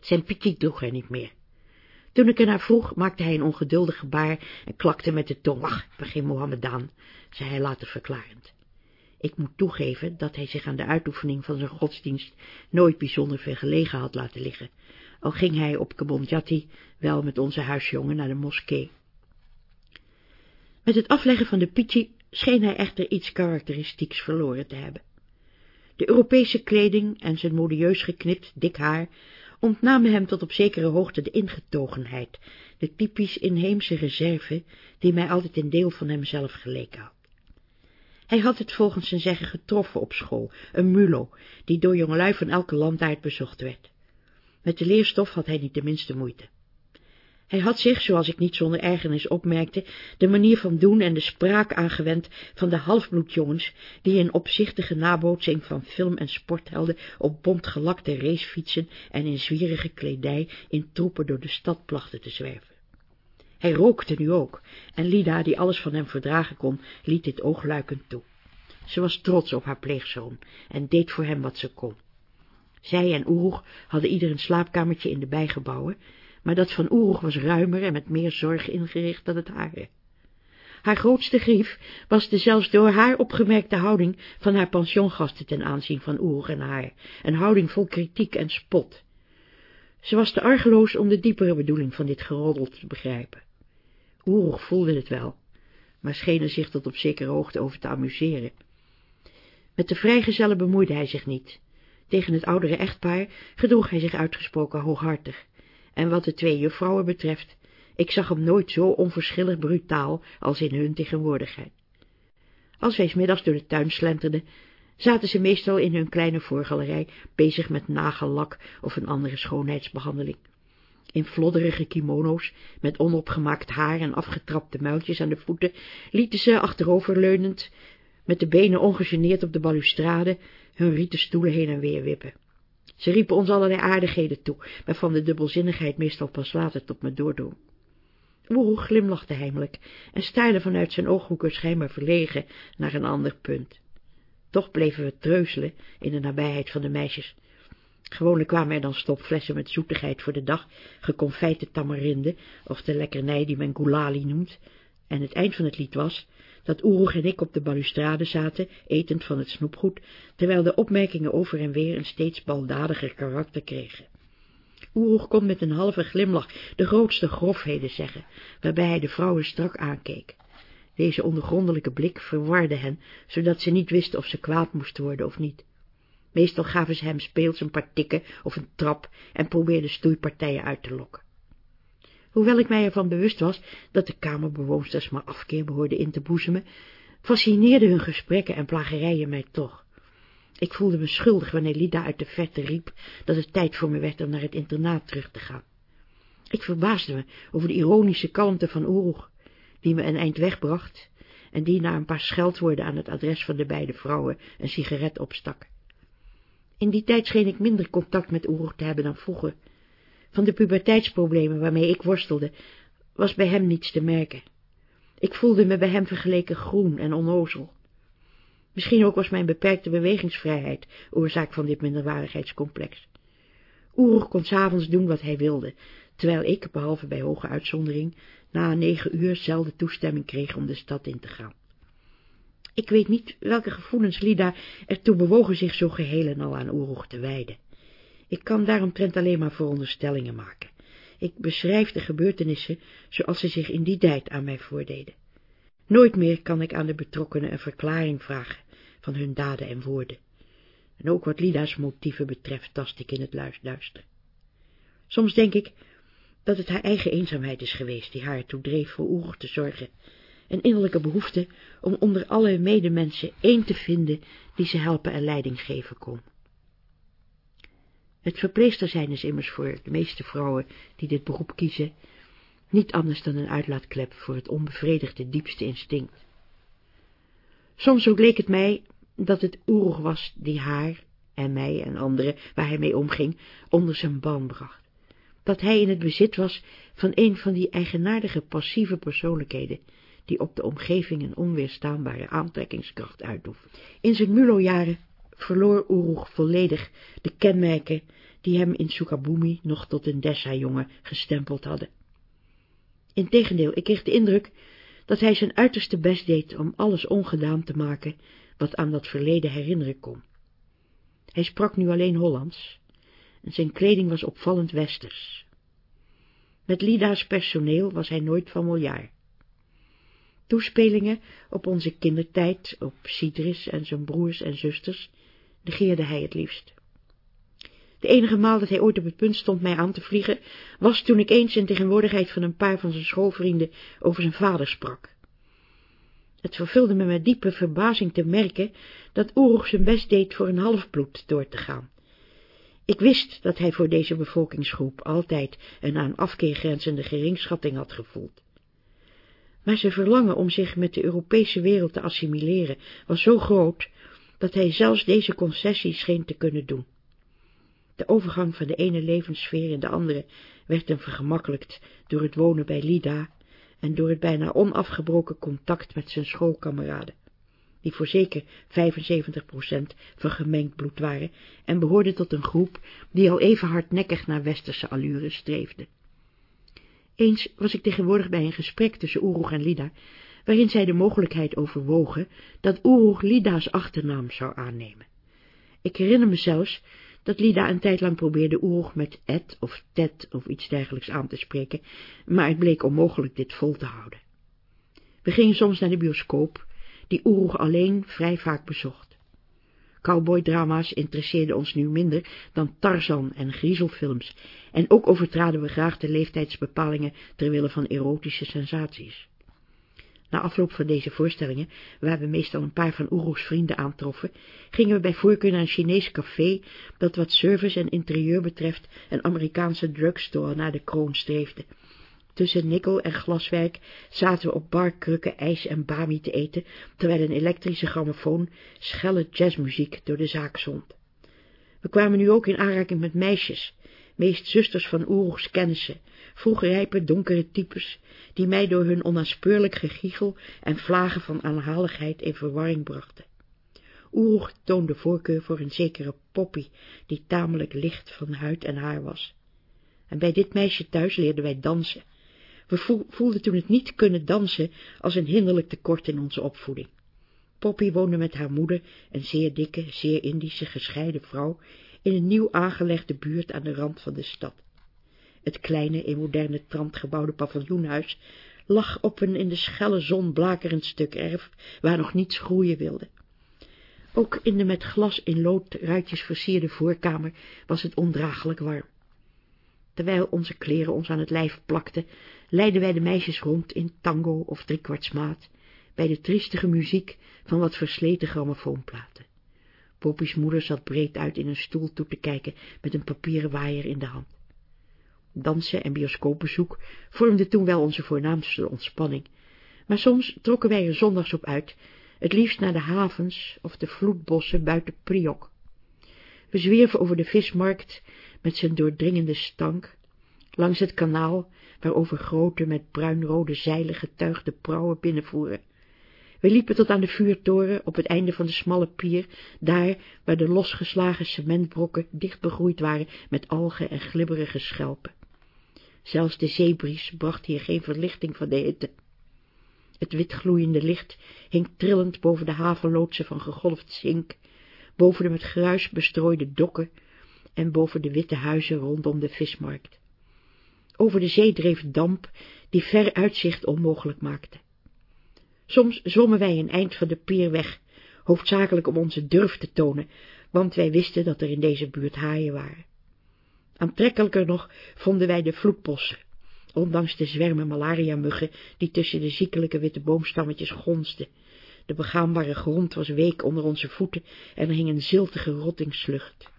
Zijn pietje droeg hij niet meer. Toen ik ernaar vroeg, maakte hij een ongeduldig gebaar en klakte met de tong. Ach, geen zei hij later verklarend. Ik moet toegeven dat hij zich aan de uitoefening van zijn godsdienst nooit bijzonder veel gelegen had laten liggen, al ging hij op Kabondjati wel met onze huisjongen naar de moskee. Met het afleggen van de pietje scheen hij echter iets karakteristieks verloren te hebben. De Europese kleding en zijn modieus geknipt, dik haar ontnamen hem tot op zekere hoogte de ingetogenheid, de typisch inheemse reserve, die mij altijd een deel van hemzelf geleken had. Hij had het volgens zijn zeggen getroffen op school, een mulo, die door jongelui van elke landaard bezocht werd. Met de leerstof had hij niet de minste moeite. Hij had zich, zoals ik niet zonder ergernis opmerkte, de manier van doen en de spraak aangewend van de halfbloedjongens, die in opzichtige nabootsing van film- en sporthelden op bontgelakte racefietsen en in zwierige kledij in troepen door de stad plachten te zwerven. Hij rookte nu ook, en Lida, die alles van hem verdragen kon, liet dit oogluikend toe. Ze was trots op haar pleegzoon en deed voor hem wat ze kon. Zij en Oeroeg hadden ieder een slaapkamertje in de bijgebouwen, maar dat van Oeroeg was ruimer en met meer zorg ingericht dan het hare. Haar grootste grief was de zelfs door haar opgemerkte houding van haar pensiongasten ten aanzien van Oeroeg en haar, een houding vol kritiek en spot. Ze was te argeloos om de diepere bedoeling van dit geroddel te begrijpen. Oeroeg voelde het wel, maar scheen er zich tot op zekere hoogte over te amuseren. Met de vrijgezellen bemoeide hij zich niet. Tegen het oudere echtpaar gedroeg hij zich uitgesproken hooghartig, en wat de twee juffrouwen betreft, ik zag hem nooit zo onverschillig brutaal als in hun tegenwoordigheid. Als wij middags door de tuin slenterden, zaten ze meestal in hun kleine voorgalerij bezig met nagellak of een andere schoonheidsbehandeling. In flodderige kimono's, met onopgemaakt haar en afgetrapte muiltjes aan de voeten, lieten ze achteroverleunend, met de benen ongegeneerd op de balustrade, hun rieten stoelen heen en weer wippen. Ze riepen ons allerlei aardigheden toe, waarvan de dubbelzinnigheid meestal pas later tot me doordrong. Oeroe glimlachte heimelijk en staarde vanuit zijn ooghoeken schijnbaar verlegen naar een ander punt. Toch bleven we treuzelen in de nabijheid van de meisjes. Gewoonlijk kwamen er dan stopflessen met zoetigheid voor de dag, geconfijte tamarinde, of de lekkernij die men goulali noemt, en het eind van het lied was, dat Oeroeg en ik op de balustrade zaten, etend van het snoepgoed, terwijl de opmerkingen over en weer een steeds baldadiger karakter kregen. Oeroeg kon met een halve glimlach de grootste grofheden zeggen, waarbij hij de vrouwen strak aankeek. Deze ondergrondelijke blik verwarde hen, zodat ze niet wisten of ze kwaad moest worden of niet. Meestal gaven ze hem speels een paar tikken of een trap en probeerden stoeipartijen uit te lokken. Hoewel ik mij ervan bewust was dat de kamerbewoonsters maar afkeer behoorden in te boezemen, fascineerden hun gesprekken en plagerijen mij toch. Ik voelde me schuldig wanneer Lida uit de verte riep dat het tijd voor me werd om naar het internaat terug te gaan. Ik verbaasde me over de ironische kalmte van Oeroeg, die me een eind wegbracht en die na een paar scheldwoorden aan het adres van de beide vrouwen een sigaret opstak. In die tijd scheen ik minder contact met Oeroeg te hebben dan vroeger, van de puberteitsproblemen waarmee ik worstelde, was bij hem niets te merken. Ik voelde me bij hem vergeleken groen en onnozel. Misschien ook was mijn beperkte bewegingsvrijheid oorzaak van dit minderwaardigheidscomplex. Oeroeg kon s'avonds doen wat hij wilde, terwijl ik, behalve bij hoge uitzondering, na negen uur zelden toestemming kreeg om de stad in te gaan. Ik weet niet welke gevoelens Lida ertoe bewogen zich zo geheel en al aan Oeroeg te wijden. Ik kan daaromtrent alleen maar veronderstellingen maken. Ik beschrijf de gebeurtenissen zoals ze zich in die tijd aan mij voordeden. Nooit meer kan ik aan de betrokkenen een verklaring vragen van hun daden en woorden. En ook wat Lida's motieven betreft tast ik in het duister. Soms denk ik dat het haar eigen eenzaamheid is geweest die haar ertoe dreef voor te zorgen, een innerlijke behoefte om onder alle medemensen één te vinden die ze helpen en leiding geven kon. Het verpleegster zijn is immers voor de meeste vrouwen die dit beroep kiezen, niet anders dan een uitlaatklep voor het onbevredigde diepste instinct. Soms ook leek het mij dat het Oeroeg was die haar en mij en anderen, waar hij mee omging, onder zijn ban bracht. Dat hij in het bezit was van een van die eigenaardige passieve persoonlijkheden, die op de omgeving een onweerstaanbare aantrekkingskracht uitoefent. In zijn mulo-jaren verloor Oeroeg volledig de kenmerken die hem in Sukabumi nog tot een Dessa-jongen gestempeld hadden. Integendeel, ik kreeg de indruk dat hij zijn uiterste best deed om alles ongedaan te maken wat aan dat verleden herinneren kon. Hij sprak nu alleen Hollands, en zijn kleding was opvallend westers. Met Lida's personeel was hij nooit familiaar. Toespelingen op onze kindertijd, op Sidris en zijn broers en zusters, negeerde hij het liefst. De enige maal dat hij ooit op het punt stond mij aan te vliegen, was toen ik eens in tegenwoordigheid van een paar van zijn schoolvrienden over zijn vader sprak. Het vervulde me met diepe verbazing te merken dat Oeroeg zijn best deed voor een halfbloed door te gaan. Ik wist dat hij voor deze bevolkingsgroep altijd een aan afkeer grenzende geringschatting had gevoeld. Maar zijn verlangen om zich met de Europese wereld te assimileren was zo groot, dat hij zelfs deze concessie scheen te kunnen doen. De overgang van de ene levenssfeer in de andere werd hem vergemakkelijkt door het wonen bij Lida en door het bijna onafgebroken contact met zijn schoolkameraden, die voor zeker 75 procent van gemengd bloed waren en behoorden tot een groep die al even hardnekkig naar westerse allures streefde. Eens was ik tegenwoordig bij een gesprek tussen Oeroeg en Lida, waarin zij de mogelijkheid overwogen dat Oeroeg Lida's achternaam zou aannemen. Ik herinner me zelfs dat Lida een tijd lang probeerde Oeroeg met Ed of Ted of iets dergelijks aan te spreken, maar het bleek onmogelijk dit vol te houden. We gingen soms naar de bioscoop, die Oeroeg alleen vrij vaak bezocht. Cowboydrama's interesseerden ons nu minder dan Tarzan en griezelfilms, en ook overtraden we graag de leeftijdsbepalingen terwille van erotische sensaties. Na afloop van deze voorstellingen, waar we meestal een paar van Oeroes vrienden aantroffen, gingen we bij voorkeur naar een Chinees café, dat wat service en interieur betreft een Amerikaanse drugstore naar de kroon streefde. Tussen nikkel en glaswerk zaten we op barkrukken ijs en bami te eten, terwijl een elektrische grammofoon schelle jazzmuziek door de zaak zond. We kwamen nu ook in aanraking met meisjes, meest zusters van Oeroes kennissen, vroegrijpe donkere types, die mij door hun onnaspeurlijk gegiegel en vlagen van aanhaligheid in verwarring brachten. Oeroeg toonde voorkeur voor een zekere Poppy, die tamelijk licht van huid en haar was. En bij dit meisje thuis leerden wij dansen. We voelden toen het niet kunnen dansen als een hinderlijk tekort in onze opvoeding. Poppy woonde met haar moeder, een zeer dikke, zeer Indische gescheiden vrouw, in een nieuw aangelegde buurt aan de rand van de stad. Het kleine, in moderne trant gebouwde paviljoenhuis lag op een in de schelle zon blakerend stuk erf, waar nog niets groeien wilde. Ook in de met glas in lood ruitjes versierde voorkamer was het ondraaglijk warm. Terwijl onze kleren ons aan het lijf plakten, leidden wij de meisjes rond in tango of driekwartsmaat, bij de triestige muziek van wat versleten grammofoonplaten. Poppy's moeder zat breed uit in een stoel toe te kijken met een papieren waaier in de hand. Dansen en bioscoopbezoek vormden toen wel onze voornaamste ontspanning, maar soms trokken wij er zondags op uit, het liefst naar de havens of de vloedbossen buiten Priok. We zwierven over de vismarkt met zijn doordringende stank, langs het kanaal, waarover grote met bruinrode zeilen getuigde prauwen binnenvoeren. We liepen tot aan de vuurtoren op het einde van de smalle pier, daar waar de losgeslagen cementbrokken dicht begroeid waren met algen en glibberige schelpen. Zelfs de zeebries bracht hier geen verlichting van de hitte. Het witgloeiende licht hing trillend boven de havenloodsen van gegolfd zink, boven de met gruis bestrooide dokken en boven de witte huizen rondom de vismarkt. Over de zee dreef damp die ver uitzicht onmogelijk maakte. Soms zwommen wij een eind van de pier weg, hoofdzakelijk om onze durf te tonen, want wij wisten dat er in deze buurt haaien waren. Aantrekkelijker nog vonden wij de vloedbossen, ondanks de zwermen malariamuggen die tussen de ziekelijke witte boomstammetjes gonsten. De begaanbare grond was week onder onze voeten en er hing een ziltige rottingslucht.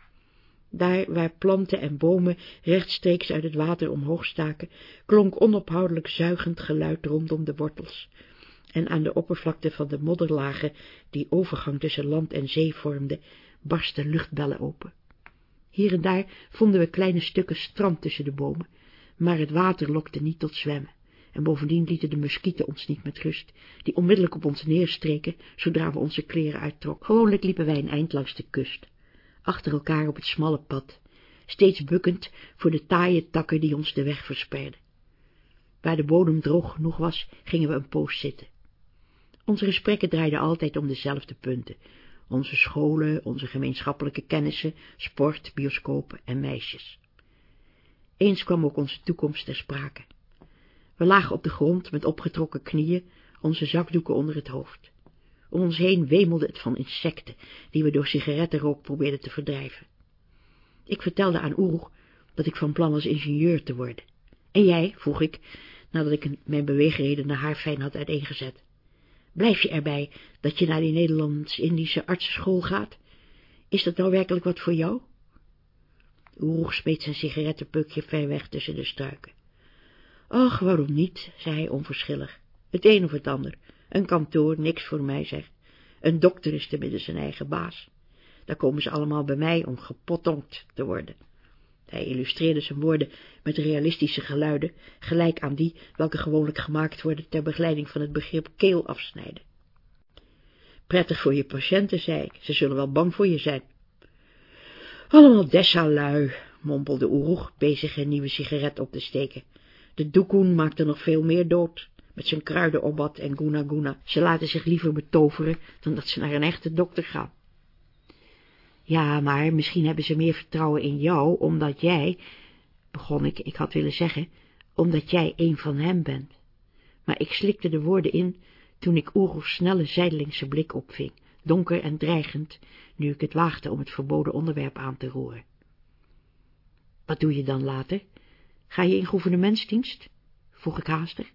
Daar waar planten en bomen rechtstreeks uit het water omhoog staken, klonk onophoudelijk zuigend geluid rondom de wortels, en aan de oppervlakte van de modderlagen, die overgang tussen land en zee vormden, barsten luchtbellen open. Hier en daar vonden we kleine stukken strand tussen de bomen, maar het water lokte niet tot zwemmen, en bovendien lieten de muskieten ons niet met rust, die onmiddellijk op ons neerstreken, zodra we onze kleren uittrokken. Gewoonlijk liepen wij een eind langs de kust, achter elkaar op het smalle pad, steeds bukkend voor de taaie takken die ons de weg versperden. Waar de bodem droog genoeg was, gingen we een poos zitten. Onze gesprekken draaiden altijd om dezelfde punten. Onze scholen, onze gemeenschappelijke kennissen, sport, bioscopen en meisjes. Eens kwam ook onze toekomst ter sprake. We lagen op de grond met opgetrokken knieën, onze zakdoeken onder het hoofd. Om ons heen wemelde het van insecten, die we door sigarettenrook probeerden te verdrijven. Ik vertelde aan Oeroeg dat ik van plan was ingenieur te worden. En jij, vroeg ik, nadat ik mijn beweegreden naar haar fijn had uiteengezet. Blijf je erbij dat je naar die Nederlands-Indische artsenschool gaat? Is dat nou werkelijk wat voor jou? Oeroeg smeet zijn sigarettenpukje ver weg tussen de struiken. Ach, waarom niet, zei hij onverschillig. Het een of het ander. Een kantoor, niks voor mij, zeg. Een dokter is tenminste zijn eigen baas. Daar komen ze allemaal bij mij om gepottonkt te worden. Hij illustreerde zijn woorden met realistische geluiden, gelijk aan die welke gewoonlijk gemaakt worden ter begeleiding van het begrip keel afsnijden. Prettig voor je patiënten, zei ik, ze zullen wel bang voor je zijn. Allemaal dessalui, mompelde Oeroeg, bezig een nieuwe sigaret op te steken. De doekoen maakte nog veel meer dood, met zijn kruidenobad en guna guna. Ze laten zich liever betoveren dan dat ze naar een echte dokter gaan. Ja, maar misschien hebben ze meer vertrouwen in jou, omdat jij, begon ik, ik had willen zeggen, omdat jij een van hem bent. Maar ik slikte de woorden in, toen ik Oeroes snelle zijdelingse blik opving, donker en dreigend, nu ik het waagde om het verboden onderwerp aan te roeren. Wat doe je dan later? Ga je in gouvernementsdienst? vroeg ik haastig.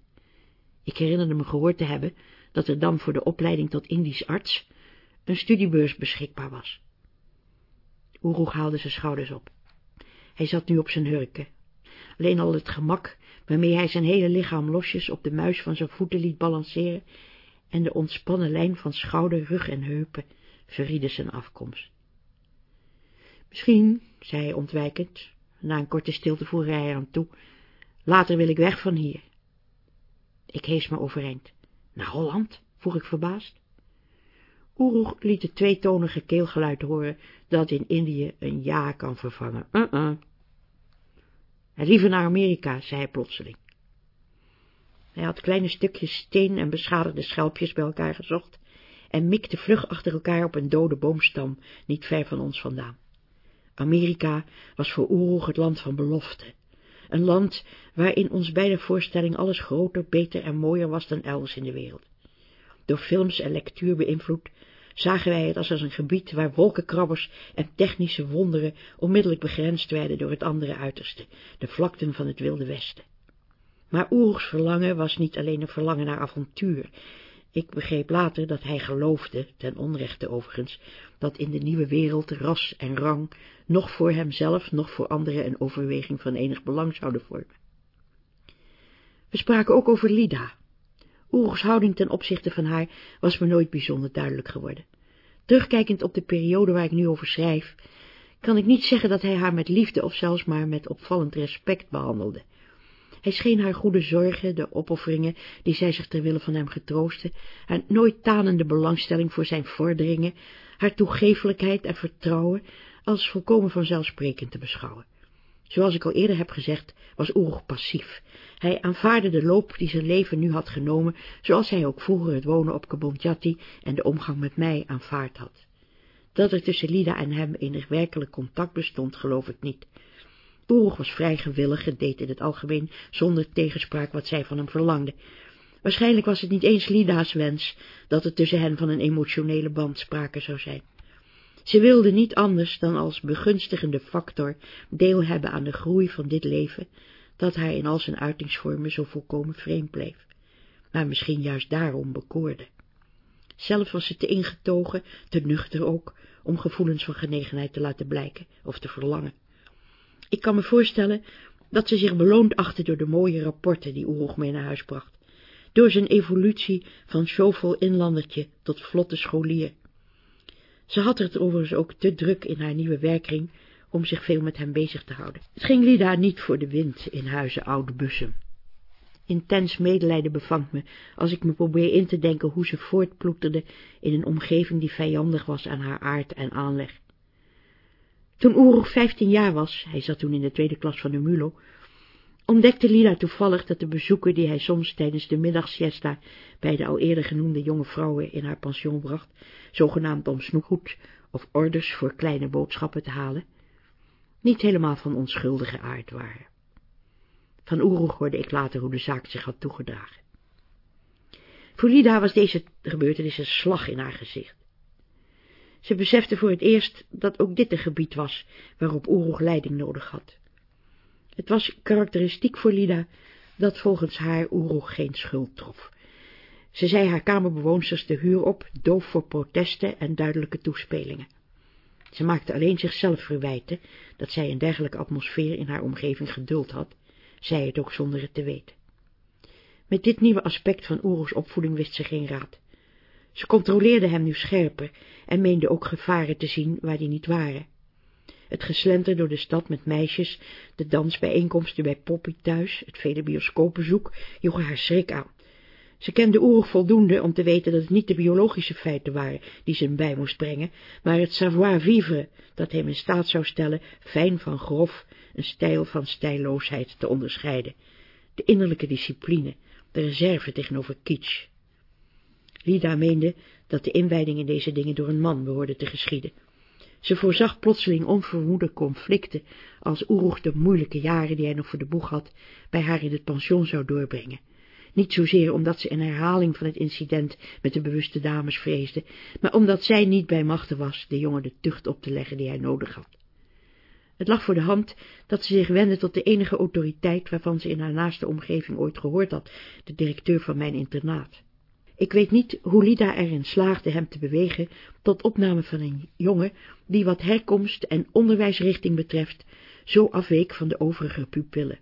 Ik herinnerde me gehoord te hebben dat er dan voor de opleiding tot Indisch arts een studiebeurs beschikbaar was. Oeroeg haalde zijn schouders op. Hij zat nu op zijn hurken. Alleen al het gemak waarmee hij zijn hele lichaam losjes op de muis van zijn voeten liet balanceren en de ontspannen lijn van schouder, rug en heupen verrieden zijn afkomst. Misschien, zei hij ontwijkend, na een korte stilte voerde hij aan toe, later wil ik weg van hier. Ik hees me overeind. Naar Holland? vroeg ik verbaasd. Oeroeg liet het tweetonige keelgeluid horen dat in Indië een ja kan vervangen. Uh -uh. En liever naar Amerika, zei hij plotseling. Hij had kleine stukjes steen en beschadigde schelpjes bij elkaar gezocht en mikte vlug achter elkaar op een dode boomstam, niet ver van ons vandaan. Amerika was voor Oeroeg het land van belofte, een land waarin ons bij de voorstelling alles groter, beter en mooier was dan elders in de wereld. Door films en lectuur beïnvloed, zagen wij het als een gebied waar wolkenkrabbers en technische wonderen onmiddellijk begrensd werden door het andere uiterste, de vlakten van het wilde westen. Maar Oeroegs verlangen was niet alleen een verlangen naar avontuur. Ik begreep later dat hij geloofde, ten onrechte overigens, dat in de nieuwe wereld ras en rang nog voor hemzelf, nog voor anderen een overweging van enig belang zouden vormen. We spraken ook over Lida, Oerogs houding ten opzichte van haar was me nooit bijzonder duidelijk geworden. Terugkijkend op de periode waar ik nu over schrijf, kan ik niet zeggen dat hij haar met liefde of zelfs maar met opvallend respect behandelde. Hij scheen haar goede zorgen, de opofferingen die zij zich ter wille van hem getroostte, haar nooit tanende belangstelling voor zijn vorderingen, haar toegefelijkheid en vertrouwen als volkomen vanzelfsprekend te beschouwen. Zoals ik al eerder heb gezegd, was Oeroeg passief. Hij aanvaarde de loop die zijn leven nu had genomen, zoals hij ook vroeger het wonen op Kabontjati en de omgang met mij aanvaard had. Dat er tussen Lida en hem enig werkelijk contact bestond, geloof ik niet. Oeroeg was vrij gewillig en deed in het algemeen zonder tegenspraak wat zij van hem verlangde. Waarschijnlijk was het niet eens Lida's wens dat er tussen hen van een emotionele band sprake zou zijn. Ze wilde niet anders dan als begunstigende factor deel hebben aan de groei van dit leven, dat haar in al zijn uitingsvormen zo volkomen vreemd bleef, maar misschien juist daarom bekoorde. Zelf was ze te ingetogen, te nuchter ook, om gevoelens van genegenheid te laten blijken of te verlangen. Ik kan me voorstellen dat ze zich beloond achtte door de mooie rapporten die Oeroeg mee naar huis bracht, door zijn evolutie van chauffeur inlandertje tot vlotte scholier, ze had het overigens ook te druk in haar nieuwe werkring om zich veel met hem bezig te houden. Het ging Lida niet voor de wind in huizen Oude Bussum. Intens medelijden bevangt me als ik me probeer in te denken hoe ze voortploeterde in een omgeving die vijandig was aan haar aard en aanleg. Toen Oeroeg vijftien jaar was, hij zat toen in de tweede klas van de MULO, ontdekte Lila toevallig dat de bezoeken die hij soms tijdens de middagsiesta bij de al eerder genoemde jonge vrouwen in haar pension bracht, zogenaamd om snoekgoed of orders voor kleine boodschappen te halen, niet helemaal van onschuldige aard waren. Van Oeroeg hoorde ik later hoe de zaak zich had toegedragen. Voor Lida was deze gebeurtenis een slag in haar gezicht. Ze besefte voor het eerst dat ook dit een gebied was waarop Oeroeg leiding nodig had. Het was karakteristiek voor Lida dat volgens haar Oeroeg geen schuld trof. Ze zei haar kamerbewoonsters de huur op, doof voor protesten en duidelijke toespelingen. Ze maakte alleen zichzelf verwijten dat zij een dergelijke atmosfeer in haar omgeving geduld had, zei het ook zonder het te weten. Met dit nieuwe aspect van Oeroes opvoeding wist ze geen raad. Ze controleerde hem nu scherper en meende ook gevaren te zien waar die niet waren. Het geslenter door de stad met meisjes, de dansbijeenkomsten bij Poppy thuis, het vele bioscoopbezoek, joegen haar schrik aan. Ze kende Oeroeg voldoende om te weten dat het niet de biologische feiten waren die ze hem bij moest brengen, maar het savoir-vivre dat hem in staat zou stellen fijn van grof, een stijl van stijloosheid te onderscheiden, de innerlijke discipline, de reserve tegenover kitsch. Lida meende dat de inwijding in deze dingen door een man behoorde te geschieden. Ze voorzag plotseling onvermoede conflicten als Oeroeg de moeilijke jaren die hij nog voor de boeg had, bij haar in het pension zou doorbrengen. Niet zozeer omdat ze een herhaling van het incident met de bewuste dames vreesde, maar omdat zij niet bij machten was de jongen de tucht op te leggen die hij nodig had. Het lag voor de hand dat ze zich wendde tot de enige autoriteit waarvan ze in haar naaste omgeving ooit gehoord had, de directeur van mijn internaat. Ik weet niet hoe Lida erin slaagde hem te bewegen tot opname van een jongen die wat herkomst en onderwijsrichting betreft zo afweek van de overige pupillen.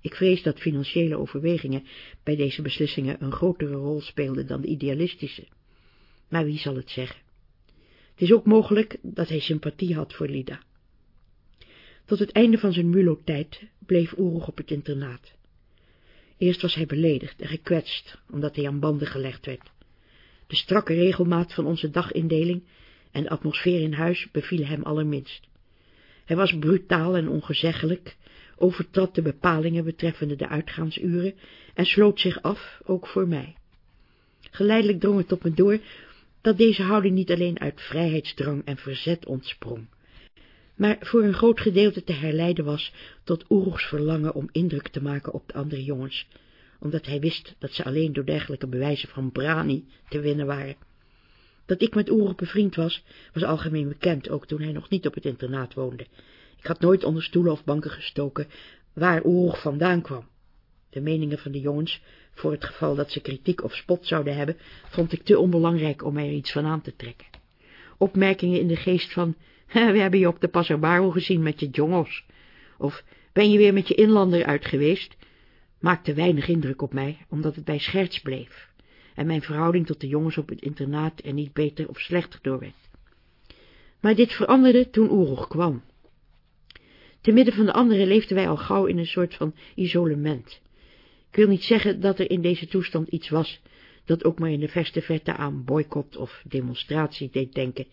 Ik vrees dat financiële overwegingen bij deze beslissingen een grotere rol speelden dan de idealistische. Maar wie zal het zeggen? Het is ook mogelijk dat hij sympathie had voor Lida. Tot het einde van zijn mulo-tijd bleef Oeroeg op het internaat. Eerst was hij beledigd en gekwetst, omdat hij aan banden gelegd werd. De strakke regelmaat van onze dagindeling en de atmosfeer in huis bevielen hem allerminst. Hij was brutaal en ongezeggelijk, overtrad de bepalingen betreffende de uitgaansuren en sloot zich af, ook voor mij. Geleidelijk drong het op me door dat deze houding niet alleen uit vrijheidsdrang en verzet ontsprong, maar voor een groot gedeelte te herleiden was tot Oerogs verlangen om indruk te maken op de andere jongens, omdat hij wist dat ze alleen door dergelijke bewijzen van brani te winnen waren. Dat ik met Oerog bevriend was, was algemeen bekend, ook toen hij nog niet op het internaat woonde. Ik had nooit onder stoelen of banken gestoken waar Oerog vandaan kwam. De meningen van de jongens, voor het geval dat ze kritiek of spot zouden hebben, vond ik te onbelangrijk om er iets van aan te trekken. Opmerkingen in de geest van, we hebben je op de Pasarbaro gezien met je jongos, of ben je weer met je inlander uit geweest, maakte weinig indruk op mij, omdat het bij scherts bleef, en mijn verhouding tot de jongens op het internaat er niet beter of slechter door werd. Maar dit veranderde toen Oerog kwam. Te midden van de anderen leefden wij al gauw in een soort van isolement. Ik wil niet zeggen dat er in deze toestand iets was, dat ook maar in de verste verte aan boycott of demonstratie deed denken.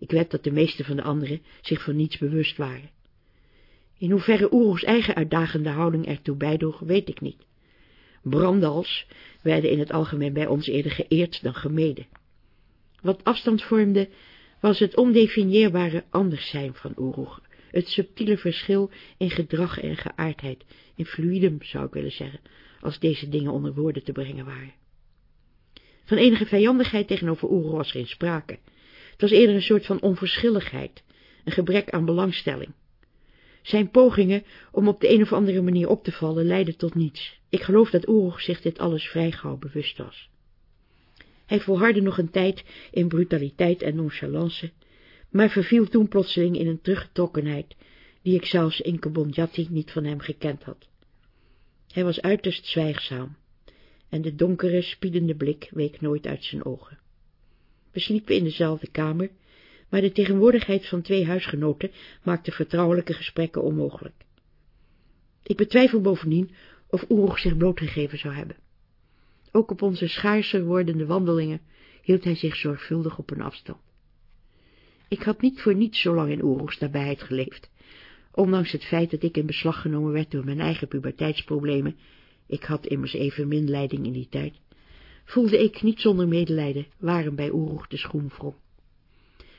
Ik weet dat de meeste van de anderen zich van niets bewust waren. In hoeverre Oeroes eigen uitdagende houding ertoe bijdroeg, weet ik niet. Brandals werden in het algemeen bij ons eerder geëerd dan gemeden. Wat afstand vormde, was het ondefinieerbare anders zijn van Oeroeg, het subtiele verschil in gedrag en geaardheid, in fluidum zou ik willen zeggen, als deze dingen onder woorden te brengen waren. Van enige vijandigheid tegenover Oeroeg was geen sprake. Het was eerder een soort van onverschilligheid, een gebrek aan belangstelling. Zijn pogingen om op de een of andere manier op te vallen leidden tot niets. Ik geloof dat Oeroeg zich dit alles vrij gauw bewust was. Hij volhardde nog een tijd in brutaliteit en nonchalance, maar verviel toen plotseling in een teruggetrokkenheid, die ik zelfs in Kebonjati niet van hem gekend had. Hij was uiterst zwijgzaam, en de donkere, spiedende blik week nooit uit zijn ogen. We sliepen in dezelfde kamer, maar de tegenwoordigheid van twee huisgenoten maakte vertrouwelijke gesprekken onmogelijk. Ik betwijfel bovendien of Oeroeg zich blootgegeven zou hebben. Ook op onze schaarser wordende wandelingen hield hij zich zorgvuldig op een afstand. Ik had niet voor niets zo lang in Oeroegs nabijheid geleefd, Ondanks het feit dat ik in beslag genomen werd door mijn eigen puberteitsproblemen, ik had immers even minleiding in die tijd, voelde ik niet zonder medelijden waarom bij Oeroeg de schoen wrong.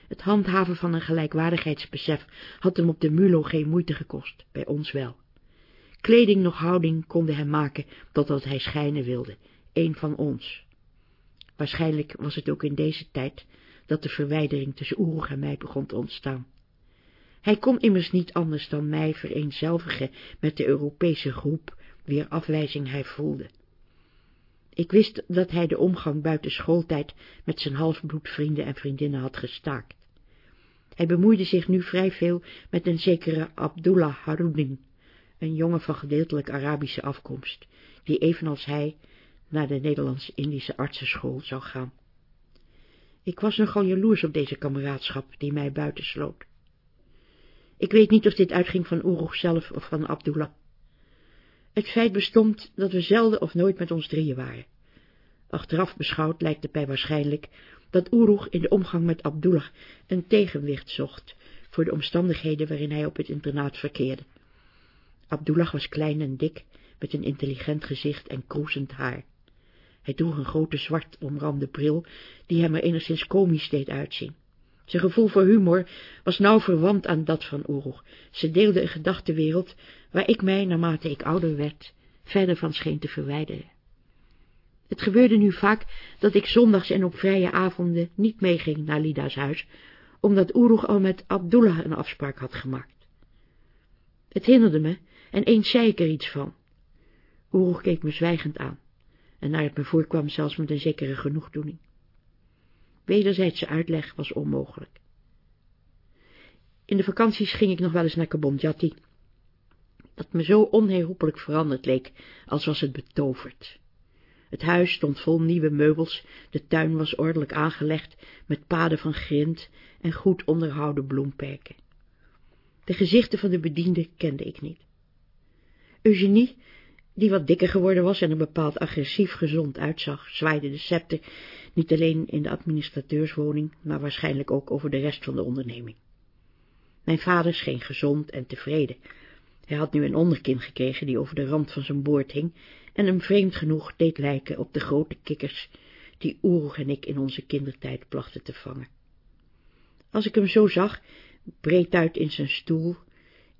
Het handhaven van een gelijkwaardigheidsbesef had hem op de Mulo geen moeite gekost, bij ons wel. Kleding nog houding konden hem maken totdat hij schijnen wilde, een van ons. Waarschijnlijk was het ook in deze tijd dat de verwijdering tussen Oeroeg en mij begon te ontstaan. Hij kon immers niet anders dan mij vereenzelvigen met de Europese groep, wier afwijzing hij voelde. Ik wist dat hij de omgang buiten schooltijd met zijn halfbloedvrienden en vriendinnen had gestaakt. Hij bemoeide zich nu vrij veel met een zekere Abdullah Haroudin, een jongen van gedeeltelijk Arabische afkomst, die evenals hij naar de Nederlands-Indische artsenschool zou gaan. Ik was nogal jaloers op deze kameraadschap die mij buitensloot. Ik weet niet of dit uitging van Oeroeg zelf of van Abdullah. Het feit bestond dat we zelden of nooit met ons drieën waren. Achteraf beschouwd lijkt het mij waarschijnlijk dat Oeroeg in de omgang met Abdullah een tegenwicht zocht voor de omstandigheden waarin hij op het internaat verkeerde. Abdullah was klein en dik, met een intelligent gezicht en kroezend haar. Hij droeg een grote zwart omrande bril, die hem er enigszins komisch deed uitzien. Zijn gevoel voor humor was nauw verwant aan dat van Oeroeg. Ze deelden een gedachtenwereld, waar ik mij, naarmate ik ouder werd, verder van scheen te verwijderen. Het gebeurde nu vaak dat ik zondags en op vrije avonden niet meeging naar Lida's huis, omdat Oeroeg al met Abdullah een afspraak had gemaakt. Het hinderde me, en eens zei ik er iets van. Oeroeg keek me zwijgend aan, en naar het me voorkwam zelfs met een zekere genoegdoening. Wederzijdse uitleg was onmogelijk. In de vakanties ging ik nog wel eens naar Kabondjati, dat me zo onherroepelijk veranderd leek, als was het betoverd. Het huis stond vol nieuwe meubels, de tuin was ordelijk aangelegd, met paden van grind en goed onderhouden bloemperken. De gezichten van de bedienden kende ik niet. Eugenie, die wat dikker geworden was en er bepaald agressief gezond uitzag, zwaaide de scepter niet alleen in de administrateurswoning, maar waarschijnlijk ook over de rest van de onderneming. Mijn vader scheen gezond en tevreden. Hij had nu een onderkin gekregen die over de rand van zijn boord hing en hem vreemd genoeg deed lijken op de grote kikkers die Oeroeg en ik in onze kindertijd plachten te vangen. Als ik hem zo zag, breed uit in zijn stoel,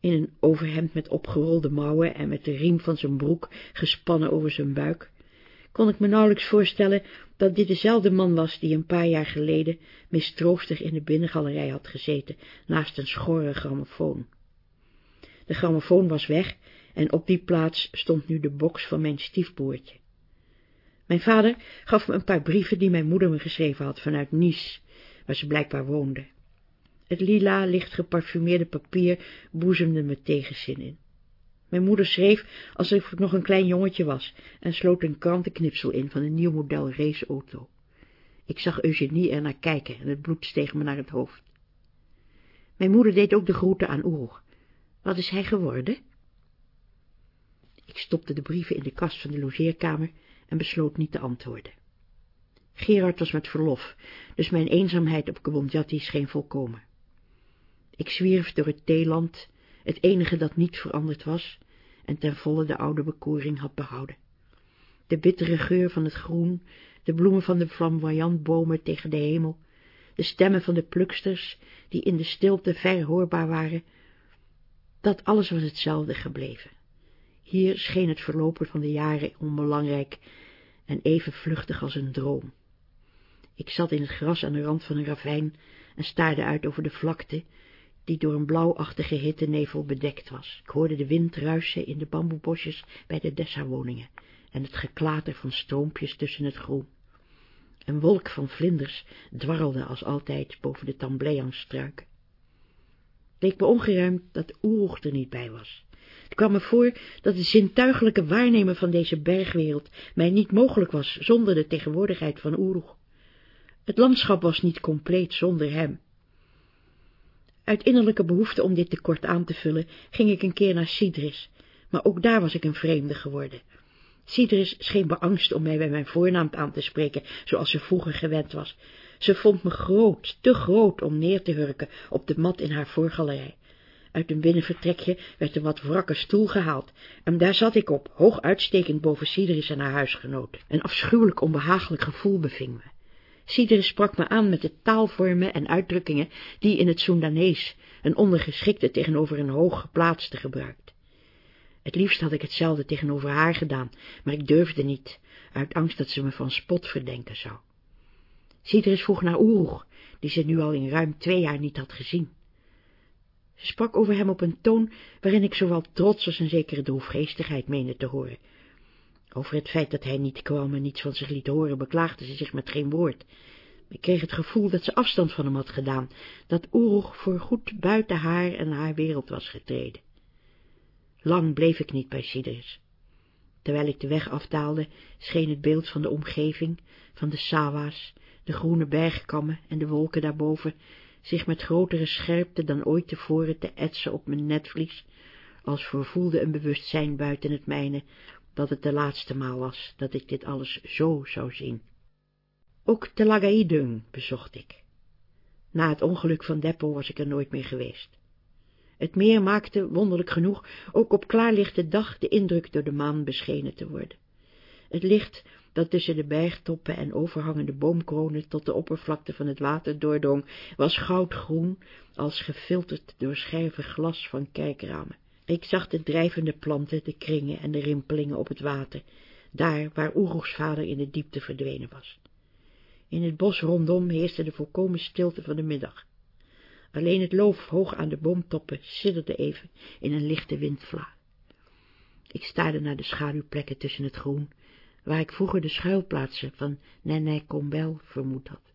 in een overhemd met opgerolde mouwen en met de riem van zijn broek gespannen over zijn buik, kon ik me nauwelijks voorstellen dat dit dezelfde man was die een paar jaar geleden mistroostig in de binnengalerij had gezeten, naast een schorre grammofoon. De grammofoon was weg en op die plaats stond nu de box van mijn stiefboertje. Mijn vader gaf me een paar brieven die mijn moeder me geschreven had vanuit Nice, waar ze blijkbaar woonde. Het lila, licht geparfumeerde papier boezemde me tegenzin in. Mijn moeder schreef alsof ik nog een klein jongetje was en sloot een krantenknipsel in van een nieuw model raceauto. Ik zag Eugenie er naar kijken en het bloed steeg me naar het hoofd. Mijn moeder deed ook de groeten aan Oeroeg. Wat is hij geworden? Ik stopte de brieven in de kast van de logeerkamer en besloot niet te antwoorden. Gerard was met verlof, dus mijn eenzaamheid op Kabondjati scheen volkomen. Ik zwierf door het theeland, het enige dat niet veranderd was, en ten volle de oude bekoring had behouden. De bittere geur van het groen, de bloemen van de flamboyantbomen tegen de hemel, de stemmen van de pluksters, die in de stilte ver hoorbaar waren, dat alles was hetzelfde gebleven. Hier scheen het verlopen van de jaren onbelangrijk en even vluchtig als een droom. Ik zat in het gras aan de rand van een ravijn en staarde uit over de vlakte, die door een blauwachtige hittenevel bedekt was. Ik hoorde de wind ruisen in de bamboebosjes bij de Dessa-woningen en het geklater van stroompjes tussen het groen. Een wolk van vlinders dwarrelde als altijd boven de tambleangstruiken. Het leek me ongeruimd dat Oeroeg er niet bij was. Het kwam me voor dat het zintuigelijke waarnemen van deze bergwereld mij niet mogelijk was zonder de tegenwoordigheid van Oeroeg. Het landschap was niet compleet zonder hem. Uit innerlijke behoefte om dit tekort aan te vullen, ging ik een keer naar Sidris, maar ook daar was ik een vreemde geworden. Sidris scheen beangst om mij bij mijn voornaam aan te spreken, zoals ze vroeger gewend was. Ze vond me groot, te groot om neer te hurken op de mat in haar voorgalerij. Uit een binnenvertrekje werd een wat wrakke stoel gehaald, en daar zat ik op, hoog uitstekend boven Sideris en haar huisgenoten. Een afschuwelijk onbehagelijk gevoel beving me. Sideris sprak me aan met de taalvormen en uitdrukkingen die in het Soendanees een ondergeschikte tegenover een hooggeplaatste gebruikt. Het liefst had ik hetzelfde tegenover haar gedaan, maar ik durfde niet, uit angst dat ze me van spot verdenken zou. Sideris vroeg naar Oeroeg, die ze nu al in ruim twee jaar niet had gezien. Ze sprak over hem op een toon waarin ik zowel trots als een zekere droefgeestigheid meende te horen. Over het feit dat hij niet kwam en niets van zich liet horen, beklaagde ze zich met geen woord. Ik kreeg het gevoel dat ze afstand van hem had gedaan, dat Oeroeg voorgoed buiten haar en haar wereld was getreden. Lang bleef ik niet bij Sidris. Terwijl ik de weg afdaalde, scheen het beeld van de omgeving, van de sawa's, de groene bergkammen en de wolken daarboven, zich met grotere scherpte dan ooit tevoren te etsen op mijn netvlies, als vervoelde een bewustzijn buiten het mijne, dat het de laatste maal was dat ik dit alles zo zou zien. Ook Telagaidung bezocht ik. Na het ongeluk van Deppo was ik er nooit meer geweest. Het meer maakte, wonderlijk genoeg, ook op klaarlichte dag de indruk door de maan beschenen te worden. Het licht dat tussen de bergtoppen en overhangende boomkronen tot de oppervlakte van het water doordrong, was goudgroen, als gefilterd door scherven glas van kijkramen. Ik zag de drijvende planten, de kringen en de rimpelingen op het water, daar waar Oeroes vader in de diepte verdwenen was. In het bos rondom heerste de volkomen stilte van de middag. Alleen het loof hoog aan de boomtoppen sidderde even in een lichte windvlaag. Ik staarde naar de schaduwplekken tussen het groen, waar ik vroeger de schuilplaatsen van Nenai Combel vermoed had.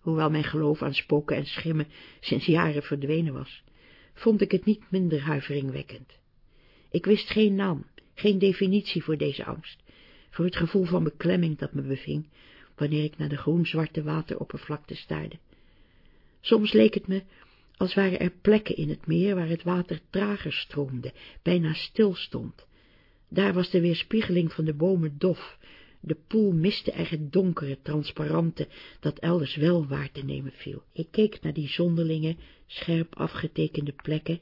Hoewel mijn geloof aan spoken en schimmen sinds jaren verdwenen was, vond ik het niet minder huiveringwekkend. Ik wist geen naam, geen definitie voor deze angst, voor het gevoel van beklemming dat me beving, wanneer ik naar de groen-zwarte wateroppervlakte staarde. Soms leek het me, als waren er plekken in het meer waar het water trager stroomde, bijna stil stond. Daar was de weerspiegeling van de bomen dof, de poel miste er het donkere, transparante, dat elders wel waar te nemen viel. Ik keek naar die zonderlinge, scherp afgetekende plekken,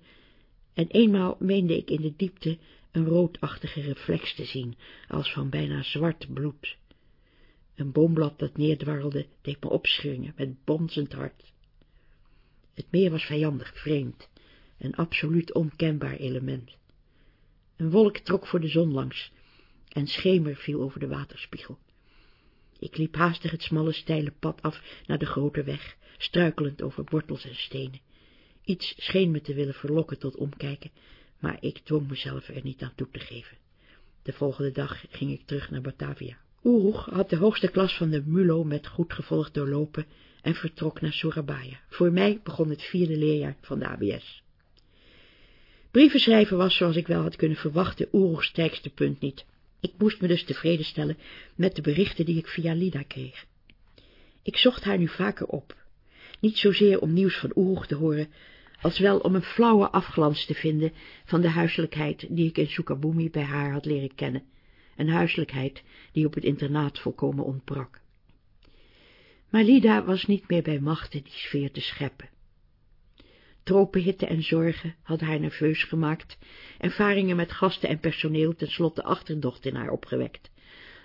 en eenmaal meende ik in de diepte een roodachtige reflex te zien, als van bijna zwart bloed. Een boomblad dat neerdwarrelde, deed me opschringen met bonzend hart. Het meer was vijandig, vreemd, een absoluut onkenbaar element. Een wolk trok voor de zon langs, en schemer viel over de waterspiegel. Ik liep haastig het smalle steile pad af naar de grote weg, struikelend over wortels en stenen. Iets scheen me te willen verlokken tot omkijken, maar ik dwong mezelf er niet aan toe te geven. De volgende dag ging ik terug naar Batavia. Oeroeg had de hoogste klas van de MULO met goed gevolg doorlopen en vertrok naar Surabaya. Voor mij begon het vierde leerjaar van de ABS. Brieven schrijven was, zoals ik wel had kunnen verwachten, Oeroegs sterkste punt niet. Ik moest me dus tevreden stellen met de berichten die ik via Lida kreeg. Ik zocht haar nu vaker op, niet zozeer om nieuws van Oeroeg te horen, als wel om een flauwe afglans te vinden van de huiselijkheid die ik in Sukabumi bij haar had leren kennen, een huiselijkheid die op het internaat volkomen ontbrak. Maar Lida was niet meer bij machten die sfeer te scheppen. Tropenhitte en zorgen hadden haar nerveus gemaakt, ervaringen met gasten en personeel tenslotte achterdocht in haar opgewekt.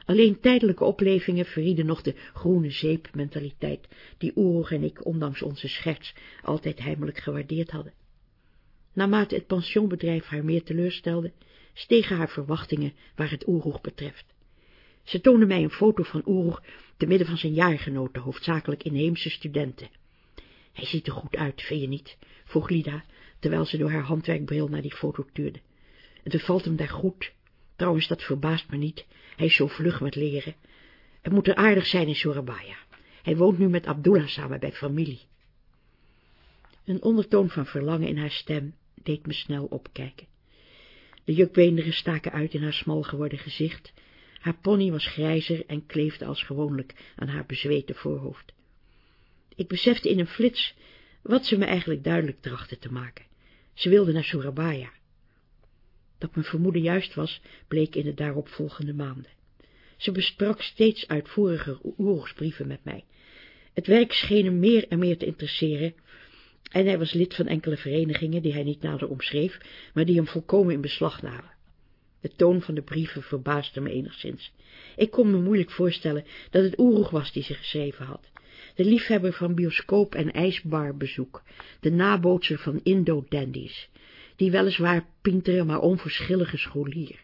Alleen tijdelijke oplevingen verrieden nog de groene zeep-mentaliteit, die Oeroeg en ik, ondanks onze scherts, altijd heimelijk gewaardeerd hadden. Naarmate het pensionbedrijf haar meer teleurstelde, stegen haar verwachtingen waar het Oeroeg betreft. Ze toonde mij een foto van Oeroeg te midden van zijn jaargenoten, hoofdzakelijk inheemse studenten. Hij ziet er goed uit, vind je niet? vroeg Lida, terwijl ze door haar handwerkbril naar die foto tuurde. Het bevalt hem daar goed. Trouwens, dat verbaast me niet. Hij is zo vlug met leren. Het moet er aardig zijn in Surabaya. Hij woont nu met Abdullah samen bij familie. Een ondertoon van verlangen in haar stem deed me snel opkijken. De jukbeenderen staken uit in haar smal geworden gezicht. Haar pony was grijzer en kleefde als gewoonlijk aan haar bezweten voorhoofd. Ik besefte in een flits wat ze me eigenlijk duidelijk trachtte te maken. Ze wilde naar Surabaya. Dat mijn vermoeden juist was, bleek in de daaropvolgende maanden. Ze besprak steeds uitvoeriger oorlogsbrieven met mij. Het werk scheen hem meer en meer te interesseren, En hij was lid van enkele verenigingen die hij niet nader omschreef, maar die hem volkomen in beslag namen. De toon van de brieven verbaasde me enigszins. Ik kon me moeilijk voorstellen dat het Oeroeg was die ze geschreven had. De liefhebber van bioscoop- en ijsbarbezoek, de nabootser van Indo-dandies, die weliswaar pintere, maar onverschillige scholier.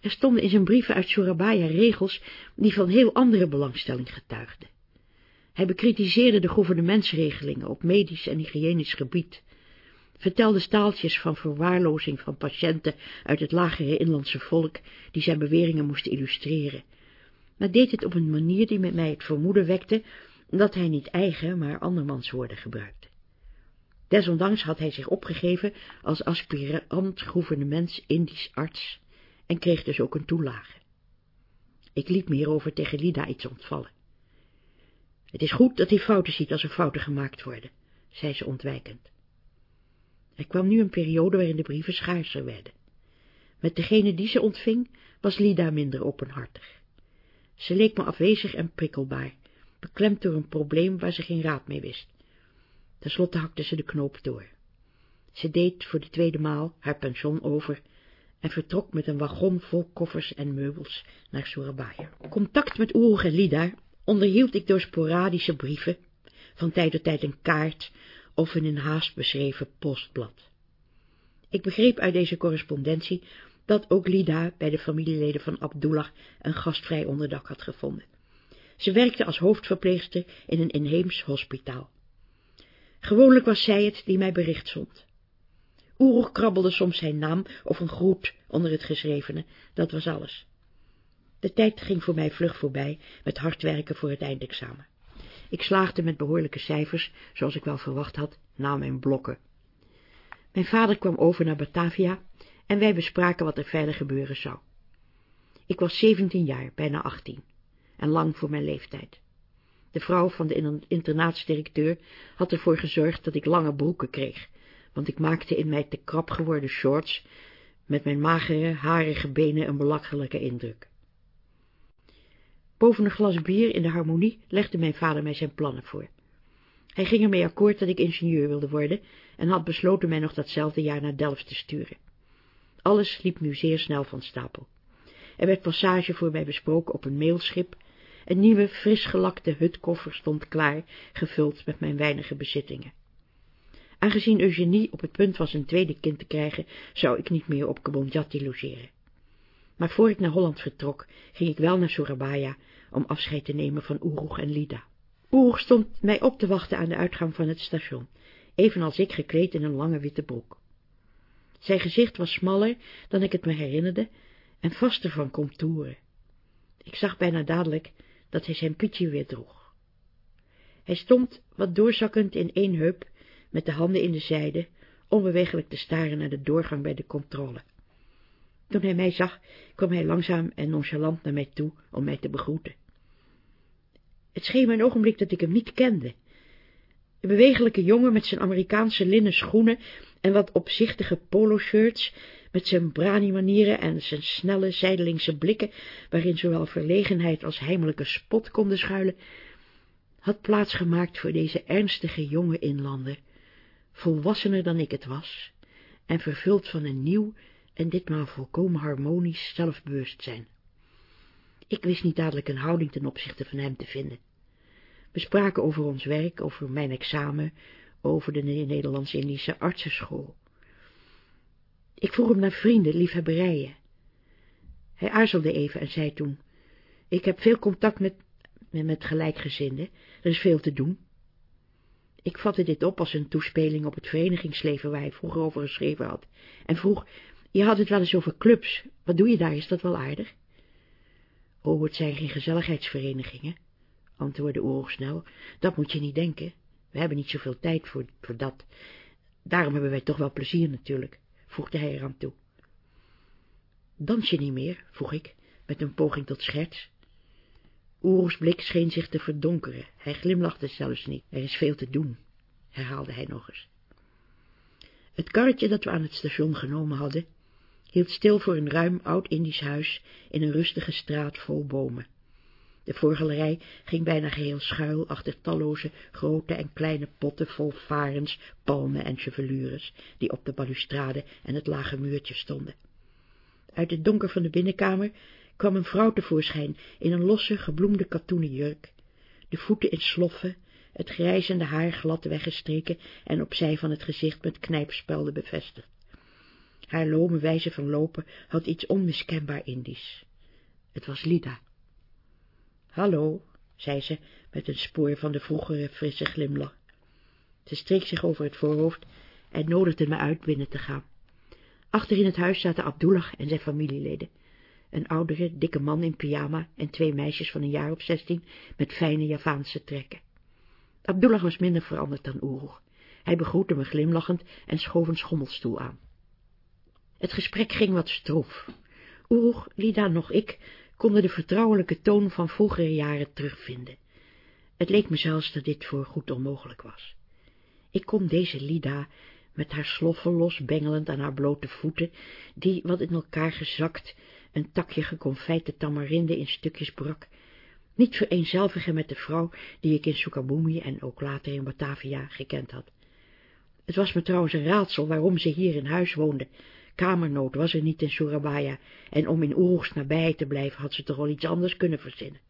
Er stonden in zijn brieven uit Surabaya regels die van heel andere belangstelling getuigden. Hij bekritiseerde de gouvernementsregelingen op medisch en hygiënisch gebied, vertelde staaltjes van verwaarlozing van patiënten uit het lagere inlandse volk, die zijn beweringen moesten illustreren, maar deed het op een manier die met mij het vermoeden wekte dat hij niet eigen, maar andermans woorden gebruikte. Desondanks had hij zich opgegeven als aspirant gouvernements-Indisch arts en kreeg dus ook een toelage. Ik liet me hierover tegen Lida iets ontvallen. Het is goed dat hij fouten ziet als er fouten gemaakt worden, zei ze ontwijkend. Er kwam nu een periode waarin de brieven schaarser werden. Met degene die ze ontving, was Lida minder openhartig. Ze leek me afwezig en prikkelbaar, beklemd door een probleem waar ze geen raad mee wist. Ten slotte hakte ze de knoop door. Ze deed voor de tweede maal haar pension over en vertrok met een wagon vol koffers en meubels naar Surabaya. Contact met Oerg en Lida onderhield ik door sporadische brieven, van tijd tot tijd een kaart of een in haast beschreven postblad. Ik begreep uit deze correspondentie dat ook Lida bij de familieleden van Abdullah een gastvrij onderdak had gevonden. Ze werkte als hoofdverpleegster in een inheems hospitaal. Gewoonlijk was zij het die mij bericht zond. Oeroeg krabbelde soms zijn naam of een groet onder het geschrevene, dat was alles. De tijd ging voor mij vlug voorbij, met hard werken voor het eindexamen. Ik slaagde met behoorlijke cijfers, zoals ik wel verwacht had, na mijn blokken. Mijn vader kwam over naar Batavia en wij bespraken wat er verder gebeuren zou. Ik was zeventien jaar, bijna achttien, en lang voor mijn leeftijd. De vrouw van de internaatsdirecteur had ervoor gezorgd dat ik lange broeken kreeg, want ik maakte in mij te krap geworden shorts met mijn magere, harige benen een belachelijke indruk. Boven een glas bier in de harmonie legde mijn vader mij zijn plannen voor. Hij ging ermee akkoord dat ik ingenieur wilde worden en had besloten mij nog datzelfde jaar naar Delft te sturen. Alles liep nu zeer snel van stapel. Er werd passage voor mij besproken op een mailschip, een nieuwe, fris gelakte hutkoffer stond klaar, gevuld met mijn weinige bezittingen. Aangezien Eugenie op het punt was een tweede kind te krijgen, zou ik niet meer op Kabonjati logeren. Maar voor ik naar Holland vertrok, ging ik wel naar Surabaya om afscheid te nemen van Oeroeg en Lida. Oeroeg stond mij op te wachten aan de uitgang van het station, evenals ik gekleed in een lange witte broek. Zijn gezicht was smaller dan ik het me herinnerde en vaster van contouren. Ik zag bijna dadelijk dat hij zijn pietje weer droeg. Hij stond, wat doorzakkend in één heup, met de handen in de zijde, onbewegelijk te staren naar de doorgang bij de controle. Toen hij mij zag, kwam hij langzaam en nonchalant naar mij toe om mij te begroeten. Het scheen me een ogenblik dat ik hem niet kende. Een bewegelijke jongen met zijn Amerikaanse linnen schoenen en wat opzichtige polo-shirts, met zijn brani-manieren en zijn snelle, zijdelingse blikken, waarin zowel verlegenheid als heimelijke spot konden schuilen, had plaats gemaakt voor deze ernstige jonge inlander, volwassener dan ik het was, en vervuld van een nieuw en ditmaal volkomen harmonisch zelfbewustzijn. Ik wist niet dadelijk een houding ten opzichte van hem te vinden. We spraken over ons werk, over mijn examen, over de Nederlands-Indische artsenschool. Ik vroeg hem naar vrienden, liefhebberijen. Hij aarzelde even en zei toen, ik heb veel contact met, met gelijkgezinden, er is veel te doen. Ik vatte dit op als een toespeling op het verenigingsleven waar hij vroeger over geschreven had, en vroeg, je had het wel eens over clubs, wat doe je daar, is dat wel aardig? Oh, het zijn geen gezelligheidsverenigingen, antwoordde Oorlog snel, dat moet je niet denken, we hebben niet zoveel tijd voor, voor dat. Daarom hebben wij toch wel plezier natuurlijk, voegde hij eraan toe. Dans je niet meer, vroeg ik, met een poging tot scherts. Oeroes blik scheen zich te verdonkeren, hij glimlachte zelfs niet. Er is veel te doen, herhaalde hij nog eens. Het karretje dat we aan het station genomen hadden, hield stil voor een ruim oud-Indisch huis in een rustige straat vol bomen. De voorgalerij ging bijna geheel schuil achter talloze grote en kleine potten vol varens, palmen en chevelures, die op de balustrade en het lage muurtje stonden. Uit het donker van de binnenkamer kwam een vrouw tevoorschijn in een losse, gebloemde katoenen jurk, de voeten in sloffen, het grijzende haar glad weggestreken en opzij van het gezicht met knijpspelden bevestigd. Haar lome wijze van lopen had iets onmiskenbaar Indisch. Het was Lida. Hallo, zei ze, met een spoor van de vroegere frisse glimlach. Ze streek zich over het voorhoofd en nodigde me uit binnen te gaan. Achter in het huis zaten Abdullah en zijn familieleden. Een oudere, dikke man in pyjama en twee meisjes van een jaar of zestien met fijne Javaanse trekken. Abdullah was minder veranderd dan Oeroeg. Hij begroette me glimlachend en schoof een schommelstoel aan. Het gesprek ging wat stroef. Oeroeg, Lida nog ik konden de vertrouwelijke toon van vroegere jaren terugvinden. Het leek me zelfs dat dit voor goed onmogelijk was. Ik kon deze Lida, met haar sloffen los bengelend aan haar blote voeten, die, wat in elkaar gezakt, een takje geconfijte tamarinde in stukjes brak, niet vereenzelvigen met de vrouw die ik in Sukabumi en ook later in Batavia gekend had. Het was me trouwens een raadsel waarom ze hier in huis woonde. Kamernood was er niet in Surabaya, en om in Oeroegs nabijheid te blijven had ze toch wel iets anders kunnen verzinnen.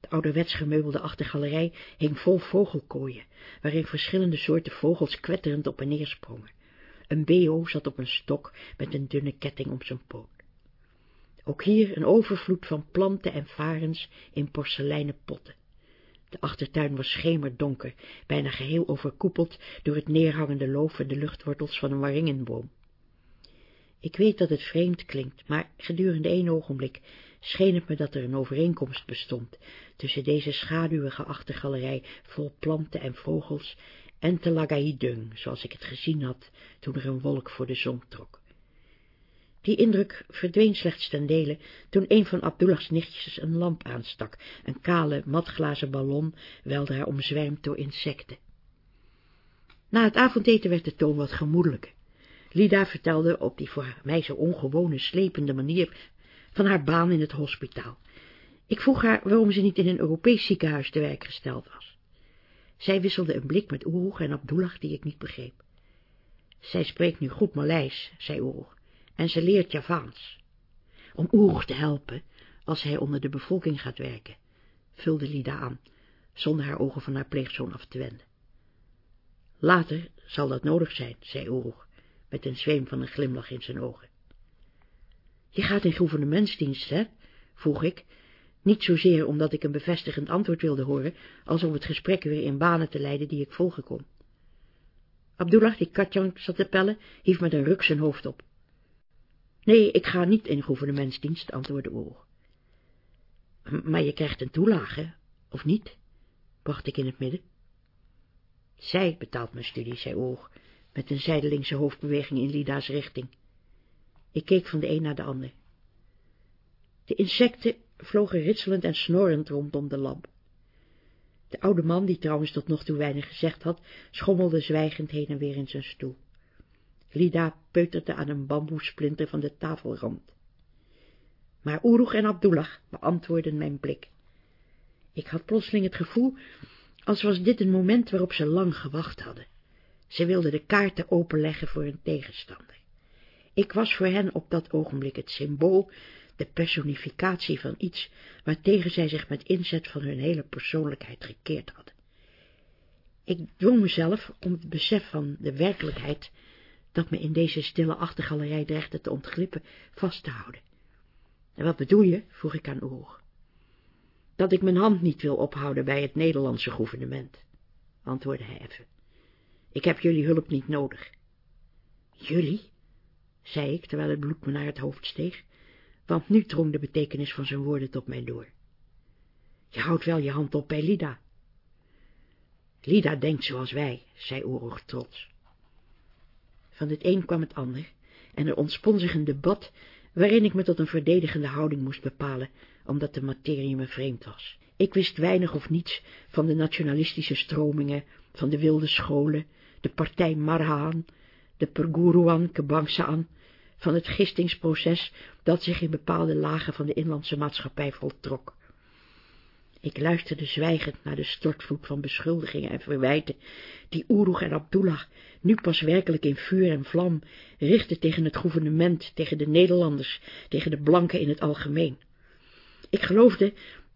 De ouderwets gemeubelde achtergalerij hing vol vogelkooien, waarin verschillende soorten vogels kwetterend op en neer sprongen. Een beo zat op een stok met een dunne ketting om zijn poot. Ook hier een overvloed van planten en varens in porseleinen potten. De achtertuin was schemerdonker, bijna geheel overkoepeld door het neerhangende loof en de luchtwortels van een waringenboom. Ik weet dat het vreemd klinkt, maar gedurende één ogenblik scheen het me dat er een overeenkomst bestond tussen deze schaduwige achtergalerij vol planten en vogels en te Lagaidung, zoals ik het gezien had toen er een wolk voor de zon trok. Die indruk verdween slechts ten dele toen een van Abdullahs nichtjes een lamp aanstak, een kale, matglazen ballon, weldra omzwermd door insecten. Na het avondeten werd de toon wat gemoedelijker. Lida vertelde op die voor mij zo ongewone, slepende manier van haar baan in het hospitaal. Ik vroeg haar waarom ze niet in een Europees ziekenhuis te werk gesteld was. Zij wisselde een blik met Oeroeg en Abdullah die ik niet begreep. Zij spreekt nu goed Maleis, zei Oeroeg en ze leert Javaans. Om Oeroeg te helpen, als hij onder de bevolking gaat werken, vulde Lida aan, zonder haar ogen van haar pleegzoon af te wenden. Later zal dat nodig zijn, zei Oeroeg, met een zweem van een glimlach in zijn ogen. Je gaat in gouvernementsdienst, hè? vroeg ik, niet zozeer omdat ik een bevestigend antwoord wilde horen, als om het gesprek weer in banen te leiden die ik volgen kon. Abdullah, die Katjank zat te pellen, hief met een ruk zijn hoofd op. Nee, ik ga niet in gouvernementsdienst, antwoordde Oor. Maar je krijgt een toelage, of niet? bracht ik in het midden. Zij betaalt mijn studie, zei Oor, met een zijdelingse hoofdbeweging in Lida's richting. Ik keek van de een naar de ander. De insecten vlogen ritselend en snorrend rondom de lamp. De oude man, die trouwens tot nog toe weinig gezegd had, schommelde zwijgend heen en weer in zijn stoel. Lida peuterde aan een bamboesplinter van de tafelrand. Maar Oeroeg en Abdullah beantwoordden mijn blik. Ik had plotseling het gevoel, als was dit een moment waarop ze lang gewacht hadden. Ze wilden de kaarten openleggen voor hun tegenstander. Ik was voor hen op dat ogenblik het symbool, de personificatie van iets, waartegen zij zich met inzet van hun hele persoonlijkheid gekeerd hadden. Ik dwong mezelf om het besef van de werkelijkheid dat me in deze stille achtergalerij dreigde te ontglippen, vast te houden. En wat bedoel je? vroeg ik aan Oer. Dat ik mijn hand niet wil ophouden bij het Nederlandse gouvernement, antwoordde hij even. Ik heb jullie hulp niet nodig. Jullie? zei ik, terwijl het bloed me naar het hoofd steeg, want nu drong de betekenis van zijn woorden tot mij door. Je houdt wel je hand op bij Lida. Lida denkt zoals wij, zei Oeroeg trots. Van het een kwam het ander, en er ontspon zich een debat, waarin ik me tot een verdedigende houding moest bepalen, omdat de materie me vreemd was. Ik wist weinig of niets van de nationalistische stromingen, van de wilde scholen, de partij Marhaan, de Perguruan Kebangsaan, van het gistingsproces dat zich in bepaalde lagen van de inlandse maatschappij voltrok. Ik luisterde zwijgend naar de stortvloed van beschuldigingen en verwijten, die Oeroeg en Abdullah nu pas werkelijk in vuur en vlam richtten tegen het gouvernement, tegen de Nederlanders, tegen de blanken in het algemeen. Ik geloofde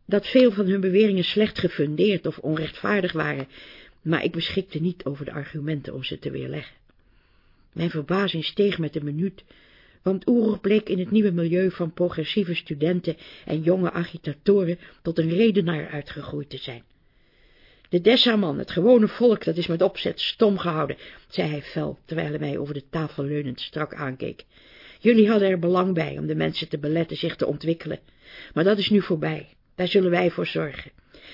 dat veel van hun beweringen slecht gefundeerd of onrechtvaardig waren, maar ik beschikte niet over de argumenten om ze te weerleggen. Mijn verbazing steeg met de minuut, want Oeroeg bleek in het nieuwe milieu van progressieve studenten en jonge agitatoren tot een redenaar uitgegroeid te zijn. De Dessaman, het gewone volk, dat is met opzet stom gehouden, zei hij fel, terwijl hij mij over de tafel leunend strak aankeek. Jullie hadden er belang bij om de mensen te beletten zich te ontwikkelen, maar dat is nu voorbij, daar zullen wij voor zorgen.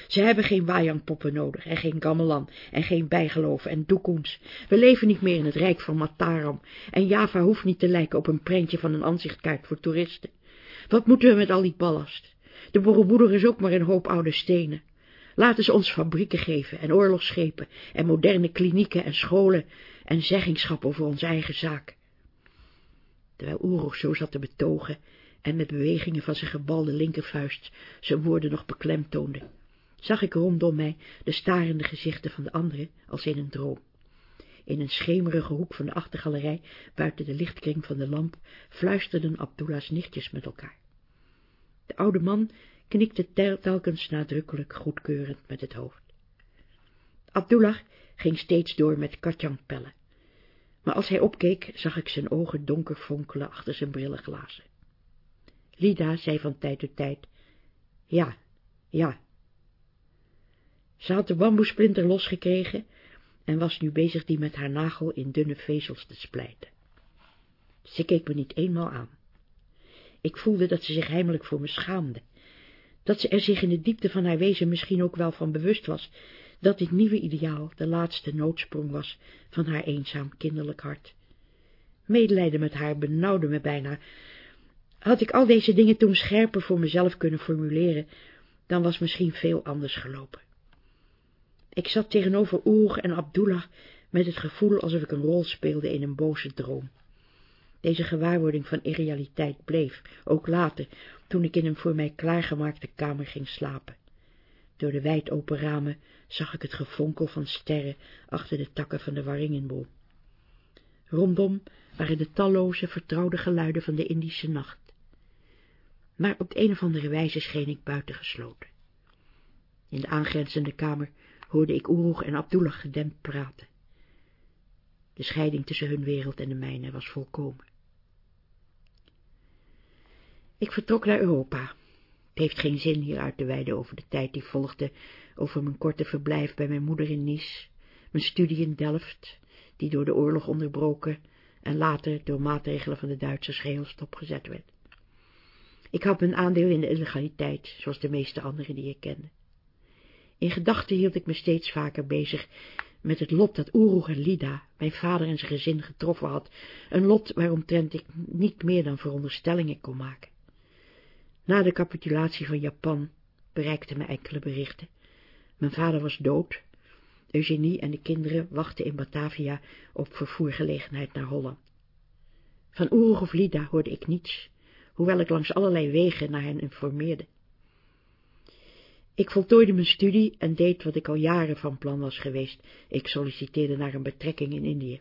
Ze hebben geen wajangpoppen nodig en geen gamelan en geen bijgeloof en doekoens. We leven niet meer in het rijk van Mataram en Java hoeft niet te lijken op een prentje van een aanzichtkaart voor toeristen. Wat moeten we met al die ballast? De Borobudur is ook maar een hoop oude stenen. Laten ze ons fabrieken geven en oorlogsschepen en moderne klinieken en scholen en zeggingschap over onze eigen zaak. Terwijl Oeroeg zo zat te betogen en met bewegingen van zijn gebalde linkervuist zijn woorden nog beklemtoonde, zag ik rondom mij de starende gezichten van de anderen als in een droom. In een schemerige hoek van de achtergalerij, buiten de lichtkring van de lamp, fluisterden Abdullah's nichtjes met elkaar. De oude man knikte telkens nadrukkelijk goedkeurend met het hoofd. Abdullah ging steeds door met katjangpellen, maar als hij opkeek, zag ik zijn ogen donker fonkelen achter zijn brillenglazen. Lida zei van tijd tot tijd, ja, ja. Ze had de bamboesplinter losgekregen en was nu bezig die met haar nagel in dunne vezels te splijten. Ze keek me niet eenmaal aan. Ik voelde dat ze zich heimelijk voor me schaamde, dat ze er zich in de diepte van haar wezen misschien ook wel van bewust was, dat dit nieuwe ideaal de laatste noodsprong was van haar eenzaam kinderlijk hart. Medelijden met haar benauwde me bijna. Had ik al deze dingen toen scherper voor mezelf kunnen formuleren, dan was misschien veel anders gelopen. Ik zat tegenover Oer en Abdullah met het gevoel alsof ik een rol speelde in een boze droom. Deze gewaarwording van irrealiteit bleef, ook later, toen ik in een voor mij klaargemaakte kamer ging slapen. Door de wijd open ramen zag ik het gefonkel van sterren achter de takken van de waringenboom. Rondom waren de talloze vertrouwde geluiden van de Indische nacht. Maar op de een of andere wijze scheen ik buitengesloten. In de aangrenzende kamer hoorde ik Oeroeg en Abdullah gedempt praten. De scheiding tussen hun wereld en de mijne was volkomen. Ik vertrok naar Europa. Het heeft geen zin hier uit te wijden over de tijd die volgde, over mijn korte verblijf bij mijn moeder in Nice, mijn studie in Delft, die door de oorlog onderbroken en later door maatregelen van de Duitsers geheel stopgezet werd. Ik had mijn aandeel in de illegaliteit, zoals de meeste anderen die ik kende. In gedachten hield ik me steeds vaker bezig met het lot dat Oeroeg en Lida, mijn vader en zijn gezin, getroffen had, een lot waaromtrent ik niet meer dan veronderstellingen kon maken. Na de capitulatie van Japan bereikten me enkele berichten. Mijn vader was dood. Eugenie en de kinderen wachten in Batavia op vervoergelegenheid naar Holland. Van Oeroeg of Lida hoorde ik niets, hoewel ik langs allerlei wegen naar hen informeerde. Ik voltooide mijn studie en deed wat ik al jaren van plan was geweest. Ik solliciteerde naar een betrekking in Indië.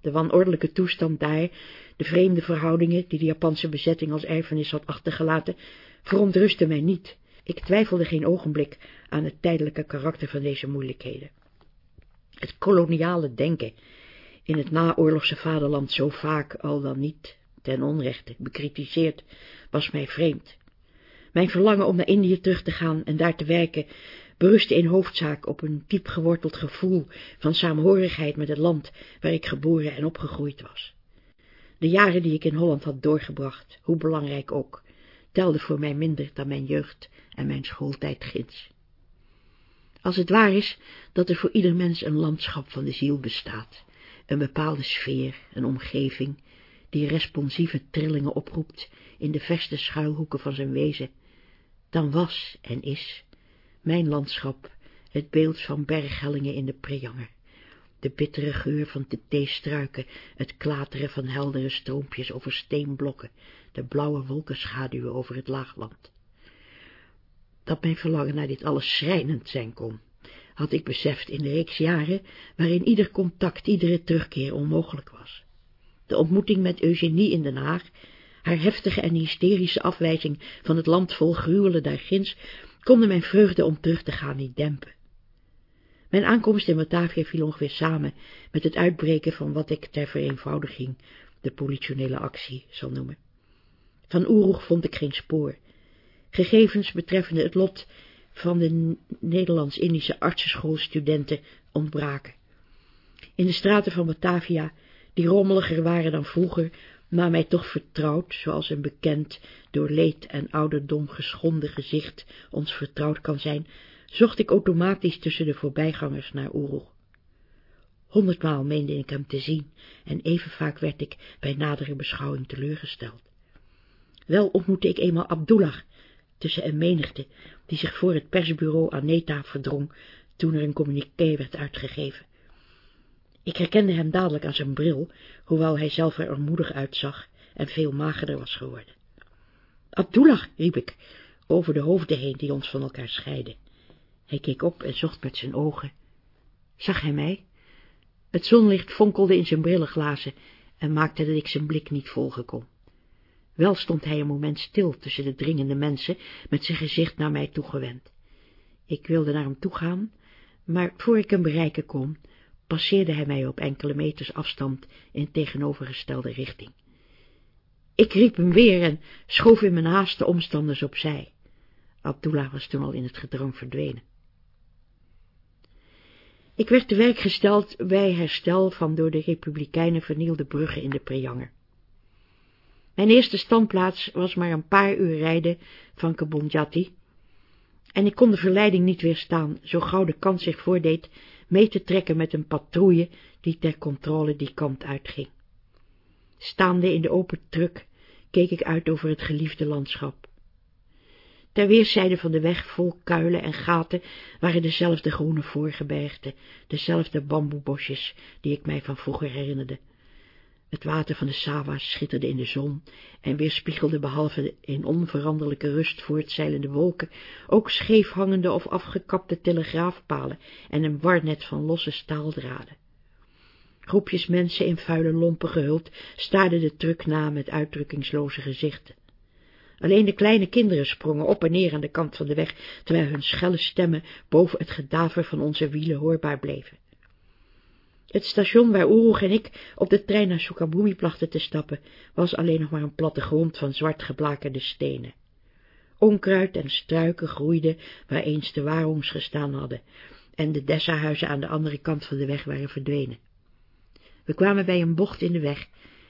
De wanordelijke toestand daar, de vreemde verhoudingen die de Japanse bezetting als erfenis had achtergelaten, verontrustte mij niet. Ik twijfelde geen ogenblik aan het tijdelijke karakter van deze moeilijkheden. Het koloniale denken in het naoorlogse vaderland zo vaak, al dan niet ten onrechte, bekritiseerd, was mij vreemd. Mijn verlangen om naar Indië terug te gaan en daar te werken, berustte in hoofdzaak op een diep geworteld gevoel van saamhorigheid met het land waar ik geboren en opgegroeid was. De jaren die ik in Holland had doorgebracht, hoe belangrijk ook, telden voor mij minder dan mijn jeugd en mijn schooltijd ginds. Als het waar is dat er voor ieder mens een landschap van de ziel bestaat, een bepaalde sfeer, een omgeving, die responsieve trillingen oproept in de verste schuilhoeken van zijn wezen, dan was en is mijn landschap het beeld van berghellingen in de Preanger, de bittere geur van de theestruiken, het klateren van heldere stroompjes over steenblokken, de blauwe wolkenschaduwen over het laagland. Dat mijn verlangen naar dit alles schrijnend zijn kon, had ik beseft in de reeks jaren waarin ieder contact, iedere terugkeer onmogelijk was. De ontmoeting met Eugenie in Den Haag, haar heftige en hysterische afwijzing van het land vol gruwelen daarginds, konden mijn vreugde om terug te gaan niet dempen. Mijn aankomst in Batavia viel ongeveer samen met het uitbreken van wat ik ter vereenvoudiging de politionele actie zal noemen. Van Oeroeg vond ik geen spoor. Gegevens betreffende het lot van de Nederlands-Indische artsenschoolstudenten ontbraken. In de straten van Batavia, die rommeliger waren dan vroeger, maar mij toch vertrouwd, zoals een bekend, door leed en ouderdom geschonden gezicht ons vertrouwd kan zijn, zocht ik automatisch tussen de voorbijgangers naar Oeroeg. Honderdmaal meende ik hem te zien, en even vaak werd ik bij nadere beschouwing teleurgesteld. Wel ontmoette ik eenmaal Abdullah, tussen een menigte, die zich voor het persbureau Aneta verdrong, toen er een communiqué werd uitgegeven. Ik herkende hem dadelijk aan zijn bril, hoewel hij zelf er armoedig uitzag en veel magerder was geworden. Abdullah, riep ik, over de hoofden heen die ons van elkaar scheiden. Hij keek op en zocht met zijn ogen. Zag hij mij? Het zonlicht fonkelde in zijn brillenglazen en maakte dat ik zijn blik niet volgen kon. Wel stond hij een moment stil tussen de dringende mensen, met zijn gezicht naar mij toegewend. Ik wilde naar hem toegaan, maar voor ik hem bereiken kon, passeerde hij mij op enkele meters afstand in tegenovergestelde richting. Ik riep hem weer en schoof in mijn haast de omstanders opzij. Abdullah was toen al in het gedrang verdwenen. Ik werd te werk gesteld bij herstel van door de Republikeinen vernielde bruggen in de Preanger. Mijn eerste standplaats was maar een paar uur rijden van Kabonjati, en ik kon de verleiding niet weerstaan, zo gauw de kans zich voordeed, mee te trekken met een patrouille die ter controle die kant uitging. Staande in de open truck keek ik uit over het geliefde landschap. Ter weerszijde van de weg, vol kuilen en gaten, waren dezelfde groene voorgebergten, dezelfde bamboebosjes, die ik mij van vroeger herinnerde. Het water van de Sawa schitterde in de zon en weerspiegelde behalve in onveranderlijke rust voortzeilende wolken ook scheef hangende of afgekapte telegraafpalen en een warnet van losse staaldraden. Groepjes mensen in vuile lompen gehuld staarden de truck na met uitdrukkingsloze gezichten. Alleen de kleine kinderen sprongen op en neer aan de kant van de weg, terwijl hun schelle stemmen boven het gedaver van onze wielen hoorbaar bleven. Het station waar Oeroeg en ik op de trein naar Sukabumi plachten te stappen, was alleen nog maar een platte grond van zwart geblakerde stenen. Onkruid en struiken groeiden waar eens de waarongs gestaan hadden, en de dessahuizen aan de andere kant van de weg waren verdwenen. We kwamen bij een bocht in de weg,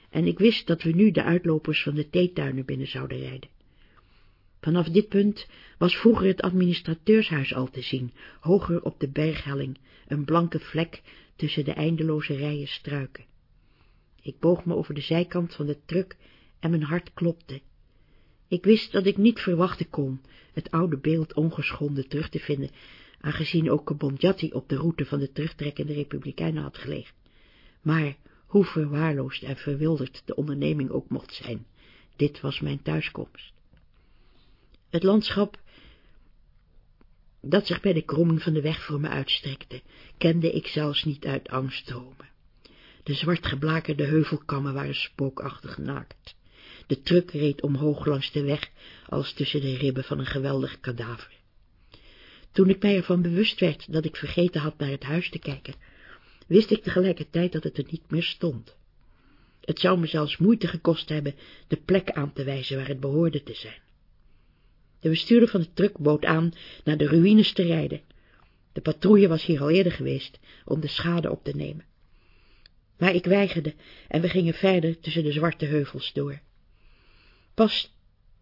en ik wist dat we nu de uitlopers van de theetuinen binnen zouden rijden. Vanaf dit punt was vroeger het administrateurshuis al te zien, hoger op de berghelling, een blanke vlek tussen de eindeloze rijen struiken. Ik boog me over de zijkant van de truck en mijn hart klopte. Ik wist dat ik niet verwachten kon het oude beeld ongeschonden terug te vinden, aangezien ook Kabonjati op de route van de terugtrekkende republikeinen had gelegen. Maar hoe verwaarloosd en verwilderd de onderneming ook mocht zijn, dit was mijn thuiskomst. Het landschap dat zich bij de kromming van de weg voor me uitstrekte, kende ik zelfs niet uit angstdromen. De zwart geblakerde heuvelkammen waren spookachtig naakt. De truck reed omhoog langs de weg, als tussen de ribben van een geweldig kadaver. Toen ik mij ervan bewust werd dat ik vergeten had naar het huis te kijken, wist ik tegelijkertijd dat het er niet meer stond. Het zou me zelfs moeite gekost hebben de plek aan te wijzen waar het behoorde te zijn. De bestuurder van de truck bood aan naar de ruïnes te rijden. De patrouille was hier al eerder geweest om de schade op te nemen. Maar ik weigerde en we gingen verder tussen de zwarte heuvels door. Pas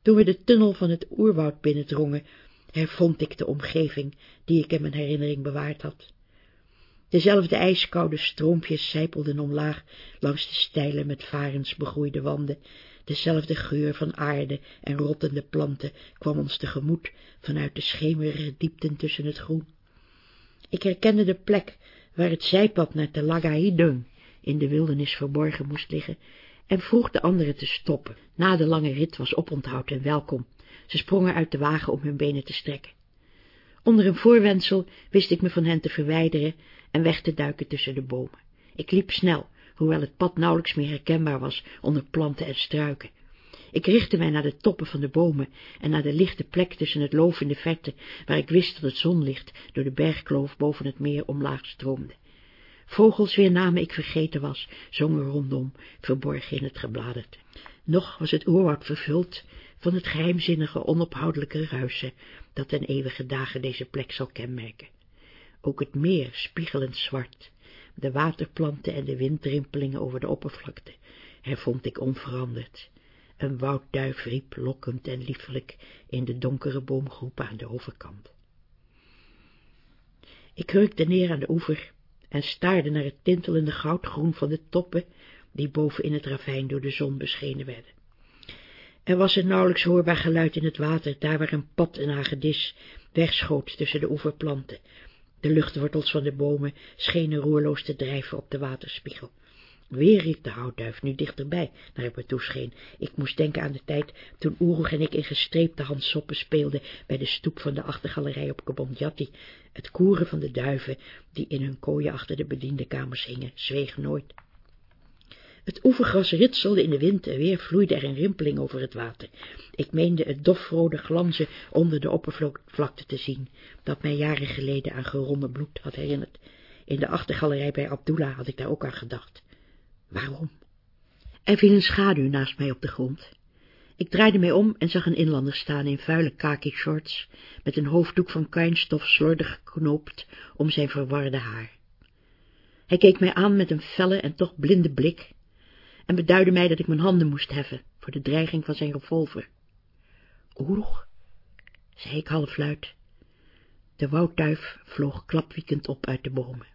toen we de tunnel van het oerwoud binnendrongen, hervond ik de omgeving die ik in mijn herinnering bewaard had. Dezelfde ijskoude stroompjes zijpelden omlaag langs de steile met varens begroeide wanden dezelfde geur van aarde en rottende planten kwam ons tegemoet vanuit de schemerige diepten tussen het groen. Ik herkende de plek waar het zijpad naar Telagahidung in de wildernis verborgen moest liggen en vroeg de anderen te stoppen. Na de lange rit was oponthoud en welkom. Ze sprongen uit de wagen om hun benen te strekken. Onder een voorwendsel wist ik me van hen te verwijderen en weg te duiken tussen de bomen. Ik liep snel, hoewel het pad nauwelijks meer herkenbaar was onder planten en struiken. Ik richtte mij naar de toppen van de bomen en naar de lichte plek tussen het loof in de verte, waar ik wist dat het zonlicht door de bergkloof boven het meer omlaag stroomde. Vogels weer namen ik vergeten was, zongen rondom, verborgen in het gebladerte. Nog was het oerwoud vervuld van het geheimzinnige, onophoudelijke ruisen, dat ten eeuwige dagen deze plek zal kenmerken. Ook het meer spiegelend zwart, de waterplanten en de windrimpelingen over de oppervlakte, hervond ik onveranderd. Een woudduif riep lokkend en liefelijk in de donkere boomgroepen aan de overkant. Ik hurkte neer aan de oever en staarde naar het tintelende goudgroen van de toppen, die boven in het ravijn door de zon beschenen werden. Er was een nauwelijks hoorbaar geluid in het water, daar waar een pad een hagedis wegschoot tussen de oeverplanten. De luchtwortels van de bomen schenen roerloos te drijven op de waterspiegel. Weer riep de houtduif, nu dichterbij, naar ik me toescheen. Ik moest denken aan de tijd toen Oeroeg en ik in gestreepte handsoppen speelden bij de stoep van de achtergalerij op Kabondjati. Het koeren van de duiven, die in hun kooien achter de bediendenkamers hingen, zweeg nooit. Het oevergras ritselde in de wind en weer vloeide er een rimpeling over het water. Ik meende het dofrode glanzen onder de oppervlakte te zien, dat mij jaren geleden aan geronnen bloed had herinnerd. In de achtergalerij bij Abdullah had ik daar ook aan gedacht. Waarom? Er viel een schaduw naast mij op de grond. Ik draaide mij om en zag een inlander staan in vuile kaki shorts, met een hoofddoek van kuinstof slordig geknoopt om zijn verwarde haar. Hij keek mij aan met een felle en toch blinde blik en beduidde mij dat ik mijn handen moest heffen voor de dreiging van zijn revolver. Oeroeg, zei ik halfluid. De woudduif vloog klapwiekend op uit de bomen.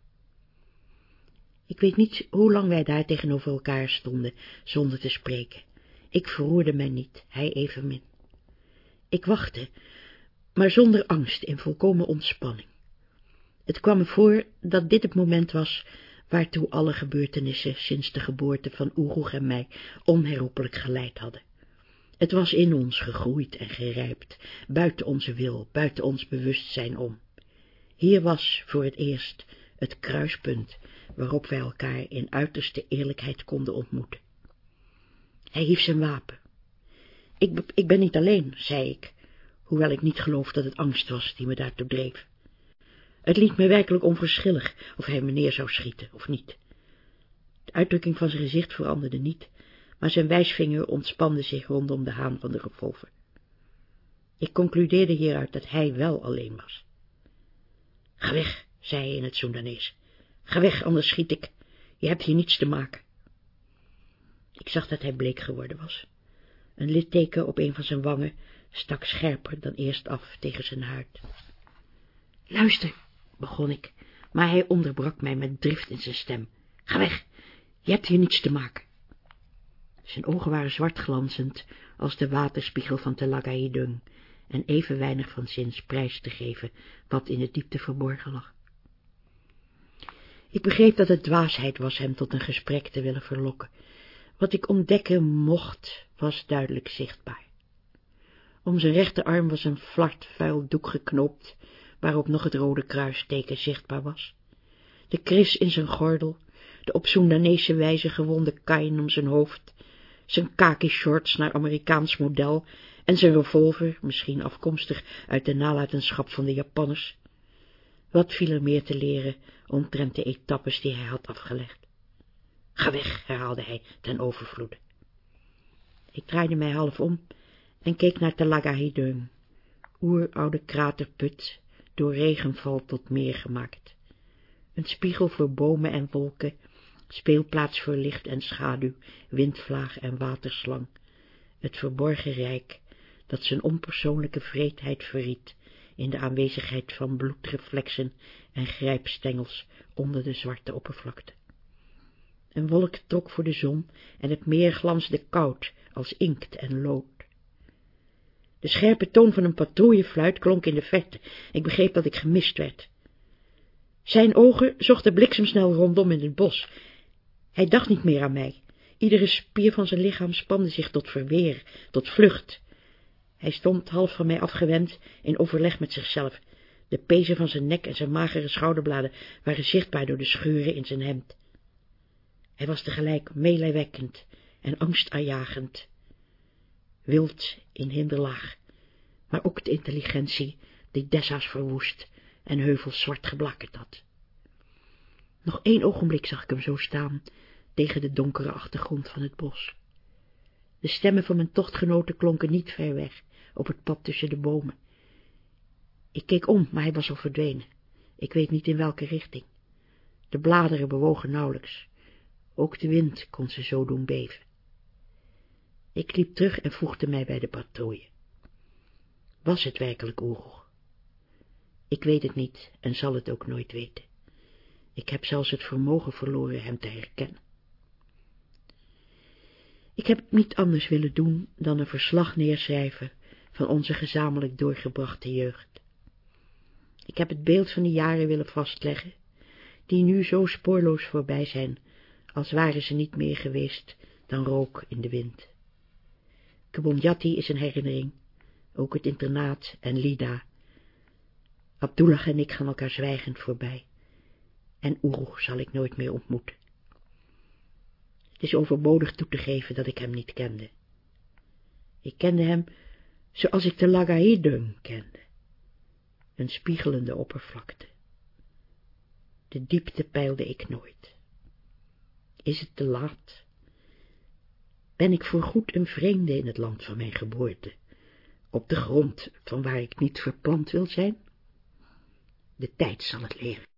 Ik weet niet hoe lang wij daar tegenover elkaar stonden, zonder te spreken. Ik verroerde mij niet, hij evenmin. Ik wachtte, maar zonder angst, in volkomen ontspanning. Het kwam me voor dat dit het moment was waartoe alle gebeurtenissen sinds de geboorte van Oeroeg en mij onherroepelijk geleid hadden. Het was in ons gegroeid en gerijpt, buiten onze wil, buiten ons bewustzijn om. Hier was voor het eerst het kruispunt waarop wij elkaar in uiterste eerlijkheid konden ontmoeten. Hij hief zijn wapen. Ik, ik ben niet alleen, zei ik, hoewel ik niet geloof dat het angst was die me daartoe dreef. Het liet me werkelijk onverschillig of hij me neer zou schieten of niet. De uitdrukking van zijn gezicht veranderde niet, maar zijn wijsvinger ontspande zich rondom de haan van de revolver. Ik concludeerde hieruit dat hij wel alleen was. Ga weg, zei hij in het Soendanees. Ga weg, anders schiet ik. Je hebt hier niets te maken. Ik zag dat hij bleek geworden was. Een litteken op een van zijn wangen stak scherper dan eerst af tegen zijn huid. Luister, begon ik, maar hij onderbrak mij met drift in zijn stem. Ga weg, je hebt hier niets te maken. Zijn ogen waren zwart glanzend als de waterspiegel van Telagaidung en even weinig van zins prijs te geven wat in de diepte verborgen lag. Ik begreep dat het dwaasheid was hem tot een gesprek te willen verlokken. Wat ik ontdekken mocht, was duidelijk zichtbaar. Om zijn rechterarm was een flart vuil doek geknoopt, waarop nog het rode kruisteken zichtbaar was. De kris in zijn gordel, de op Soendanese wijze gewonde kain om zijn hoofd, zijn kaki-shorts naar Amerikaans model en zijn revolver, misschien afkomstig uit de nalatenschap van de Japanners. Wat viel er meer te leren omtrent de etappes die hij had afgelegd? Ga weg, herhaalde hij ten overvloede. Ik draaide mij half om en keek naar Telagahidung, oeroude kraterput, door regenval tot meer gemaakt. Een spiegel voor bomen en wolken, speelplaats voor licht en schaduw, windvlaag en waterslang, het verborgen rijk, dat zijn onpersoonlijke vreedheid verriet, in de aanwezigheid van bloedreflexen en grijpstengels onder de zwarte oppervlakte. Een wolk trok voor de zon en het meer glansde koud als inkt en lood. De scherpe toon van een patrouillefluit klonk in de verte. Ik begreep dat ik gemist werd. Zijn ogen zochten bliksemsnel rondom in het bos. Hij dacht niet meer aan mij. Iedere spier van zijn lichaam spande zich tot verweer, tot vlucht. Hij stond half van mij afgewend in overleg met zichzelf. De pezen van zijn nek en zijn magere schouderbladen waren zichtbaar door de scheuren in zijn hemd. Hij was tegelijk meelijwekkend en angstaanjagend, wild in hinderlaag, maar ook de intelligentie die Dessa's verwoest en heuvels zwart geblakkerd had. Nog één ogenblik zag ik hem zo staan, tegen de donkere achtergrond van het bos. De stemmen van mijn tochtgenoten klonken niet ver weg, op het pad tussen de bomen. Ik keek om, maar hij was al verdwenen. Ik weet niet in welke richting. De bladeren bewogen nauwelijks. Ook de wind kon ze zo doen beven. Ik liep terug en voegde mij bij de patrouille. Was het werkelijk oorlog? Ik weet het niet en zal het ook nooit weten. Ik heb zelfs het vermogen verloren hem te herkennen. Ik heb niet anders willen doen dan een verslag neerschrijven van onze gezamenlijk doorgebrachte jeugd. Ik heb het beeld van die jaren willen vastleggen, die nu zo spoorloos voorbij zijn, als waren ze niet meer geweest dan rook in de wind. Kabonjati is een herinnering, ook het internaat en Lida. Abdullah en ik gaan elkaar zwijgend voorbij, en Oeroeg zal ik nooit meer ontmoeten. Het is overbodig toe te geven dat ik hem niet kende. Ik kende hem zoals ik de Lagaïdum kende, een spiegelende oppervlakte. De diepte peilde ik nooit. Is het te laat? Ben ik voorgoed een vreemde in het land van mijn geboorte, op de grond van waar ik niet verplant wil zijn? De tijd zal het leren.